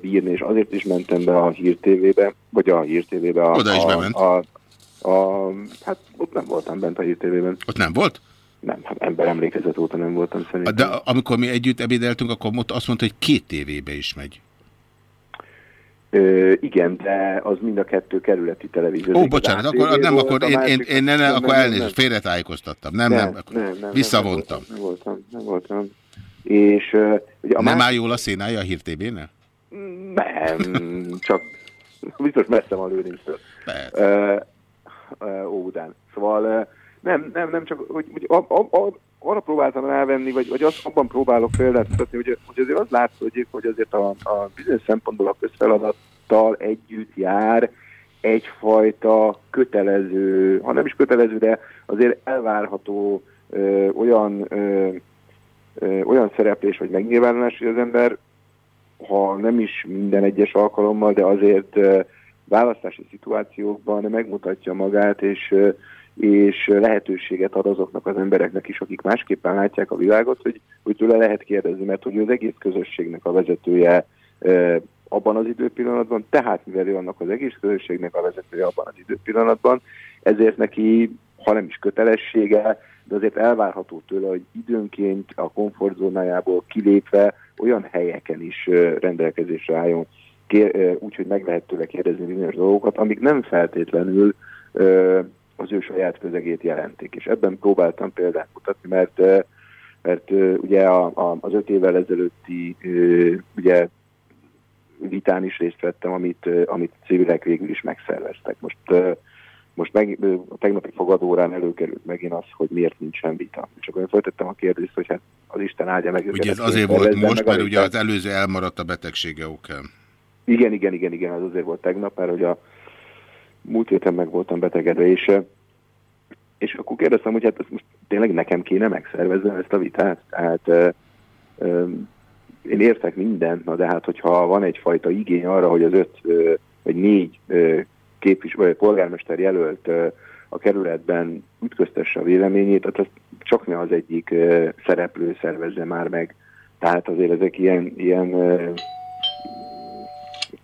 bírni, és azért is mentem be a Hír TV-be, vagy a Hír TV-be. A, Oda is a, bement. A, a, hát ott nem voltam bent a Hír TV-ben. Ott nem volt? Nem, hát ember emlékezet óta nem voltam szerintem. De amikor mi együtt ebédeltünk, akkor ott azt mondta, hogy két tévébe is megy. Ö, igen, de az mind a kettő kerületi televízió. Ó, bocsánat, akkor nem, akkor a én, én, én ne, ne, nem, akkor nem, nem, elnézést, nem. félretájékoztattam. Nem, nem, nem, nem, nem, visszavontam. Nem voltam, nem voltam. És ugye a Nem másik- áll jól a szénája a Hír TV-nél? Nem, csak biztos messze van lőninctől. Uh, Óbudán. Szóval nem, nem, nem csak, hogy, hogy a, a, a, arra próbáltam rávenni, vagy, vagy azt abban próbálok példát mutatni, hogy, hogy azért az látszik, hogy azért a, a bizonyos szempontból a közfeladattal együtt jár egyfajta kötelező, ha nem is kötelező, de azért elvárható ö, olyan ö, olyan szereplés vagy megnyilvánulás, hogy az ember, ha nem is minden egyes alkalommal, de azért választási szituációkban megmutatja magát, és, és lehetőséget ad azoknak az embereknek is, akik másképpen látják a világot, hogy, hogy tőle lehet kérdezni, mert hogy az egész közösségnek a vezetője abban az időpillanatban, tehát mivel ő annak az egész közösségnek a vezetője abban az időpillanatban, ezért neki, ha nem is kötelessége, de azért elvárható tőle, hogy időnként a komfortzónájából kilépve olyan helyeken is rendelkezésre álljon, úgyhogy meg lehet tőle kérdezni bizonyos dolgokat, amik nem feltétlenül az ő saját közegét jelentik. És ebben próbáltam példát mutatni, mert, mert ugye a, a, az öt évvel ezelőtti ugye vitán is részt vettem, amit, amit civilek végül is megszerveztek. Most, most meg, ö, a tegnapi fogadórán előkerült megint az, hogy miért nincsen vita. Csak olyan föltettem a kérdést, hogy hát az Isten áldja meg. őket, Ugye ez azért volt most, mert ugye az előző elmaradt a betegsége okán. Igen, igen, igen, igen, az azért volt tegnap, mert hogy a múlt héten meg voltam betegedve, és, és akkor kérdeztem, hogy hát ezt most tényleg nekem kéne megszerveznem ezt a vitát. Tehát eh, eh, én értek mindent, na de hát hogyha van egyfajta igény arra, hogy az öt eh, vagy négy eh, képvis, vagy polgármester jelölt a kerületben ütköztesse a véleményét, hát azt csak ne az egyik szereplő szervezze már meg. Tehát azért ezek ilyen, ilyen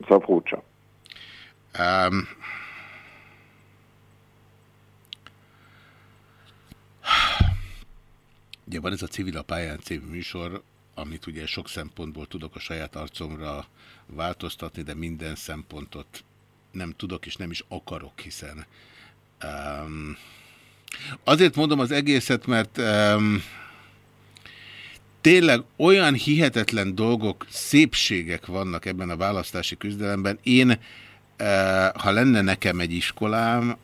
furcsa. Um, ugye van ez a Civil a pályán című műsor, amit ugye sok szempontból tudok a saját arcomra változtatni, de minden szempontot nem tudok és nem is akarok, hiszen um, azért mondom az egészet, mert um, tényleg olyan hihetetlen dolgok, szépségek vannak ebben a választási küzdelemben. Én, eh, ha lenne nekem egy iskolám,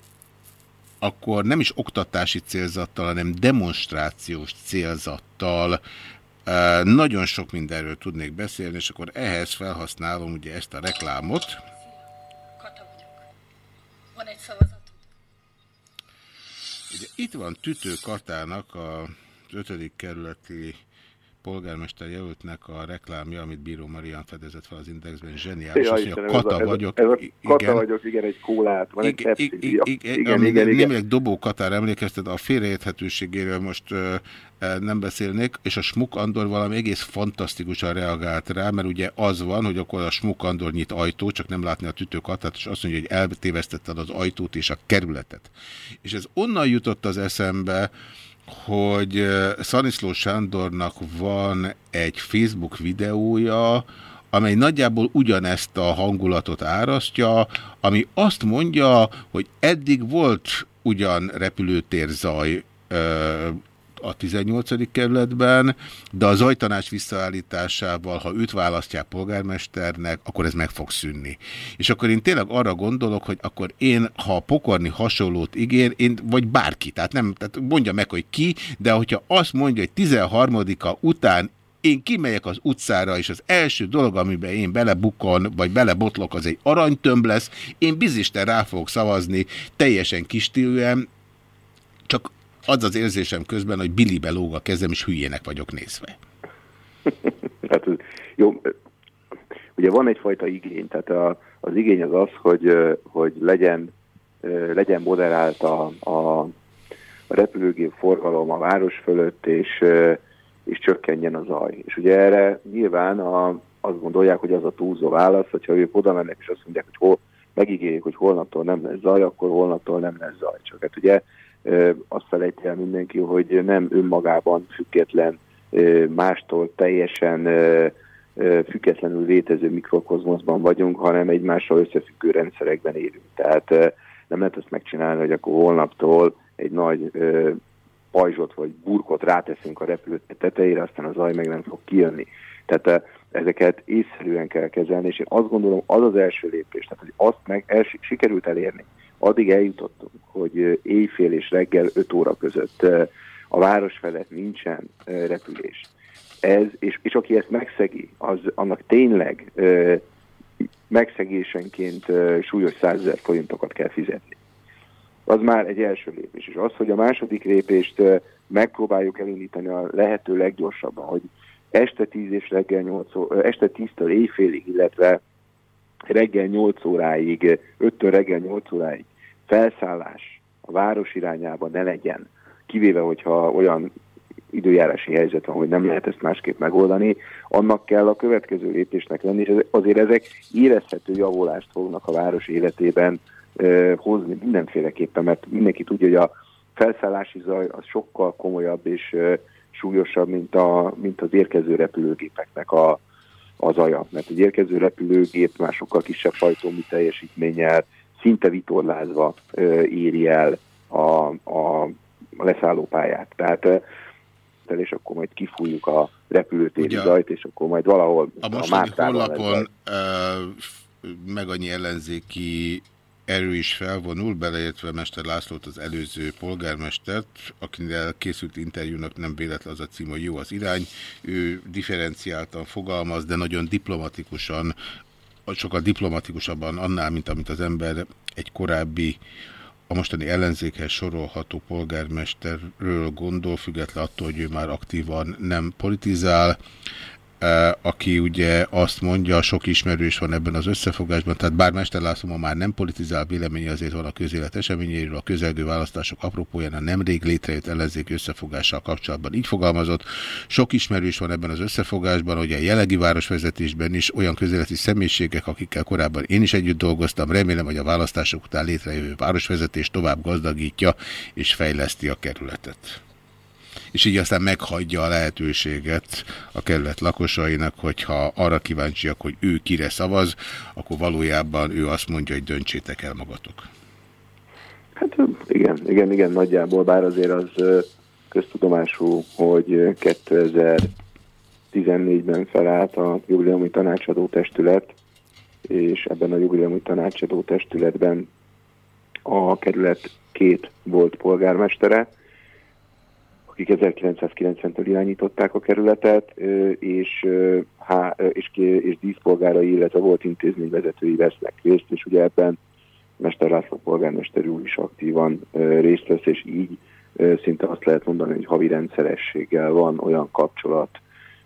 akkor nem is oktatási célzattal, hanem demonstrációs célzattal eh, nagyon sok mindenről tudnék beszélni, és akkor ehhez felhasználom ugye ezt a reklámot. Van egy szavazat. Ugye itt van Tütő Katának a 5. kerületi polgármester jelöltnek a reklámja, amit Bíró Marian fedezett fel az Indexben, zseniális, Ja, az, hogy a Istenem, Kata ez a, vagyok. Ez a Kata igen. vagyok, igen, egy kólát, van egy Igen, Pepsi. igen, igen, igen, igen, igen. Némileg Dobó Katár emlékeztet, a félreérthetőségéről most ö, ö, nem beszélnék, és a Smuk Andor valami egész fantasztikusan reagált rá, mert ugye az van, hogy akkor a Smuk Andor nyit ajtó, csak nem látni a tütőkatát, és azt mondja, hogy eltévesztetted az ajtót és a kerületet. És ez onnan jutott az eszembe, hogy Szaniszló Sándornak van egy Facebook videója, amely nagyjából ugyanezt a hangulatot árasztja, ami azt mondja, hogy eddig volt ugyan repülőtér zaj ö, a 18. kerületben, de a zajtanács visszaállításával, ha őt választják polgármesternek, akkor ez meg fog szűnni. És akkor én tényleg arra gondolok, hogy akkor én, ha pokorni hasonlót ígér, én, vagy bárki, tehát nem, tehát mondja meg, hogy ki, de hogyha azt mondja, hogy 13-a után én kimegyek az utcára, és az első dolog, amiben én belebukon, vagy belebotlok, az egy aranytömb lesz, én bizisten rá fogok szavazni, teljesen kistílűen, csak az az érzésem közben, hogy bilibe lóg a kezem, és hülyének vagyok nézve. Hát, jó, ugye van egyfajta igény, tehát a, az igény az az, hogy, hogy legyen, legyen moderált a, a, repülőgép forgalom a város fölött, és, és csökkenjen a zaj. És ugye erre nyilván a, azt gondolják, hogy az a túlzó válasz, hogyha ők oda mennek, és azt mondják, hogy hol, megígérjük, hogy holnaptól nem lesz zaj, akkor holnaptól nem lesz zaj. Csak hát ugye azt felejti el mindenki, hogy nem önmagában független, mástól teljesen függetlenül létező mikrokozmoszban vagyunk, hanem egymással összefüggő rendszerekben élünk. Tehát nem lehet azt megcsinálni, hogy akkor holnaptól egy nagy pajzsot vagy burkot ráteszünk a repülőtér tetejére, aztán a zaj meg nem fog kijönni. Tehát ezeket észszerűen kell kezelni, és én azt gondolom, az az első lépés, tehát hogy azt meg el, sikerült elérni. Addig eljutottunk, hogy éjfél és reggel 5 óra között a város felett nincsen repülés. Ez, és, és aki ezt megszegi, az annak tényleg megszegésenként súlyos százezer forintokat kell fizetni. Az már egy első lépés. És az, hogy a második lépést megpróbáljuk elindítani a lehető leggyorsabban, hogy este 10 és reggel 8 ó, ö, este 10-től éjfélig, illetve reggel 8 óráig, 5-től reggel 8 óráig felszállás a város irányába ne legyen, kivéve, hogyha olyan időjárási helyzet van, hogy nem lehet ezt másképp megoldani, annak kell a következő lépésnek lenni, és azért ezek érezhető javulást fognak a város életében ö, hozni mindenféleképpen, mert mindenki tudja, hogy a felszállási zaj az sokkal komolyabb és ö, súlyosabb, mint, a, mint az érkező repülőgépeknek a, a zaja. Mert egy érkező repülőgép már sokkal kisebb hajtómű teljesítménnyel, szinte vitorlázva éri el a, a, leszállópályát. Tehát ö, és akkor majd kifújjuk a repülőtéri Ugye, zajt, és akkor majd valahol A a mostani honlapon meg annyi ellenzéki erő is felvonul, beleértve Mester Lászlót, az előző polgármestert, akinek készült interjúnak nem véletlen az a cím, hogy jó az irány. Ő differenciáltan fogalmaz, de nagyon diplomatikusan, sokkal diplomatikusabban annál, mint amit az ember egy korábbi a mostani ellenzékhez sorolható polgármesterről gondol, független attól, hogy ő már aktívan nem politizál, aki ugye azt mondja, sok ismerős van ebben az összefogásban, tehát bár Mester László ma már nem politizál, véleménye azért van a közélet eseményéről, a közelgő választások apropóján a nemrég létrejött ellenzék összefogással kapcsolatban így fogalmazott. Sok ismerős van ebben az összefogásban, hogy a jelenlegi városvezetésben is olyan közéleti személyiségek, akikkel korábban én is együtt dolgoztam, remélem, hogy a választások után létrejövő városvezetés tovább gazdagítja és fejleszti a kerületet és így aztán meghagyja a lehetőséget a kerület lakosainak, hogyha arra kíváncsiak, hogy ő kire szavaz, akkor valójában ő azt mondja, hogy döntsétek el magatok. Hát igen, igen, igen, nagyjából, bár azért az köztudomású, hogy ö, 2014-ben felállt a jubileumi tanácsadó testület, és ebben a jubileumi tanácsadó testületben a kerület két volt polgármestere, akik 1990-től irányították a kerületet, és, há, és, és díszpolgárai, illetve volt intézményvezetői vesznek részt, és ugye ebben Mester László polgármester úr is aktívan részt vesz, és így szinte azt lehet mondani, hogy havi rendszerességgel van olyan kapcsolat,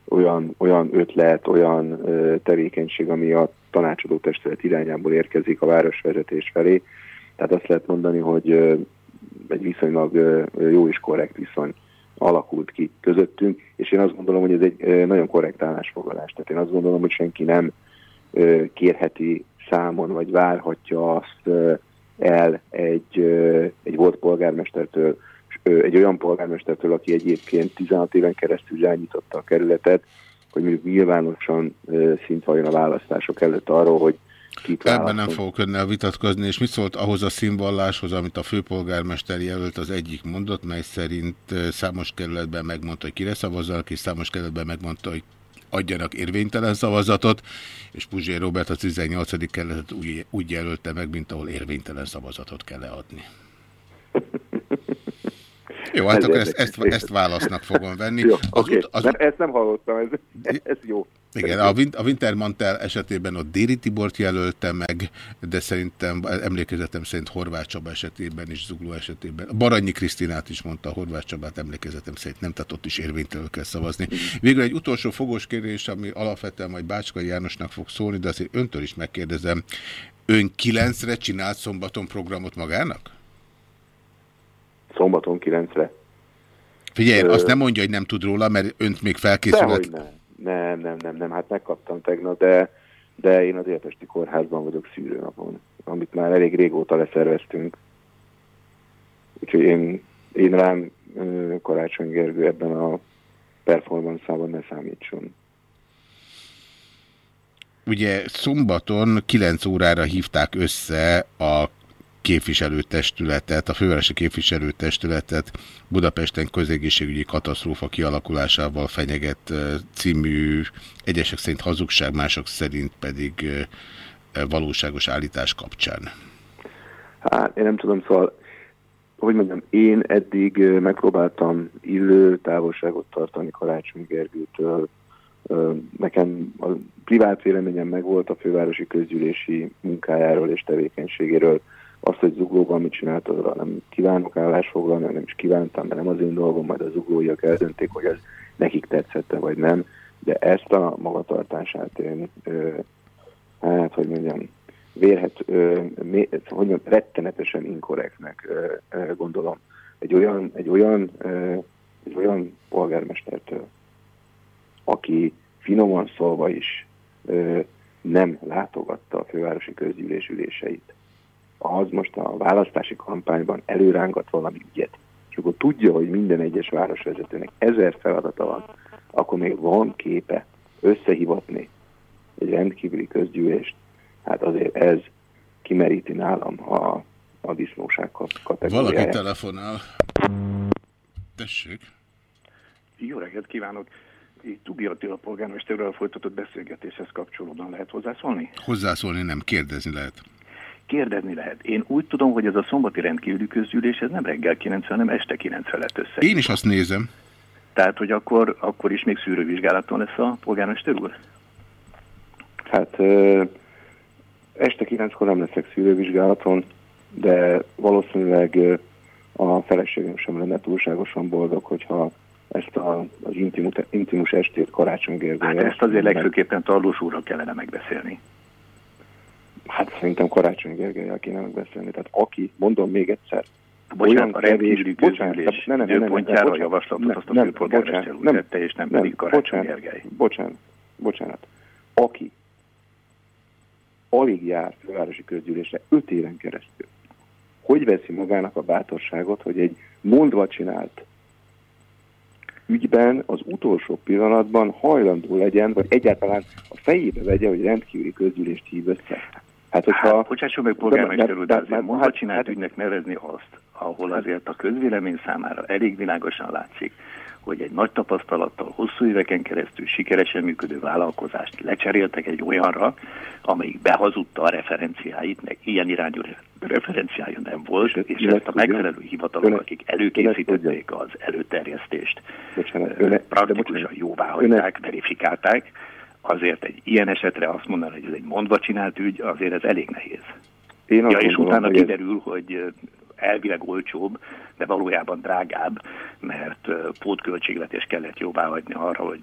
olyan, olyan ötlet, olyan tevékenység, ami a tanácsadó testület irányából érkezik a városvezetés felé. Tehát azt lehet mondani, hogy egy viszonylag jó és korrekt viszony alakult ki közöttünk, és én azt gondolom, hogy ez egy nagyon korrekt állásfoglalás. Tehát én azt gondolom, hogy senki nem kérheti számon, vagy várhatja azt el egy, egy volt polgármestertől, egy olyan polgármestertől, aki egyébként 16 éven keresztül irányította a kerületet, hogy mondjuk nyilvánosan szint a választások előtt arról, hogy kit Ebben nem fogok önnel vitatkozni, és mit szólt ahhoz a színvalláshoz, amit a főpolgármester jelölt az egyik mondott, mely szerint számos kerületben megmondta, hogy kire szavazzanak, és számos kerületben megmondta, hogy adjanak érvénytelen szavazatot, és Puzsér Robert a 18. kerületet úgy, úgy jelölte meg, mint ahol érvénytelen szavazatot kell leadni. Jó, hát Ez akkor ezt, ezt, ezt válasznak fogom venni. Jó, Az oké, ut- az- mert ezt nem hallottam, ez, ez jó. Igen, a, Win- a Wintermantel esetében ott Déri Tibort jelölte meg, de szerintem, emlékezetem szerint Horváth Csaba esetében is, Zugló esetében. Baranyi Krisztinát is mondta, Horváth Csabát emlékezetem szerint nem, tehát ott is érvénytelenül kell szavazni. Végül egy utolsó fogós kérdés, ami alapvetően majd Bácskai Jánosnak fog szólni, de azért öntől is megkérdezem. Ön kilencre csinált szombaton programot magának? Szombaton 9-re. Figyelj, Ö- azt nem mondja, hogy nem tud róla, mert önt még felkészület. Dehogy nem. Nem, nem, nem, nem, hát megkaptam tegnap, de, de én az Érpesti Kórházban vagyok szűrőnapon, amit már elég régóta leszerveztünk. Úgyhogy én, én rám Karácsony Gergő ebben a performanszában ne számítson. Ugye szombaton 9 órára hívták össze a képviselőtestületet, a fővárosi képviselőtestületet Budapesten közegészségügyi katasztrófa kialakulásával fenyeget című egyesek szerint hazugság, mások szerint pedig valóságos állítás kapcsán. Hát én nem tudom, szóval, hogy mondjam, én eddig megpróbáltam illő távolságot tartani Karácsony Gergőtől. Nekem a privát véleményem megvolt a fővárosi közgyűlési munkájáról és tevékenységéről. Azt, hogy zuglóban mit csinált, arra nem kívánok állásfoglalni, nem is kívántam, mert nem az én dolgom, majd a zuglóiak eldöntik, hogy ez nekik tetszette vagy nem. De ezt a magatartását én, ö, hát, hogy mondjam, vérhet, ö, mé, hogy mondjam, rettenetesen inkorrektnek ö, ö, gondolom. Egy olyan, egy olyan, ö, egy olyan polgármestertől, aki finoman szólva is ö, nem látogatta a fővárosi közgyűlés üléseit, az most a választási kampányban előrángat valami ügyet, és akkor tudja, hogy minden egyes városvezetőnek ezer feladata van, akkor még van képe összehivatni egy rendkívüli közgyűlést, hát azért ez kimeríti nálam a, a disznóság kategóriáját. Valaki telefonál. Tessék. Jó reggelt kívánok! Itt Tugi Attila polgármesterrel folytatott beszélgetéshez kapcsolódóan lehet hozzászólni? Hozzászólni nem, kérdezni lehet. Kérdezni lehet. Én úgy tudom, hogy ez a szombati rendkívüli közgyűlés, ez nem reggel 9, hanem este 9 lett össze. Én is azt nézem. Tehát, hogy akkor, akkor is még szűrővizsgálaton lesz a polgármester úr? Hát este kilenckor nem leszek szűrővizsgálaton, de valószínűleg a feleségem sem lenne túlságosan boldog, hogyha ezt a, az intimus, intimus estét Karácsony Gergely. Hát ezt azért legfőképpen Tarlós úrral kellene megbeszélni. Hát szerintem Karácsony Gergelyel kéne megbeszélni. Tehát aki, mondom még egyszer, Bocsánat, a rendkívüli nem, nem, nem, nem, időpontjára a javaslatot nem, azt a nem, főpolgármester úr nem, tette, és nem pedig Karácsony bocsánat, Gergely. Bocsánat, bocsánat. Aki alig jár fővárosi közgyűlésre öt éven keresztül, hogy veszi magának a bátorságot, hogy egy mondva csinált ügyben az utolsó pillanatban hajlandó legyen, vagy egyáltalán a fejébe vegye, hogy rendkívüli közgyűlést hív össze. Hát, hogyha... Hát, bocsásson meg, polgármester úr, azért de- mondva hát- csinált ügynek nevezni azt, ahol azért a közvélemény számára elég világosan látszik, hogy egy nagy tapasztalattal, hosszú éveken keresztül sikeresen működő vállalkozást lecseréltek egy olyanra, amelyik behazudta a referenciáit, meg ilyen irányú re- referenciája nem volt, és ön ezt a megfelelő hivatalok, Ön- akik előkészítették az előterjesztést, Bocsánat, ö, ön- praktikusan jóvá hagyták, verifikálták, azért egy ilyen esetre azt mondani, hogy ez egy mondva csinált ügy, azért ez elég nehéz. Én Ja, és gondolom, utána hogy ez- kiderül, hogy ö, elvileg olcsóbb, de valójában drágább, mert ö, pótköltségvetés kellett jóváhagyni arra, hogy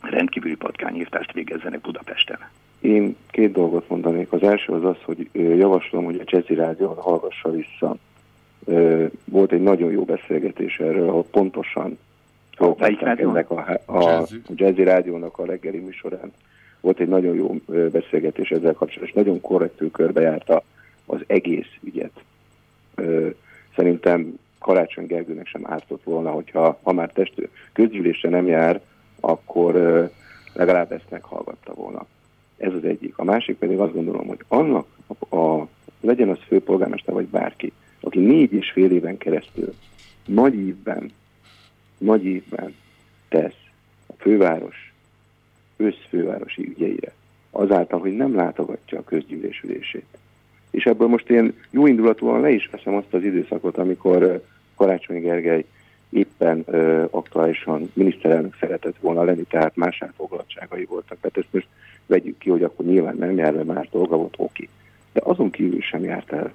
rendkívüli patkányírtást végezzenek Budapesten. Én két dolgot mondanék. Az első az az, hogy javaslom, hogy a Jazzy Rádión hallgassa vissza. Volt egy nagyon jó beszélgetés erről, ahol pontosan melyik feltárták rádión? ennek a, a, a Jazzy Rádiónak a reggeli műsorán. Volt egy nagyon jó beszélgetés ezzel kapcsolatban, és nagyon korrektül körbejárta az egész ügyet. Szerintem Karácsony Gergőnek sem ártott volna, hogyha ha már test, közgyűlésre nem jár, akkor legalább ezt meghallgatta volna. Ez az egyik. A másik pedig azt gondolom, hogy annak, a, a, legyen az főpolgármester vagy bárki, aki négy és fél éven keresztül nagy ívben, nagy ívben tesz a főváros összfővárosi ügyeire, azáltal, hogy nem látogatja a közgyűlés ülését. És ebből most én jó indulatúan le is veszem azt az időszakot, amikor Karácsony Gergely éppen ö, aktuálisan miniszterelnök szeretett volna lenni, tehát más elfoglaltságai voltak. Tehát ezt most vegyük ki, hogy akkor nyilván nem jár le más dolga volt, oké. De azon kívül sem járt el.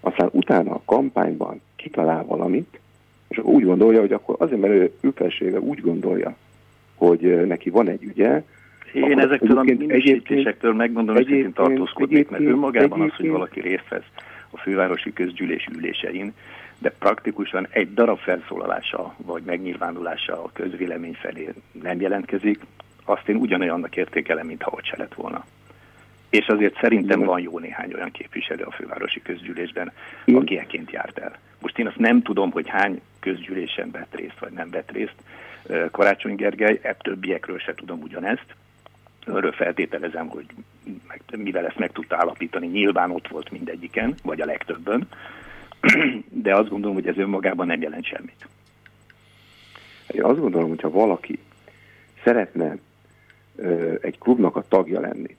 Aztán utána a kampányban kitalál valamit, és akkor úgy gondolja, hogy akkor azért, mert ő, ő felsége úgy gondolja, hogy ö, neki van egy ügye, Én akkor ezektől a minősítésektől megmondom, hogy szintén egyébként- tartózkodnék, mert önmagában az, hogy valaki részt vesz a fővárosi közgyűlés ülésein, de praktikusan egy darab felszólalása vagy megnyilvánulása a közvélemény felé nem jelentkezik, azt én ugyanolyannak értékelem, mintha ott se lett volna. És azért szerintem van jó néhány olyan képviselő a fővárosi közgyűlésben, aki ekként járt el. Most én azt nem tudom, hogy hány közgyűlésen vett részt, vagy nem vett részt Karácsony Gergely, ebb többiekről se tudom ugyanezt. Örről feltételezem, hogy meg, mivel ezt meg tudta állapítani, nyilván ott volt mindegyiken, vagy a legtöbben, de azt gondolom, hogy ez önmagában nem jelent semmit. Én azt gondolom, hogyha valaki szeretne ö, egy klubnak a tagja lenni,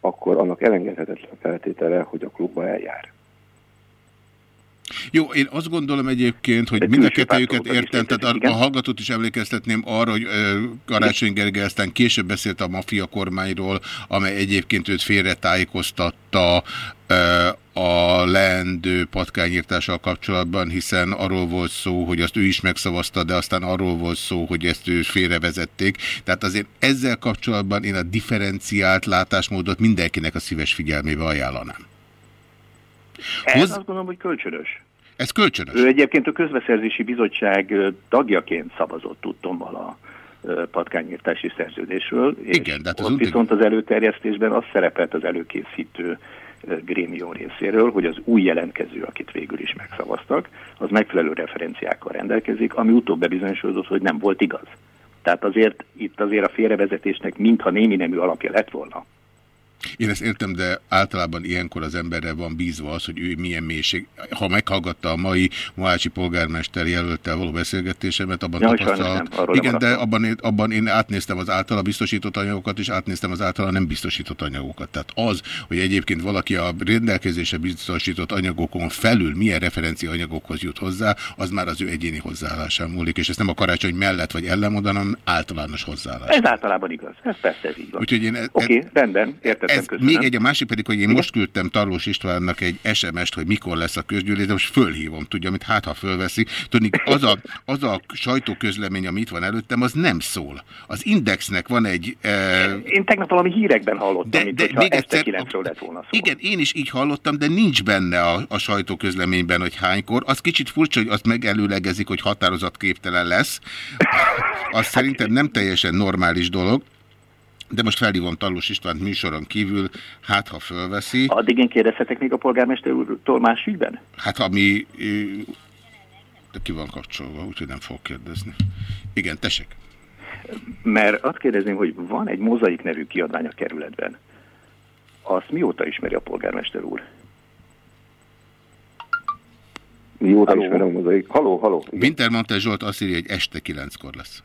akkor annak elengedhetetlen feltétele, hogy a klubba eljár. Jó, én azt gondolom egyébként, hogy mind a kettőjüket értem, tehát a, a hallgatót is emlékeztetném arra, hogy Karácsony Gergely aztán később beszélt a maffia kormányról, amely egyébként őt félretájékoztatta a leendő patkányírtással kapcsolatban, hiszen arról volt szó, hogy azt ő is megszavazta, de aztán arról volt szó, hogy ezt ő félrevezették. Tehát azért ezzel kapcsolatban én a differenciált látásmódot mindenkinek a szíves figyelmébe ajánlanám. Ez Hoz- azt gondolom, hogy kölcsönös. Ez kölcsönös. Ő egyébként a közbeszerzési bizottság tagjaként szavazott tudtommal a ö, patkányírtási szerződésről. és Igen, de hát az ott viszont az előterjesztésben az szerepelt az előkészítő grémium részéről, hogy az új jelentkező, akit végül is megszavaztak, az megfelelő referenciákkal rendelkezik, ami utóbb bebizonyosodott, hogy nem volt igaz. Tehát azért itt azért a félrevezetésnek mintha némi nemű alapja lett volna. Én ezt értem, de általában ilyenkor az emberre van bízva az, hogy ő milyen mélység. Ha meghallgatta a mai Mohácsi polgármester jelöltel való beszélgetésemet, abban Ja, tapasztalt. nem, Igen, de abban, abban én átnéztem az általa biztosított anyagokat, és átnéztem az általa nem biztosított anyagokat. Tehát az, hogy egyébként valaki a rendelkezésre biztosított anyagokon felül milyen referencia anyagokhoz jut hozzá, az már az ő egyéni hozzáállásán múlik, és ezt nem a karácsony mellett vagy ellen mondanom, általános hozzáállás. Ez általában igaz. Ez persze ez így van. Úgyhogy én e- Oké, okay, rendben, értettem, ez köszönöm. még egy, a másik pedig, hogy én most küldtem Tarlós Istvánnak egy SMS-t, hogy mikor lesz a közgyűlés, de most fölhívom, tudja, amit hát, ha fölveszi. Tudni, az a, az a sajtóközlemény, ami itt van előttem, az nem szól. Az Indexnek van egy... Eh, Én tegnap valami hírekben hallottam, De- mint de hogyha még este egyszer- lett volna szó. igen, én is így hallottam, de nincs benne a, a sajtóközleményben, hogy hánykor. Az kicsit furcsa, hogy azt megelőlegezik, hogy határozatképtelen lesz. Az szerintem nem teljesen normális dolog. De most felhívom Talus Istvánt műsoron kívül, hát ha fölveszi. Addig én kérdezhetek még a polgármester úrtól más ügyben? Hát ami... De ki van kapcsolva, úgyhogy nem fog kérdezni. Igen, tessék. Mert azt kérdezném, hogy van egy mozaik nevű kiadvány a kerületben. Azt mióta ismeri a polgármester úr? Mióta Halló? ismerem a mozaik. Haló, haló. Wintermantel Zsolt azt írja, hogy este kilenckor lesz.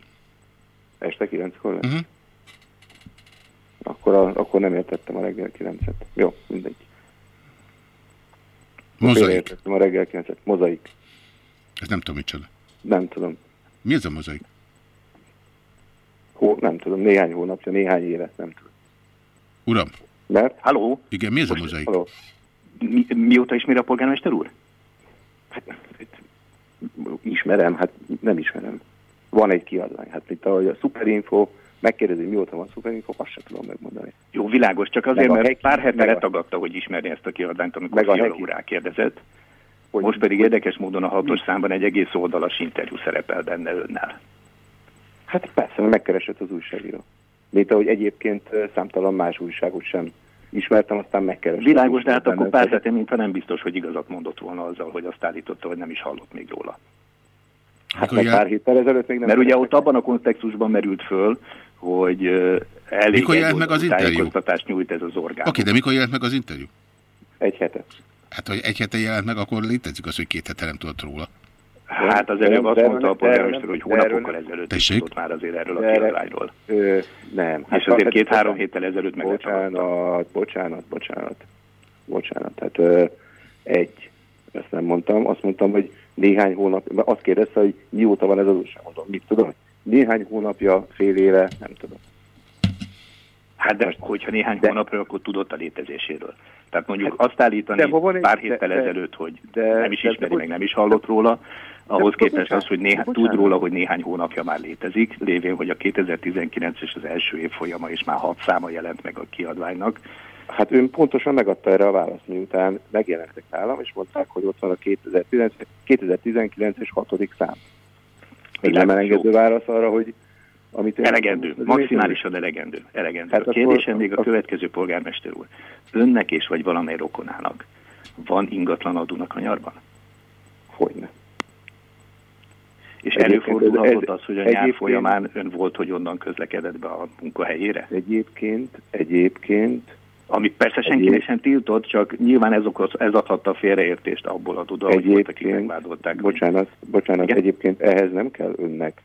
Este kilenckor lesz? Uh-huh. Akkor, a, akkor nem értettem a reggel kilencet. Jó, mindegy. Mozaik. Félreértettem a reggel kilencet. Mozaik. Ez nem tudom, micsoda. Nem tudom. Mi ez a mozaik? Hó, nem tudom, néhány hónapja, néhány éve, nem tudom. Uram. Mert? Halló? Igen, mi ez a mozaik? Haló. Mi, mióta ismeri a polgármester úr? Ismerem, hát nem ismerem. Van egy kiadvány, hát itt ahogy a Superinfo, megkérdezi, mióta van Superinfo, azt sem tudom megmondani. Jó, világos, csak azért, Meg mert heki- pár hete letagadta, hogy ismerni ezt a kiadványt, amikor Meg a Fiala úr rákérdezett. Most pedig érdekes módon a hatos számban egy egész oldalas interjú szerepel benne önnel. Hát persze, mert megkeresett az újságíró. Mint ahogy egyébként számtalan más újságot sem ismertem, aztán megkeresett. Világos, de hát akkor pár hete, mintha nem biztos, hogy igazat mondott volna azzal, hogy azt állította, hogy nem is hallott még róla. Hát meg pár héttel ezelőtt még nem Mert ugye ott abban a kontextusban merült föl, hogy elég Mikor jelent meg az egyoldalú interjú? tájékoztatást nyújt ez az orgán. Oké, de mikor jelent meg az interjú? Egy hete. Hát, hogy egy hete jelent meg, akkor létezik az, hogy két hete nem tudott róla. Hát az előbb azt mondta a polgármester, hogy hónapokkal ezelőtt is Tessék? tudott már azért erről a kiadványról. Nem. És azért hát- két-három héttel ezelőtt meg Bocsánat, bocsánat, bocsánat. Bocsánat, tehát ö, egy, ezt nem mondtam, azt mondtam, hogy néhány hónap, mert azt kérdezte, hogy mióta van ez az újság, mondom, mit tudom, néhány hónapja, fél éve, nem tudom. Hát de hogyha néhány hónapra, akkor tudott a létezéséről. Tehát mondjuk Hát, azt állítani de hova néz- pár de- héttel de- ezelőtt, hogy de- nem is de- ismeri, de- meg nem is hallott róla, ahhoz de- képest az, hogy néha, tud róla, hogy néhány hónapja már létezik, lévén, hogy a 2019 és az első év folyama és már hat száma jelent meg a kiadványnak. Hát ön pontosan megadta erre a választ, miután megjelentek nálam, és mondták, hogy ott van a 2019, 2019 és 6. szám. Ez nem elengedő válasz arra, hogy amit én Elegendő, az maximálisan elegendő. elegendő. Hát a kérdésem akkor- még a következő polgármester úr. Önnek és vagy valamely rokonának van ingatlan a Dunakanyarban? Hogyne. És előfordulhatott ez- az, hogy a nyár folyamán ön volt, hogy onnan közlekedett be a munkahelyére? Egyébként, egyébként... Amit persze senkinek sem tiltott, csak nyilván ez, okoz, ez adhatta a félreértést abból adódóan, hogy volt, akik Egyébként, megvádolták. bocsánat, bocsánat, Igen? egyébként ehhez nem kell önnek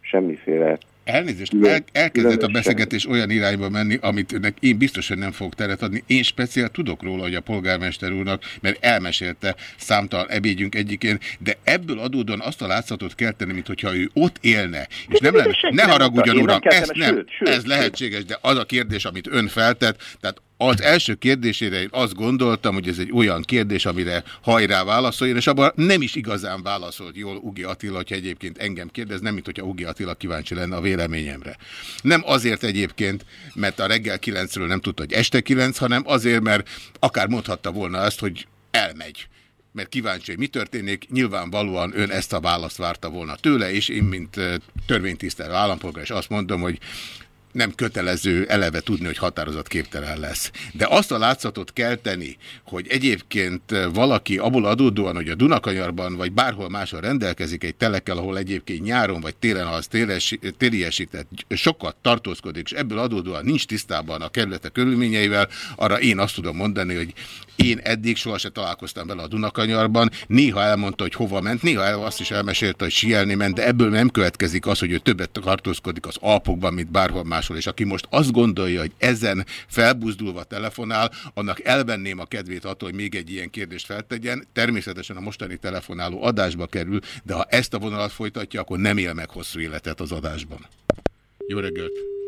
semmiféle Elnézést, el, elkezdett a beszélgetés olyan irányba menni, amit önnek én biztos, hogy nem fogok teret adni. Én speciál tudok róla, hogy a polgármester úrnak, mert elmesélte számtalan ebédjünk egyikén, de ebből adódóan azt a látszatot kell tenni, mint hogyha ő ott élne. És nem lenne, ne haragudjon, uram, ez nem, ez lehetséges, de az a kérdés, amit ön feltett, tehát az első kérdésére én azt gondoltam, hogy ez egy olyan kérdés, amire hajrá válaszoljon, és abban nem is igazán válaszolt jól Ugi Attila, hogyha egyébként engem kérdez, nem, mint hogyha Ugi Attila kíváncsi lenne a véleményemre. Nem azért egyébként, mert a reggel kilencről nem tudta, hogy este kilenc, hanem azért, mert akár mondhatta volna azt, hogy elmegy mert kíváncsi, hogy mi történik, nyilvánvalóan ön ezt a választ várta volna tőle, és én, mint törvénytisztelő állampolgár, és azt mondom, hogy nem kötelező eleve tudni, hogy határozatképtelen lesz. De azt a látszatot kell tenni, hogy egyébként valaki abból adódóan, hogy a Dunakanyarban vagy bárhol máshol rendelkezik egy telekkel, ahol egyébként nyáron vagy télen az tériesített, sokat tartózkodik, és ebből adódóan nincs tisztában a kerülete körülményeivel, arra én azt tudom mondani, hogy én eddig sohasem találkoztam vele a Dunakanyarban, néha elmondta, hogy hova ment, néha azt is elmesélte, hogy sielni ment, de ebből nem következik az, hogy ő többet tartózkodik az Alpokban, mint bárhol máshol, és aki most azt gondolja, hogy ezen felbuzdulva telefonál, annak elvenném a kedvét attól, hogy még egy ilyen kérdést feltegyen. Természetesen a mostani telefonáló adásba kerül, de ha ezt a vonalat folytatja, akkor nem él meg hosszú életet az adásban. Jó reggelt!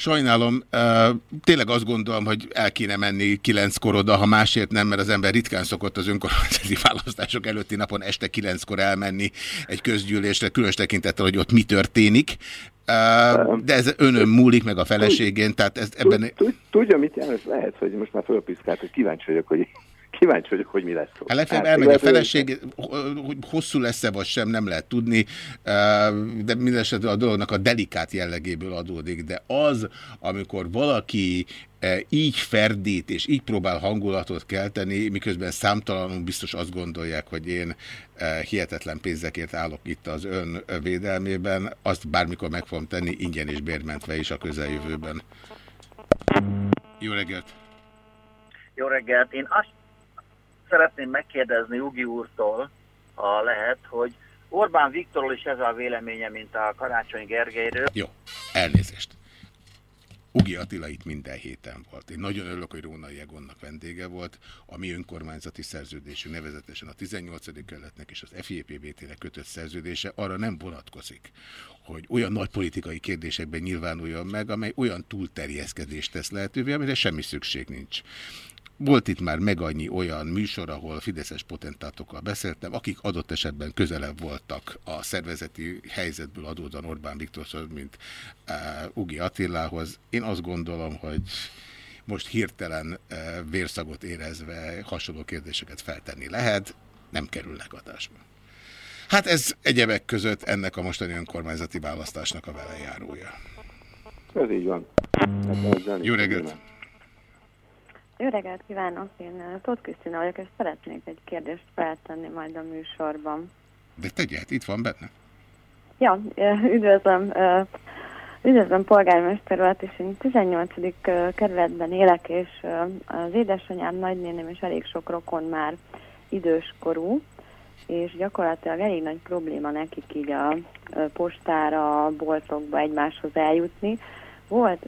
Sajnálom, tényleg azt gondolom, hogy el kéne menni kilenckor oda, ha másért nem, mert az ember ritkán szokott az önkormányzati választások előtti napon este kilenckor elmenni egy közgyűlésre, különös tekintettel, hogy ott mi történik. De ez önön múlik, meg a feleségén, tehát ez ebben... Tudja, mit jelent? Lehet, hogy most már fölpiszkált, hogy kíváncsi vagyok, hogy kíváncsi vagyok, hogy mi lesz. Hát legfeljebb hát, elmegy a feleség, hogy hosszú lesz-e vagy sem, nem lehet tudni, de mindesetre a dolognak a delikát jellegéből adódik. De az, amikor valaki így ferdít, és így próbál hangulatot kelteni, miközben számtalanul biztos azt gondolják, hogy én hihetetlen pénzekért állok itt az ön védelmében, azt bármikor meg fogom tenni ingyen és bérmentve is a közeljövőben. Jó reggelt! Jó reggelt! Én azt szeretném megkérdezni Ugi úrtól, ha lehet, hogy Orbán Viktorról is ez a véleménye, mint a Karácsony Gergelyről. Jó, elnézést. Ugi Attila itt minden héten volt. Én nagyon örülök, hogy Róna Jegonnak vendége volt. A mi önkormányzati szerződésünk, nevezetesen a 18. kerületnek és az FJPBT-nek kötött szerződése arra nem vonatkozik, hogy olyan nagy politikai kérdésekben nyilvánuljon meg, amely olyan túlterjeszkedést tesz lehetővé, amire semmi szükség nincs. Volt itt már meg annyi olyan műsor, ahol fideszes potentátokkal beszéltem, akik adott esetben közelebb voltak a szervezeti helyzetből adódóan Orbán Viktorhoz, mint uh, Ugi Attilához. Én azt gondolom, hogy most hirtelen uh, vérszagot érezve hasonló kérdéseket feltenni lehet, nem kerülnek adásba. Hát ez egyebek között ennek a mostani önkormányzati választásnak a velejárója. Ez így van. Jó reggelt! Jó reggelt kívánok, én eh, Tóth Krisztina vagyok, és szeretnék egy kérdést feltenni majd a műsorban. De tegye, hát itt van benne. Ja, eh, üdvözlöm, eh, üdvözlöm polgármester urat, és én 18. kerületben élek, és az édesanyám, nagynéném és elég sok rokon már időskorú, és gyakorlatilag elég nagy probléma nekik így a postára, a boltokba egymáshoz eljutni. Volt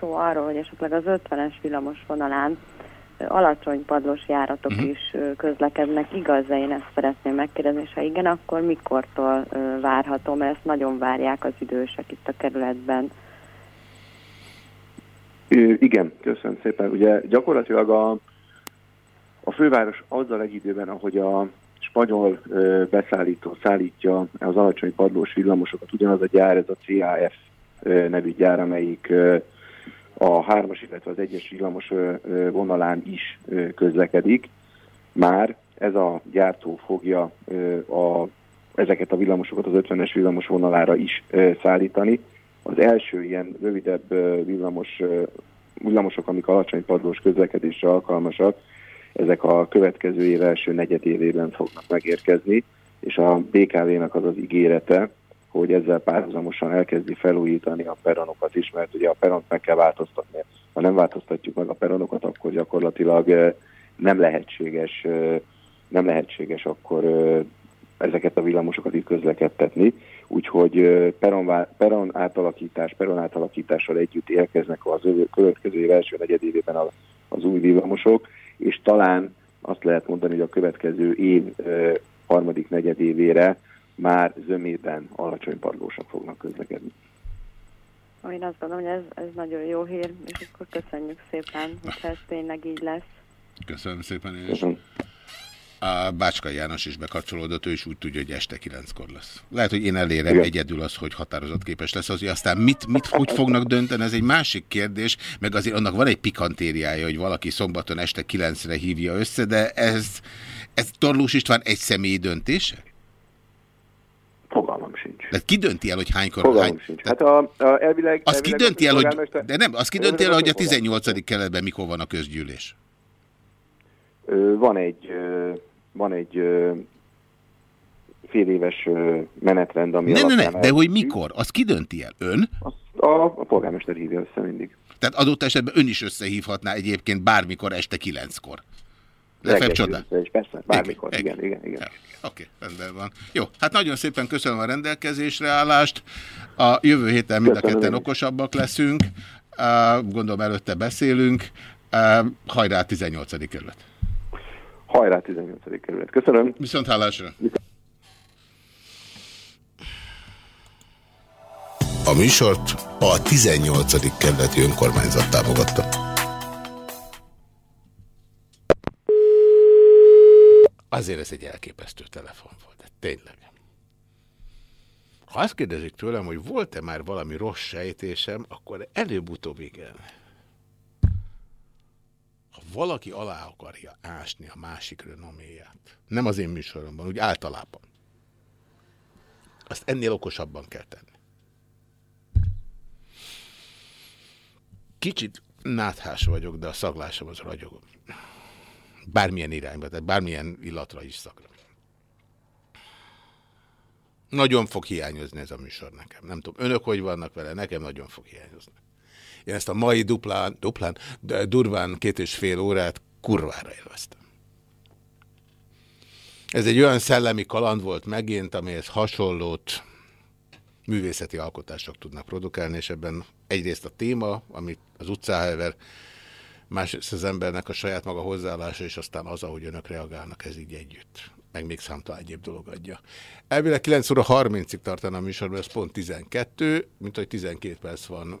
szó arról, hogy esetleg az 50-es villamos vonalán alacsony padlós járatok uh-huh. is közlekednek. Igaz-e? Én ezt szeretném megkérdezni, és ha igen, akkor mikortól várható, mert ezt nagyon várják az idősek itt a kerületben. Ö, igen, köszönöm szépen. Ugye gyakorlatilag a, a főváros azzal egy időben, ahogy a spanyol ö, beszállító szállítja az alacsony padlós villamosokat, ugyanaz a gyár, ez a CAF nevű gyár, amelyik a hármas, illetve az egyes villamos vonalán is közlekedik. Már ez a gyártó fogja a, ezeket a villamosokat az 50-es villamos vonalára is szállítani. Az első ilyen rövidebb villamos, villamosok, amik alacsony padlós közlekedésre alkalmasak, ezek a következő év első negyedévében fognak megérkezni, és a BKV-nak az az ígérete, hogy ezzel párhuzamosan elkezdi felújítani a peronokat is, mert ugye a peront meg kell változtatni. Ha nem változtatjuk meg a peronokat, akkor gyakorlatilag nem lehetséges, nem lehetséges akkor ezeket a villamosokat itt közlekedtetni. Úgyhogy peron, peron átalakítás, peron átalakítással együtt érkeznek az következő év első negyedévében az új villamosok, és talán azt lehet mondani, hogy a következő év harmadik negyedévére már zömében alacsony padlósak fognak közlekedni. Én azt gondolom, hogy ez, ez nagyon jó hír, és akkor köszönjük szépen, hogyha ez tényleg így lesz. Köszönöm szépen én is. A Bácska János is bekapcsolódott, ő is úgy tudja, hogy este kilenckor lesz. Lehet, hogy én elérem Igen. egyedül az, hogy határozatképes lesz, az, hogy aztán mit, mit, hogy fognak dönteni, ez egy másik kérdés, meg azért annak van egy pikantériája, hogy valaki szombaton este kilencre hívja össze, de ez, ez Torlós István egy személyi döntése? De ki dönti el, hogy hánykor... Fogalmam hány... sincs. Hát a, a elvileg... Azt ki dönti el, hogy... De nem, azt ki dönti el, hogy a 18. keletben mikor van a közgyűlés? Van egy, van egy fél éves menetrend, ami Ne, ne, ne, de hogy mikor? Azt ki dönti el? Ön? A, a polgármester hívja össze mindig. Tehát adott esetben ön is összehívhatná egyébként bármikor este kilenckor. Legfeljebb Reggel csoda. is, Persze, bármikor. Igen, igen, igen. Oké, rendben van. Jó, hát nagyon szépen köszönöm a rendelkezésre állást. A jövő héten mind a ketten okosabbak leszünk. Gondolom előtte beszélünk. Hajrá 18. kerület. Hajrá 18. kerület. Köszönöm. Viszont hálásra. A műsort a 18. kerületi önkormányzat támogatta. Azért ez egy elképesztő telefon volt, de tényleg. Ha azt kérdezik tőlem, hogy volt-e már valami rossz sejtésem, akkor előbb-utóbb igen. Ha valaki alá akarja ásni a másik renoméját, nem az én műsoromban, úgy általában, azt ennél okosabban kell tenni. Kicsit náthás vagyok, de a szaglásom az ragyogom. Bármilyen irányba, tehát bármilyen illatra is szagra. Nagyon fog hiányozni ez a műsor nekem. Nem tudom, önök hogy vannak vele, nekem nagyon fog hiányozni. Én ezt a mai duplán, duplán, de durván két és fél órát kurvára élveztem. Ez egy olyan szellemi kaland volt megint, amihez hasonlót művészeti alkotások tudnak produkálni, és ebben egyrészt a téma, amit az utcáhever, másrészt az embernek a saját maga hozzáállása, és aztán az, ahogy önök reagálnak, ez így együtt. Meg még számtalan egyéb dolog adja. Elvileg 9 óra 30-ig tartana a műsorban, ez pont 12, mint hogy 12 perc van,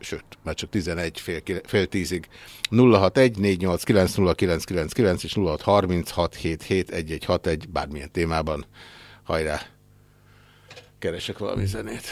sőt, már csak 11 fél, fél tízig. 061 489 0999 és 0636 771161 bármilyen témában. Hajrá! Keresek valami zenét.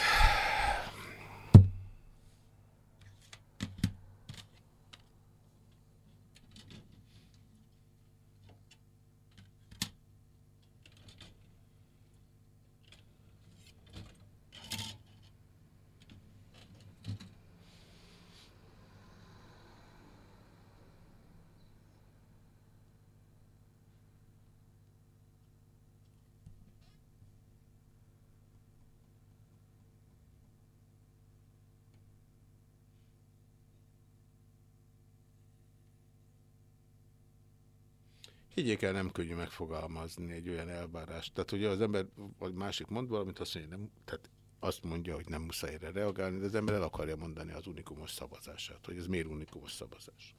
Higgyék el, nem könnyű megfogalmazni egy olyan elvárást. Tehát ugye az ember, vagy másik mond valamit, azt mondja, nem, tehát azt mondja, hogy nem muszáj erre reagálni, de az ember el akarja mondani az unikumos szavazását, hogy ez miért unikumos szavazás.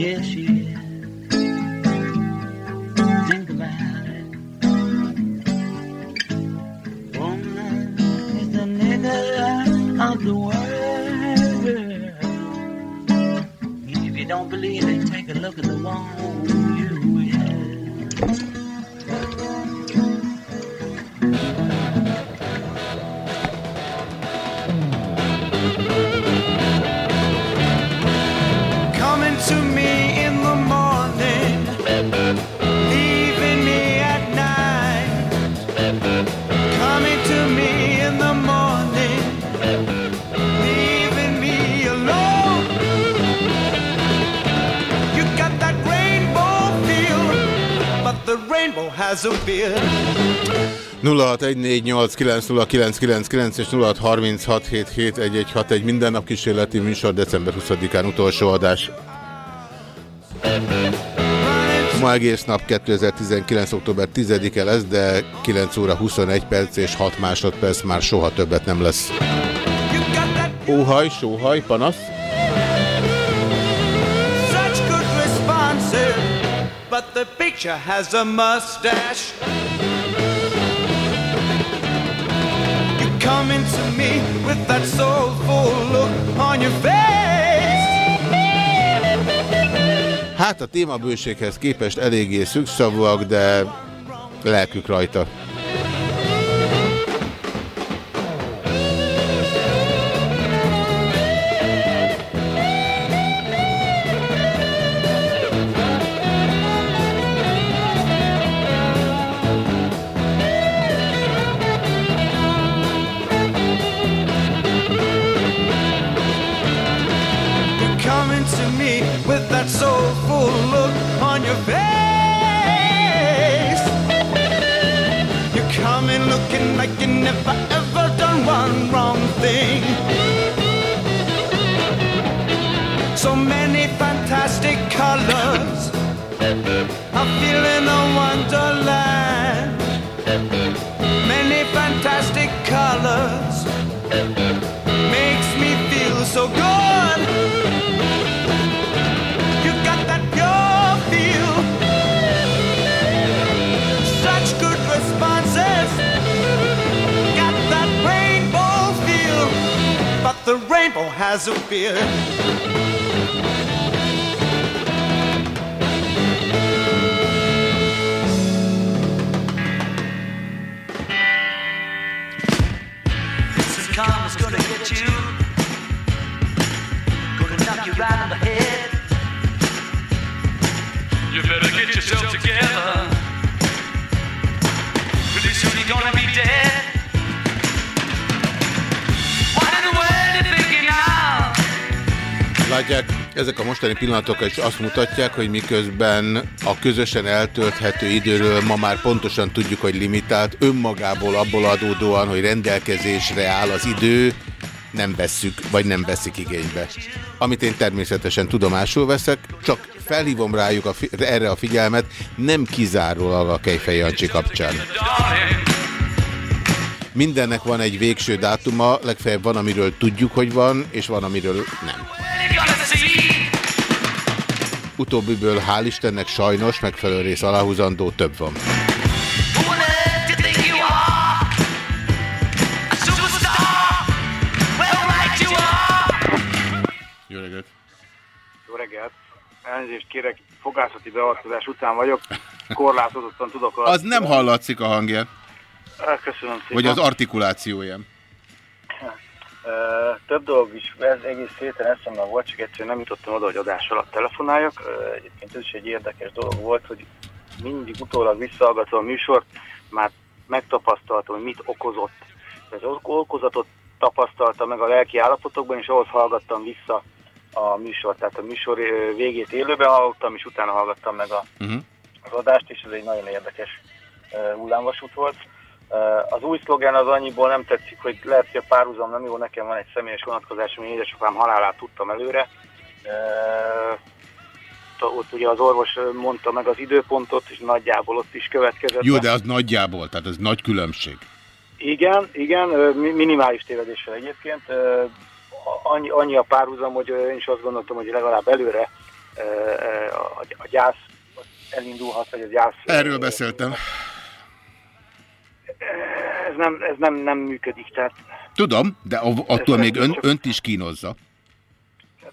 Yes, she the world. If you don't believe it, take a look at the one a beard. 0614890999 és 0636771161 minden nap kísérleti műsor december 20-án utolsó adás. Ma egész nap 2019. október 10-e lesz, de 9 óra 21 perc és 6 másodperc már soha többet nem lesz. Óhaj, sóhaj, panasz? But the picture has a mustache. You're coming to me with that soulful look on your face. Hát a témabőséghez képest eléggé szükszavúak, de lelkük rajta. coming to me with that soulful look on your face. You're coming looking like you never ever done one wrong thing. So many fantastic colors. I'm feeling a wonderland. Many fantastic colors. Rainbow has a beard. This karma's gonna get you. Gonna knock you right on the head. You better get yourself together. Pretty soon you're gonna be dead. Látják, ezek a mostani pillanatok is azt mutatják, hogy miközben a közösen eltölthető időről ma már pontosan tudjuk, hogy limitált, önmagából abból adódóan, hogy rendelkezésre áll az idő, nem vesszük, vagy nem veszik igénybe. Amit én természetesen tudomásul veszek, csak felhívom rájuk a erre a figyelmet, nem kizárólag a Kejfej Jancsi kapcsán. Mindennek van egy végső dátuma, legfeljebb van, amiről tudjuk, hogy van, és van, amiről nem. Utóbbiből hál' Istennek sajnos megfelelő rész aláhúzandó több van. Jó reggelt! Jó reggelt! Elnézést kérek, fogászati beavatkozás után vagyok, korlátozottan tudok. Az nem hallatszik a hangján, Köszönöm szépen. vagy az artikulációján. Több dolog is ez egész héten eszemben volt, csak egyszerűen nem jutottam oda, hogy adás alatt telefonáljak. Egyébként ez is egy érdekes dolog volt, hogy mindig utólag visszahallgatva a műsort, már megtapasztaltam, hogy mit okozott. Ok- okozatot tapasztaltam meg a lelki állapotokban, és ahhoz hallgattam vissza a műsort. Tehát a műsor végét élőben hallottam, és utána hallgattam meg a, Uh-huh. az adást, és ez egy nagyon érdekes uh, hullámvasút volt. Az új szlogen az annyiból nem tetszik, hogy lehet, hogy a párhuzam nem jó, nekem van egy személyes vonatkozásom, hogy édesapám halálát tudtam előre. Ott ugye az orvos mondta meg az időpontot, és nagyjából ott is következett. Jó, de az nagyjából, tehát ez nagy különbség. Igen, igen, minimális tévedéssel egyébként. Annyi, annyi a párhuzam, hogy én is azt gondoltam, hogy legalább előre a gyász elindulhat, vagy a gyász... Erről beszéltem. Ez nem, ez nem, nem működik, tehát Tudom, de attól még ön, önt is kínozza.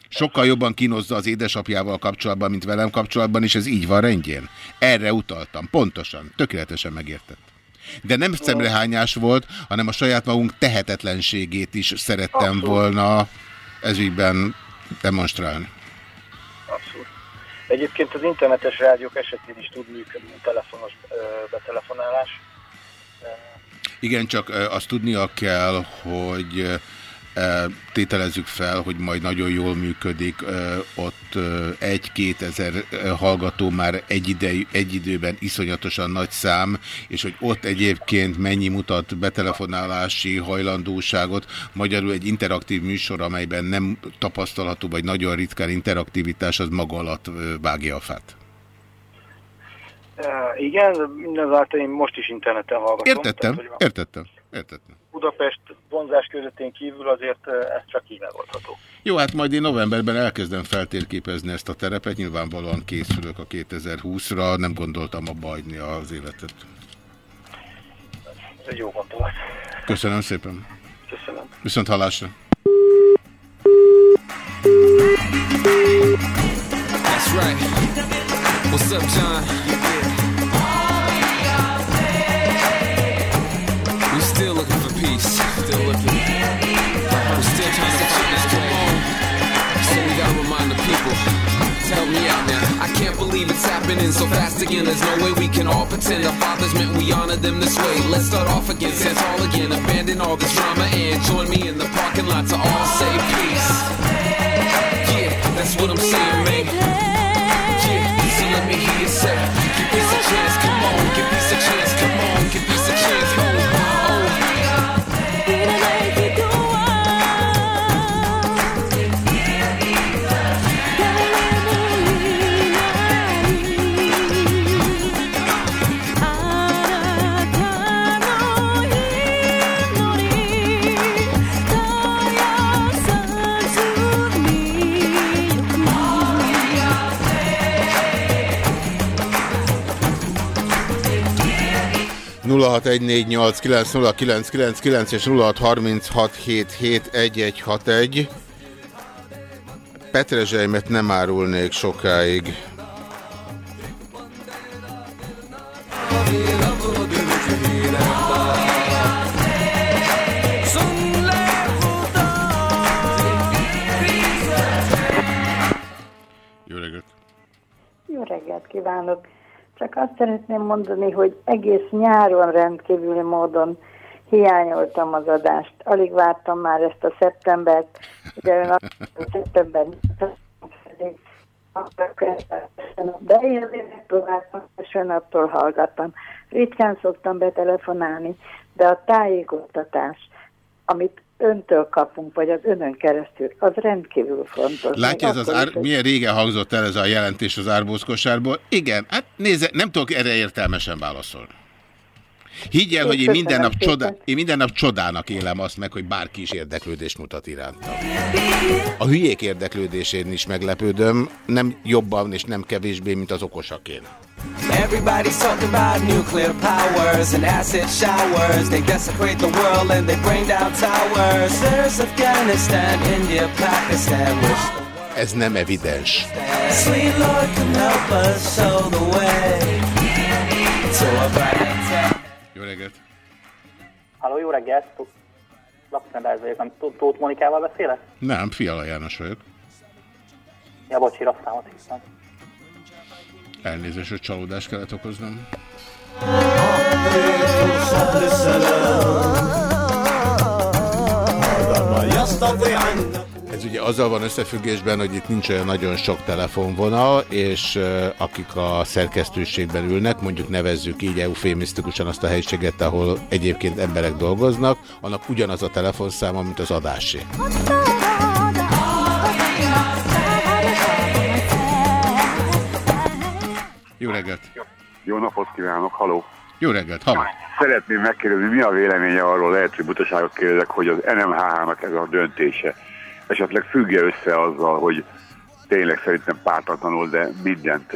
Sokkal jobban kínozza az édesapjával kapcsolatban, mint velem kapcsolatban, és ez így van rendjén. Erre utaltam, pontosan, tökéletesen megértett. De nem szemrehányás volt, hanem a saját magunk tehetetlenségét is szerettem Abszolút. volna ezügyben demonstrálni. abszolút. Egyébként az internetes rádiók esetén is tud működni a telefonos betelefonálás. Igen, csak azt tudnia kell, hogy tételezzük fel, hogy majd nagyon jól működik, ott egy-két ezer hallgató már egy, idej, egy időben iszonyatosan nagy szám, és hogy ott egyébként mennyi mutat betelefonálási hajlandóságot, magyarul egy interaktív műsor, amelyben nem tapasztalható, vagy nagyon ritkán interaktivitás, az maga alatt vágja a fát. Uh, igen, mindazáltal én most is interneten hallgatom. Értettem, Tehát, hogy értettem, értettem. Budapest vonzás közöttén kívül azért ö, ez csak így megoldható. Jó, hát majd én novemberben elkezdem feltérképezni ezt a terepet, nyilvánvalóan készülök a 2020-ra, nem gondoltam abba hagyni az életet. Ez egy jó gondolat. Köszönöm szépen. Köszönöm. Viszont hallásra. That's right. What's up, John? Believe it's happening so fast again. There's no way we can all pretend our fathers meant we honor them this way. Let's start off again, stand tall again, abandon all this drama and join me in the parking lot to all say peace. Yeah, that's what I'm saying, man. Yeah, so let me hear you say, give peace a chance, come on, give peace a chance, 0614890999 és 0636771161. Petrezselymet nem árulnék sokáig. Jó reggelt! Jó reggelt kívánok! Csak azt szeretném mondani, hogy egész nyáron rendkívüli módon hiányoltam az adást. Alig vártam már ezt a szeptembert, de ön a szeptember de én megpróbáltam, és ön attól hallgattam. Ritkán szoktam betelefonálni, de a tájékoztatás, amit öntől kapunk, vagy az önön keresztül, az rendkívül fontos. Látja, ez az ár, is, milyen régen hangzott el ez a jelentés az árbózkosárból? Igen, hát nézze, nem tudok erre értelmesen válaszolni. Higgy el, Én hogy én minden, nap csodá, én minden nap csodának élem azt meg, hogy bárki is érdeklődést mutat irántam. A hülyék érdeklődésén is meglepődöm, nem jobban és nem kevésbé, mint az okosakén. Everybody's talking about nuclear powers and acid showers. They desecrate the world and they bring down towers. There's Afghanistan, India, Pakistan. Wish Ez nem evidens. sweet Lord can help us show the way to a brighter reggelt! Halló, jó reggelt! Lapszendás vagyok, nem Tó- Tóth Monikával beszélek? Nem, Fiala János vagyok. Ja, bocsi, rossz számot hiszem. Elnézést, hogy csalódást kellett okoznom. Ez ugye azzal van összefüggésben, hogy itt nincs olyan nagyon sok telefonvonal, és akik a szerkesztőségben ülnek, mondjuk nevezzük így eufémisztikusan azt a helyiséget, ahol egyébként emberek dolgoznak, annak ugyanaz a telefonszáma, mint az adásé. Jó reggelt! Jó napot kívánok, haló! Jó reggelt, hallom! Szeretném megkérdezni, mi a véleménye arról, lehet, hogy butaságot kérdezek, hogy az NMHH-nak ez a döntése esetleg függje össze azzal, hogy tényleg szerintem pártatlanul, de mindent,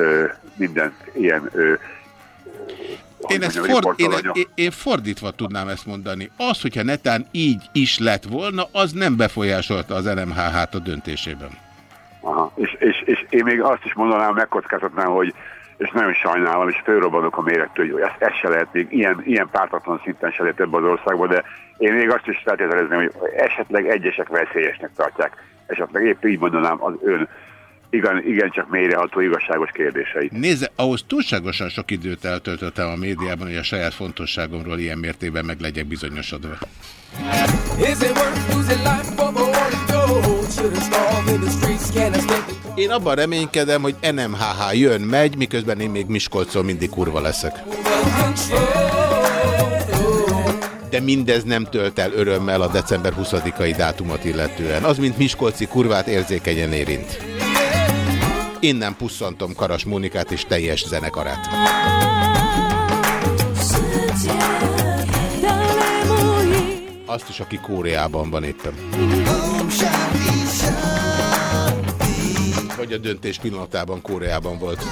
mindent ilyen Én, ezt ford, én, én, én fordítva tudnám ezt mondani. Az, hogyha netán így is lett volna, az nem befolyásolta az NMHH-t a döntésében. Aha. És, és, és én még azt is mondanám, megkockáztatnám, hogy és nagyon sajnálom, és fölrobbanok a mérettől, hogy ezt, ezt se lehet még ilyen, ilyen pártatlan szinten se lehet ebbe az országba, de én még azt is feltételezném, hogy esetleg egyesek veszélyesnek tartják. Esetleg épp így mondanám az ön igen, igencsak mélyreható igazságos kérdéseit. Nézze, ahhoz túlságosan sok időt eltöltöttem a médiában, hogy a saját fontosságomról ilyen mértékben meg legyek bizonyosodva. Is it worth losing life for Én abban reménykedem, hogy NMHH jön, megy, miközben én még Miskolcon mindig kurva leszek. De mindez nem tölt el örömmel a december 20-ai dátumot illetően. Az, mint Miskolci kurvát érzékenyen érint. Innen pusszantom Karas Mónikát és teljes zenekarát. Azt is, aki Kóreában van éppen. Vagy a döntés pillanatában Kóreában volt.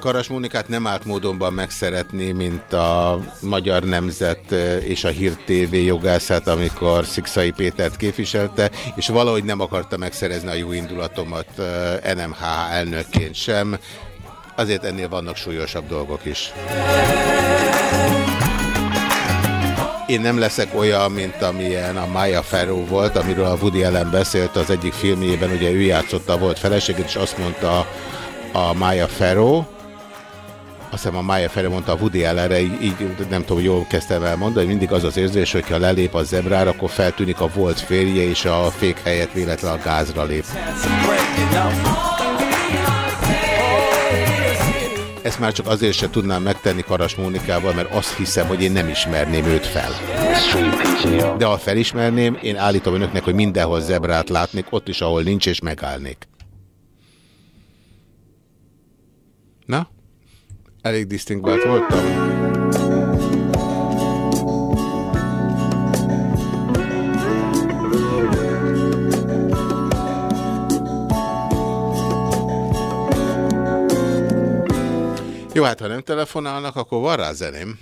Karas Mónikát nem állt módonban megszeretni, mint a Magyar Nemzet és a Hír TV jogászát, amikor Szikszai Pétert képviselte, és valahogy nem akarta megszerezni a jó indulatomat NMH elnökként sem. Azért ennél vannak súlyosabb dolgok is. Én nem leszek olyan, mint amilyen a Maya Farrow volt, amiről a Woody Allen beszélt az egyik filmjében, ugye ő játszotta volt feleségét, és azt mondta a Maya Farrow, azt hiszem a Maya Farrow mondta a Woody Allenre, így, így nem tudom, jól kezdtem el mondani, mindig az az érzés, hogyha lelép a zebrára, akkor feltűnik a volt férje, és a fék helyett véletlen a gázra lép. Ezt már csak azért se tudnám megtenni Karas Mónikával, mert azt hiszem, hogy én nem ismerném őt fel. De ha felismerném, én állítom önöknek, hogy mindenhol zebrát látnék, ott is, ahol nincs, és megállnék. Na? Elég disztingvált voltam. Jó, hát ha nem telefonálnak, akkor van rá zeném.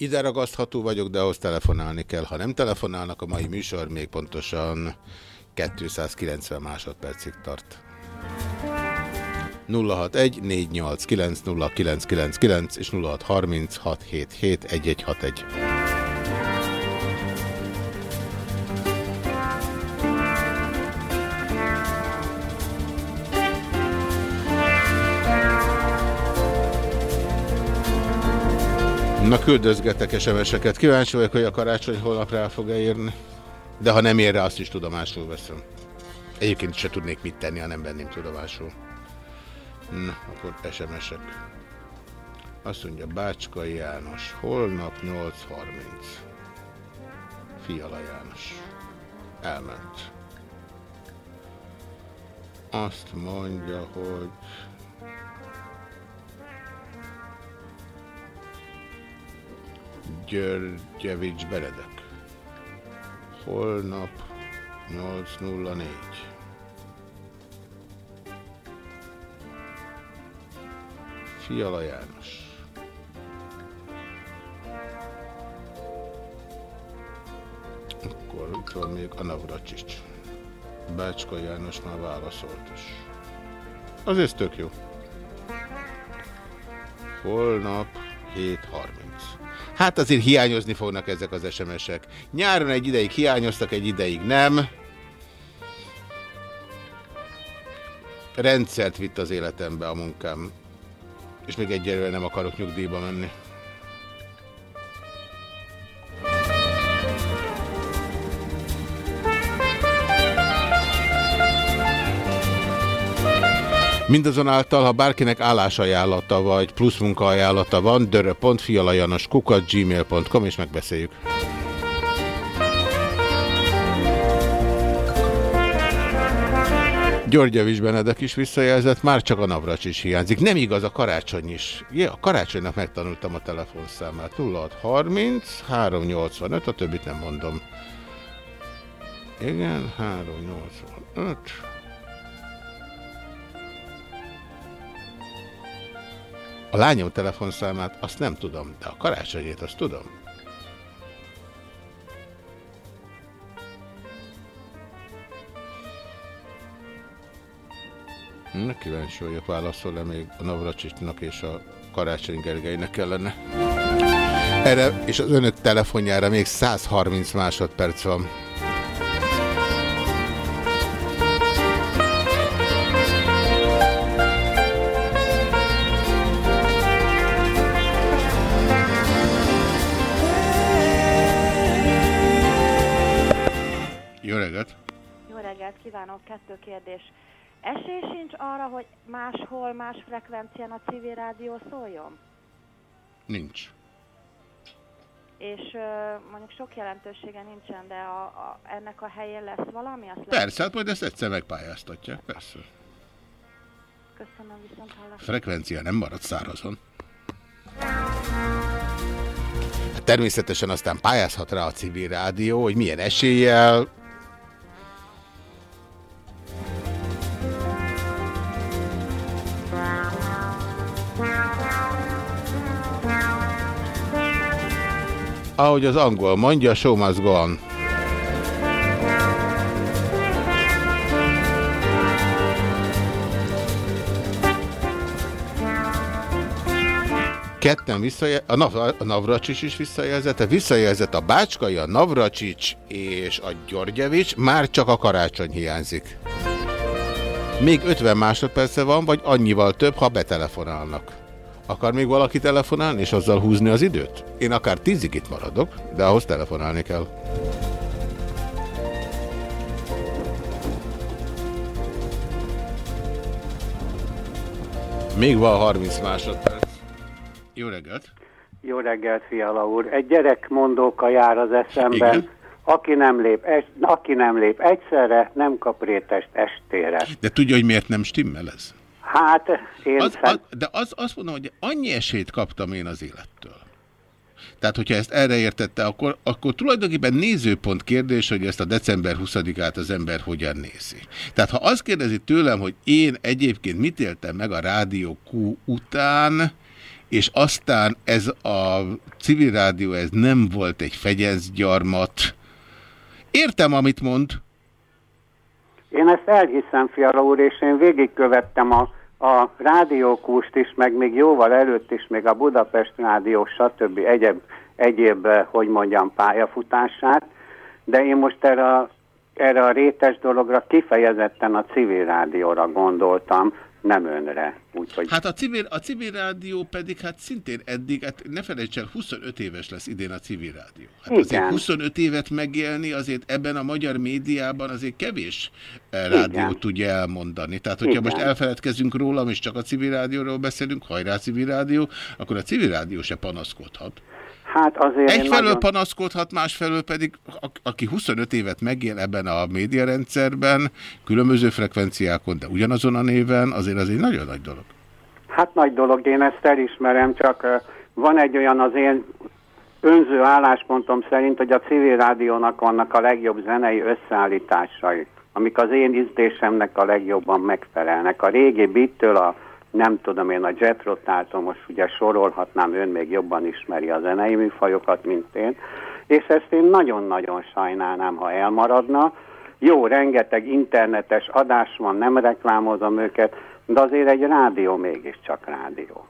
Ide ragasztható vagyok, de ahhoz telefonálni kell. Ha nem telefonálnak, a mai műsor még pontosan 290 másodpercig tart. 061 489 0999 és 0630 Na küldözgetek SMS-eket. Kíváncsi vagyok, hogy a karácsony holnap rá fog-e írni. De ha nem ér rá, azt is tudomásul veszem. Egyébként se tudnék mit tenni, ha nem venném tudomásul. Na, akkor SMS-ek. Azt mondja, Bácskai János, holnap 8.30. Fiala János. Elment. Azt mondja, hogy... Györgyevics Beredek. Holnap 8.04. Fiala János. Akkor itt van még a Navracsics. Bácska János már válaszolt is. Az ez tök jó. Holnap 7.30. Hát azért hiányozni fognak ezek az SMS-ek. Nyáron egy ideig hiányoztak, egy ideig nem. Rendszert vitt az életembe a munkám. És még egyelőre nem akarok nyugdíjba menni. Mindazonáltal, ha bárkinek állásajánlata vagy plusz munkaajánlata van, dörö.fialajanoskukat gmail.com és megbeszéljük. Györgyevics Benedek is visszajelzett, már csak a Navracs is hiányzik. Nem igaz, a karácsony is. Ja, a karácsonynak megtanultam a telefonszámát. 0630 385, a többit nem mondom. Igen, 385. A lányom telefonszámát azt nem tudom, de a karácsonyét azt tudom. Na, kíváncsi vagyok, válaszol-e még a Navracsicsnak és a Karácsony Gergelynek kellene. Erre és az önök telefonjára még 130 másodperc van. Kívánok, kettő kérdés. Esély sincs arra, hogy máshol, más frekvencián a civil rádió szóljon? Nincs. És mondjuk sok jelentősége nincsen, de a, a, ennek a helyén lesz valami? Azt lehet- Persze, hát majd ezt egyszer megpályáztatják, persze. Köszönöm, viszont hallásra. Frekvencia nem marad szárazon. Természetesen aztán pályázhat rá a civil rádió, hogy milyen eséllyel. Ahogy az angol mondja, show must go on. Ketten a, Nav a Navracsics is visszajelzett, a visszajelzett a Bácskai, a Navracsics és a Györgyevics, már csak a karácsony hiányzik. Még 50 másodperce van, vagy annyival több, ha betelefonálnak. Akar még valaki telefonálni, és azzal húzni az időt? Én akár tízig itt maradok, de ahhoz telefonálni kell. Még van 30 másodperc. Jó reggelt! Jó reggelt, Fiala úr. Egy gyerekmondóka jár az eszemben. Igen. aki nem lép, es, aki nem lép egyszerre, nem kap rétest estére. De tudja, hogy miért nem stimmel ez? Hát én... Az, az, de az, azt mondom, hogy annyi esélyt kaptam én az élettől. Tehát, hogyha ezt erre értette, akkor, akkor tulajdonképpen nézőpont kérdés, hogy ezt a december 20-át az ember hogyan nézi. Tehát, ha azt kérdezi tőlem, hogy én egyébként mit éltem meg a Rádió Q után, és aztán ez a civil rádió, ez nem volt egy fegyezgyarmat. Értem, amit mond. Én ezt elhiszem, Fiala úr, és én végigkövettem a, a rádiókúst is, meg még jóval előtt is, még a Budapest Rádió, stb. egyéb, egyéb eh, hogy mondjam, pályafutását, de én most erre, a- erre a rétes dologra kifejezetten a civil rádióra gondoltam, nem önre. Úgyhogy Hát a civil, a civil rádió pedig hát szintén eddig, hát ne felejts el, 25 éves lesz idén a civil rádió. Hát azért Igen. 25 évet megélni azért ebben a magyar médiában azért kevés eh, rádió Igen. tudja elmondani. Tehát, hogyha Igen. most elfeledkezünk rólam, és csak a civil rádióról beszélünk, hajrá civil rádió, akkor a civil rádió se panaszkodhat. Hát azért Egyfelől nagyon... panaszkodhat, másfelől pedig, aki 25 évet megél ebben a médiarendszerben, különböző frekvenciákon, de ugyanazon a néven, azért az egy nagyon nagy dolog. Hát nagy dolog, én ezt elismerem, csak van egy olyan az én önző álláspontom szerint, hogy a civil rádiónak vannak a legjobb zenei összeállításai, amik az én ízlésemnek a legjobban megfelelnek. A régi bittől a nem tudom én, a Jet Rotától most ugye sorolhatnám, ön még jobban ismeri a zenei műfajokat, mint én, és ezt én nagyon-nagyon sajnálnám, ha elmaradna. Jó, rengeteg internetes adás van, nem reklámozom őket, de azért egy rádió mégiscsak rádió.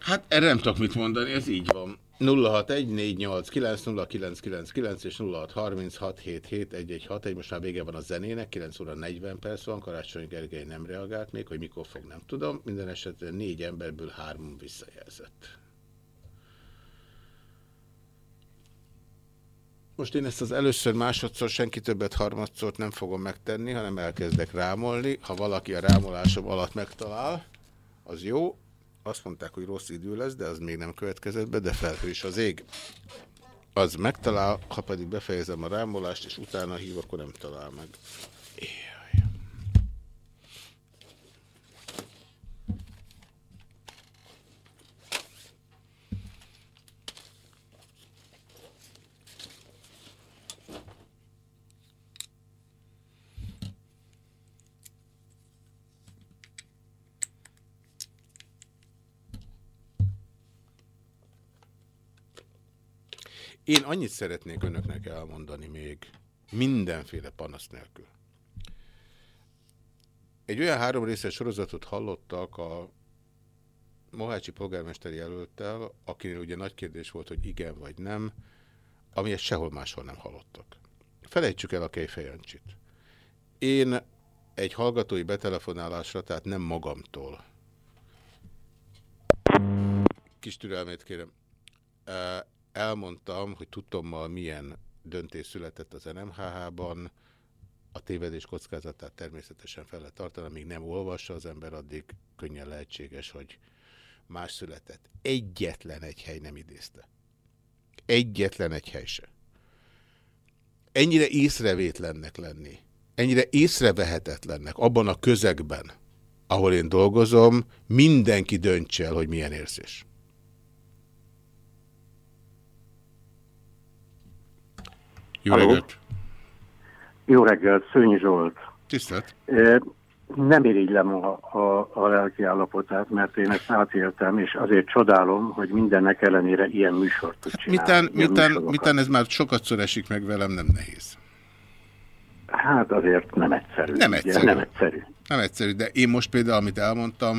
Hát erre nem tudok mit mondani, ez így van. 0614890999 és 0636771161. Most már vége van a zenének, 9 óra 40 perc van, Karácsony Gergely nem reagált még, hogy mikor fog, nem tudom. Minden esetre négy emberből három visszajelzett. Most én ezt az először, másodszor, senki többet harmadszor nem fogom megtenni, hanem elkezdek rámolni. Ha valaki a rámolásom alatt megtalál, az jó. Azt mondták, hogy rossz idő lesz, de az még nem következett be, de felhő is az ég. Az megtalál, ha pedig befejezem a rámolást, és utána hív, akkor nem talál meg. Jaj. Én annyit szeretnék önöknek elmondani még, mindenféle panasz nélkül. Egy olyan három részes sorozatot hallottak a Mohácsi polgármesteri jelölttel, akinél ugye nagy kérdés volt, hogy igen vagy nem, amilyet sehol máshol nem hallottak. Felejtsük el a Kejfejancsit. Én egy hallgatói betelefonálásra, tehát nem magamtól. Kis türelmét kérem. Elmondtam, hogy tudtommal milyen döntés született az NMHH-ban, a tévedés kockázatát természetesen fel lehet tartani, amíg nem olvassa az ember, addig könnyen lehetséges, hogy más született. Egyetlen egy hely nem idézte. Egyetlen egy hely se. Ennyire észrevétlennek lenni, ennyire észrevehetetlennek abban a közegben, ahol én dolgozom, mindenki döntse el, hogy milyen érzés. Jó Halló? reggelt! Jó reggelt, Szőnyi Zsolt. Tisztelt! Nem irigylem a, a, a lelki állapotát, mert én ezt átéltem, és azért csodálom, hogy mindennek ellenére ilyen műsort tud csinálni. Ilyen mitán, műsorokat. mitán ez már sokatszor esik meg velem, nem nehéz. Hát azért nem egyszerű. Nem ugye? egyszerű. Nem egyszerű. Nem egyszerű, de én most például, amit elmondtam,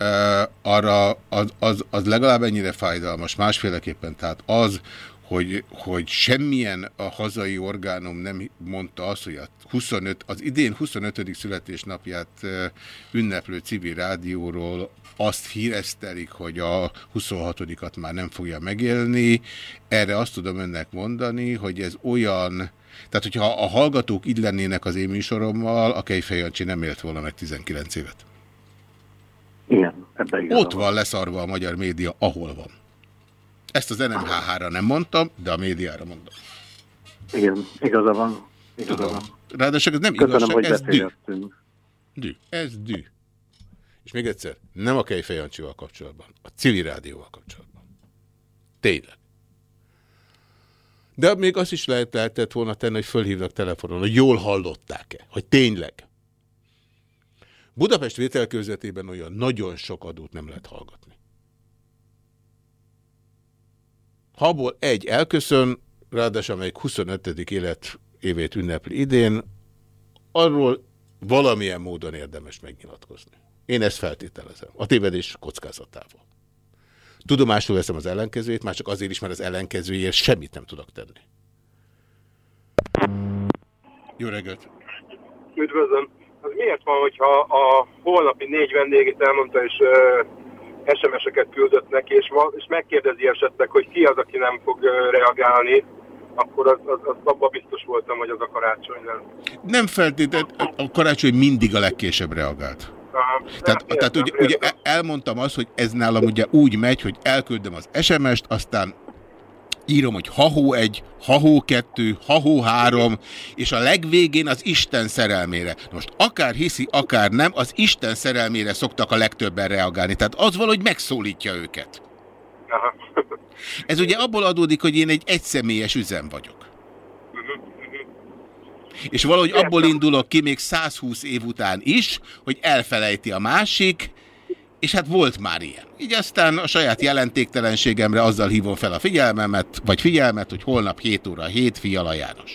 uh, arra az, az, az legalább ennyire fájdalmas, másféleképpen. Tehát az, hogy, hogy semmilyen a hazai orgánum nem mondta azt, hogy a 25, az idén 25. születésnapját ünneplő civil rádióról azt híreztelik, hogy a 26-at már nem fogja megélni. Erre azt tudom önnek mondani, hogy ez olyan, tehát hogyha a hallgatók így lennének az én műsorommal, a Kejfej Jancsi nem élt volna meg 19 évet. Igen, ebben Ott van leszarva a magyar média, ahol van. Ezt az NMHH-ra nem mondtam, de a médiára mondom. Igen, igaza van. Igaza van. Ráadásul ez nem Köszönöm, igazság, hogy ez dű. Dű. Ez dű. És még egyszer, nem a Kejfej Jancsival kapcsolatban, a civil rádióval kapcsolatban. Tényleg. De még azt is lehet, lehetett volna tenni, hogy fölhívnak telefonon, hogy jól hallották-e, hogy tényleg. Budapest vételkörzetében olyan nagyon sok adót nem lehet hallgatni. Ha egy elköszön, ráadásul amelyik 25. élet évét ünnepli idén, arról valamilyen módon érdemes megnyilatkozni. Én ezt feltételezem. A tévedés kockázatával. Tudomásul veszem az ellenkezőjét, már csak azért is, mert az ellenkezőjét semmit nem tudok tenni. Jó reggelt! Üdvözlöm. Az miért van, hogyha a holnapi négy vendégét elmondta, és SMS-eket küldött neki, és, ma, és megkérdezi esetleg, hogy ki az, aki nem fog reagálni, akkor az, az, az abban biztos voltam, hogy az a karácsony nem. Nem feltétlenül, a karácsony mindig a legkésőbb reagált. Aha, Tehát, hát tehát ugye, ugye e- elmondtam azt, hogy ez nálam ugye úgy megy, hogy elküldöm az SMS-t, aztán írom, hogy hahó 1, hahó 2, hahó 3, és a legvégén az Isten szerelmére. Most akár hiszi, akár nem, az Isten szerelmére szoktak a legtöbben reagálni. Tehát az valahogy megszólítja őket. Aha. Ez ugye abból adódik, hogy én egy egyszemélyes üzem vagyok. És valahogy abból indulok ki még 120 év után is, hogy elfelejti a másik, és hát volt már ilyen. Így aztán a saját jelentéktelenségemre azzal hívom fel a figyelmemet, vagy figyelmet, hogy holnap 7 óra 7 Fiala János.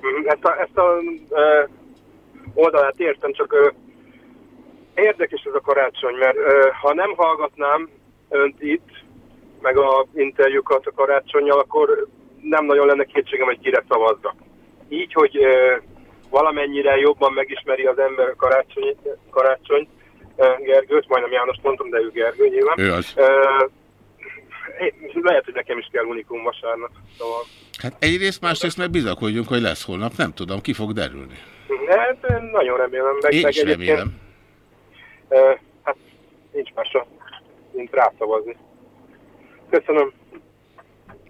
Mhm, Ezt a, ezt a uh, oldalát értem, csak uh, érdekes ez a karácsony, mert uh, ha nem hallgatnám önt itt, meg a interjúkat a karácsonyjal, akkor nem nagyon lenne kétségem, hogy kire szavazzak. Így, hogy uh, valamennyire jobban megismeri az ember a karácsony, karácsony uh, Gergőt, majdnem János mondtam, de ő Gergő nyilván. Ő az. Lehet, hogy nekem is kell unikum vasárnap, szóval Hát egyrészt, másrészt meg bizakodjunk, hogy lesz holnap, nem tudom, ki fog derülni. Hát nagyon remélem. Meg, Én meg is remélem. hát nincs másra, mint rászavazni. Köszönöm.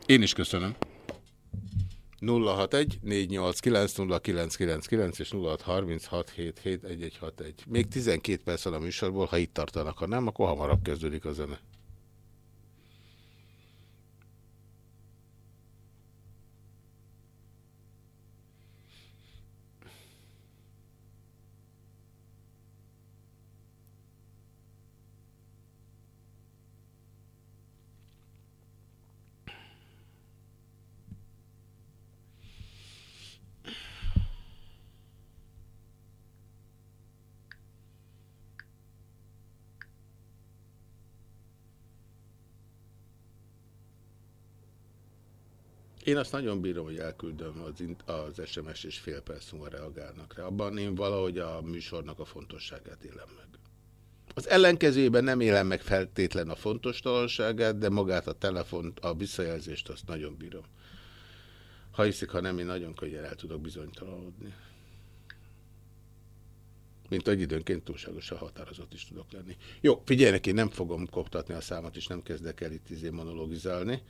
Én is köszönöm. 061 489 0999 és 0636771161. Még 12 perc van a műsorból, ha itt tartanak, ha nem, akkor hamarabb kezdődik a zene. Én azt nagyon bírom, hogy elküldöm az, az SMS és fél perc múlva reagálnak rá. Abban én valahogy a műsornak a fontosságát élem meg. Az ellenkezőjében nem élem meg feltétlen a fontos talanságát, de magát a telefont, a visszajelzést azt nagyon bírom. Ha hiszik, ha nem, én nagyon könnyen el tudok bizonytalanodni. Mint hogy időnként túlságosan határozott is tudok lenni. Jó, figyeljenek, én nem fogom koptatni a számot, és nem kezdek el itt izé monologizálni.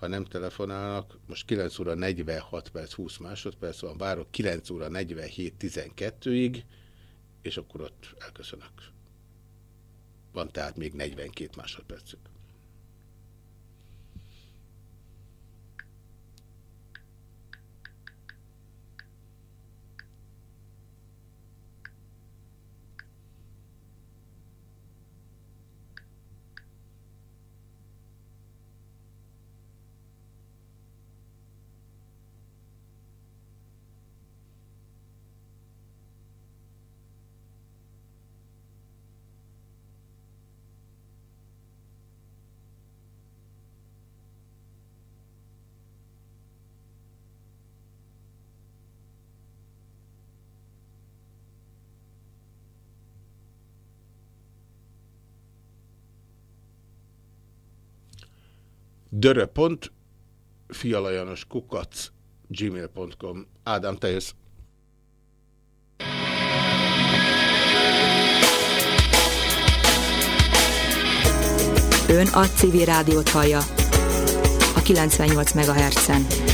Ha nem telefonálnak, most 9 óra 46 perc, 20 másodperc van, várok 9 óra 47 12-ig, és akkor ott elköszönök. Van tehát még 42 másodpercük. Dörö.pont fialajanos kukac gmail.com Ádám, te jössz. Ön a civil rádiót hallja a 98 MHz-en.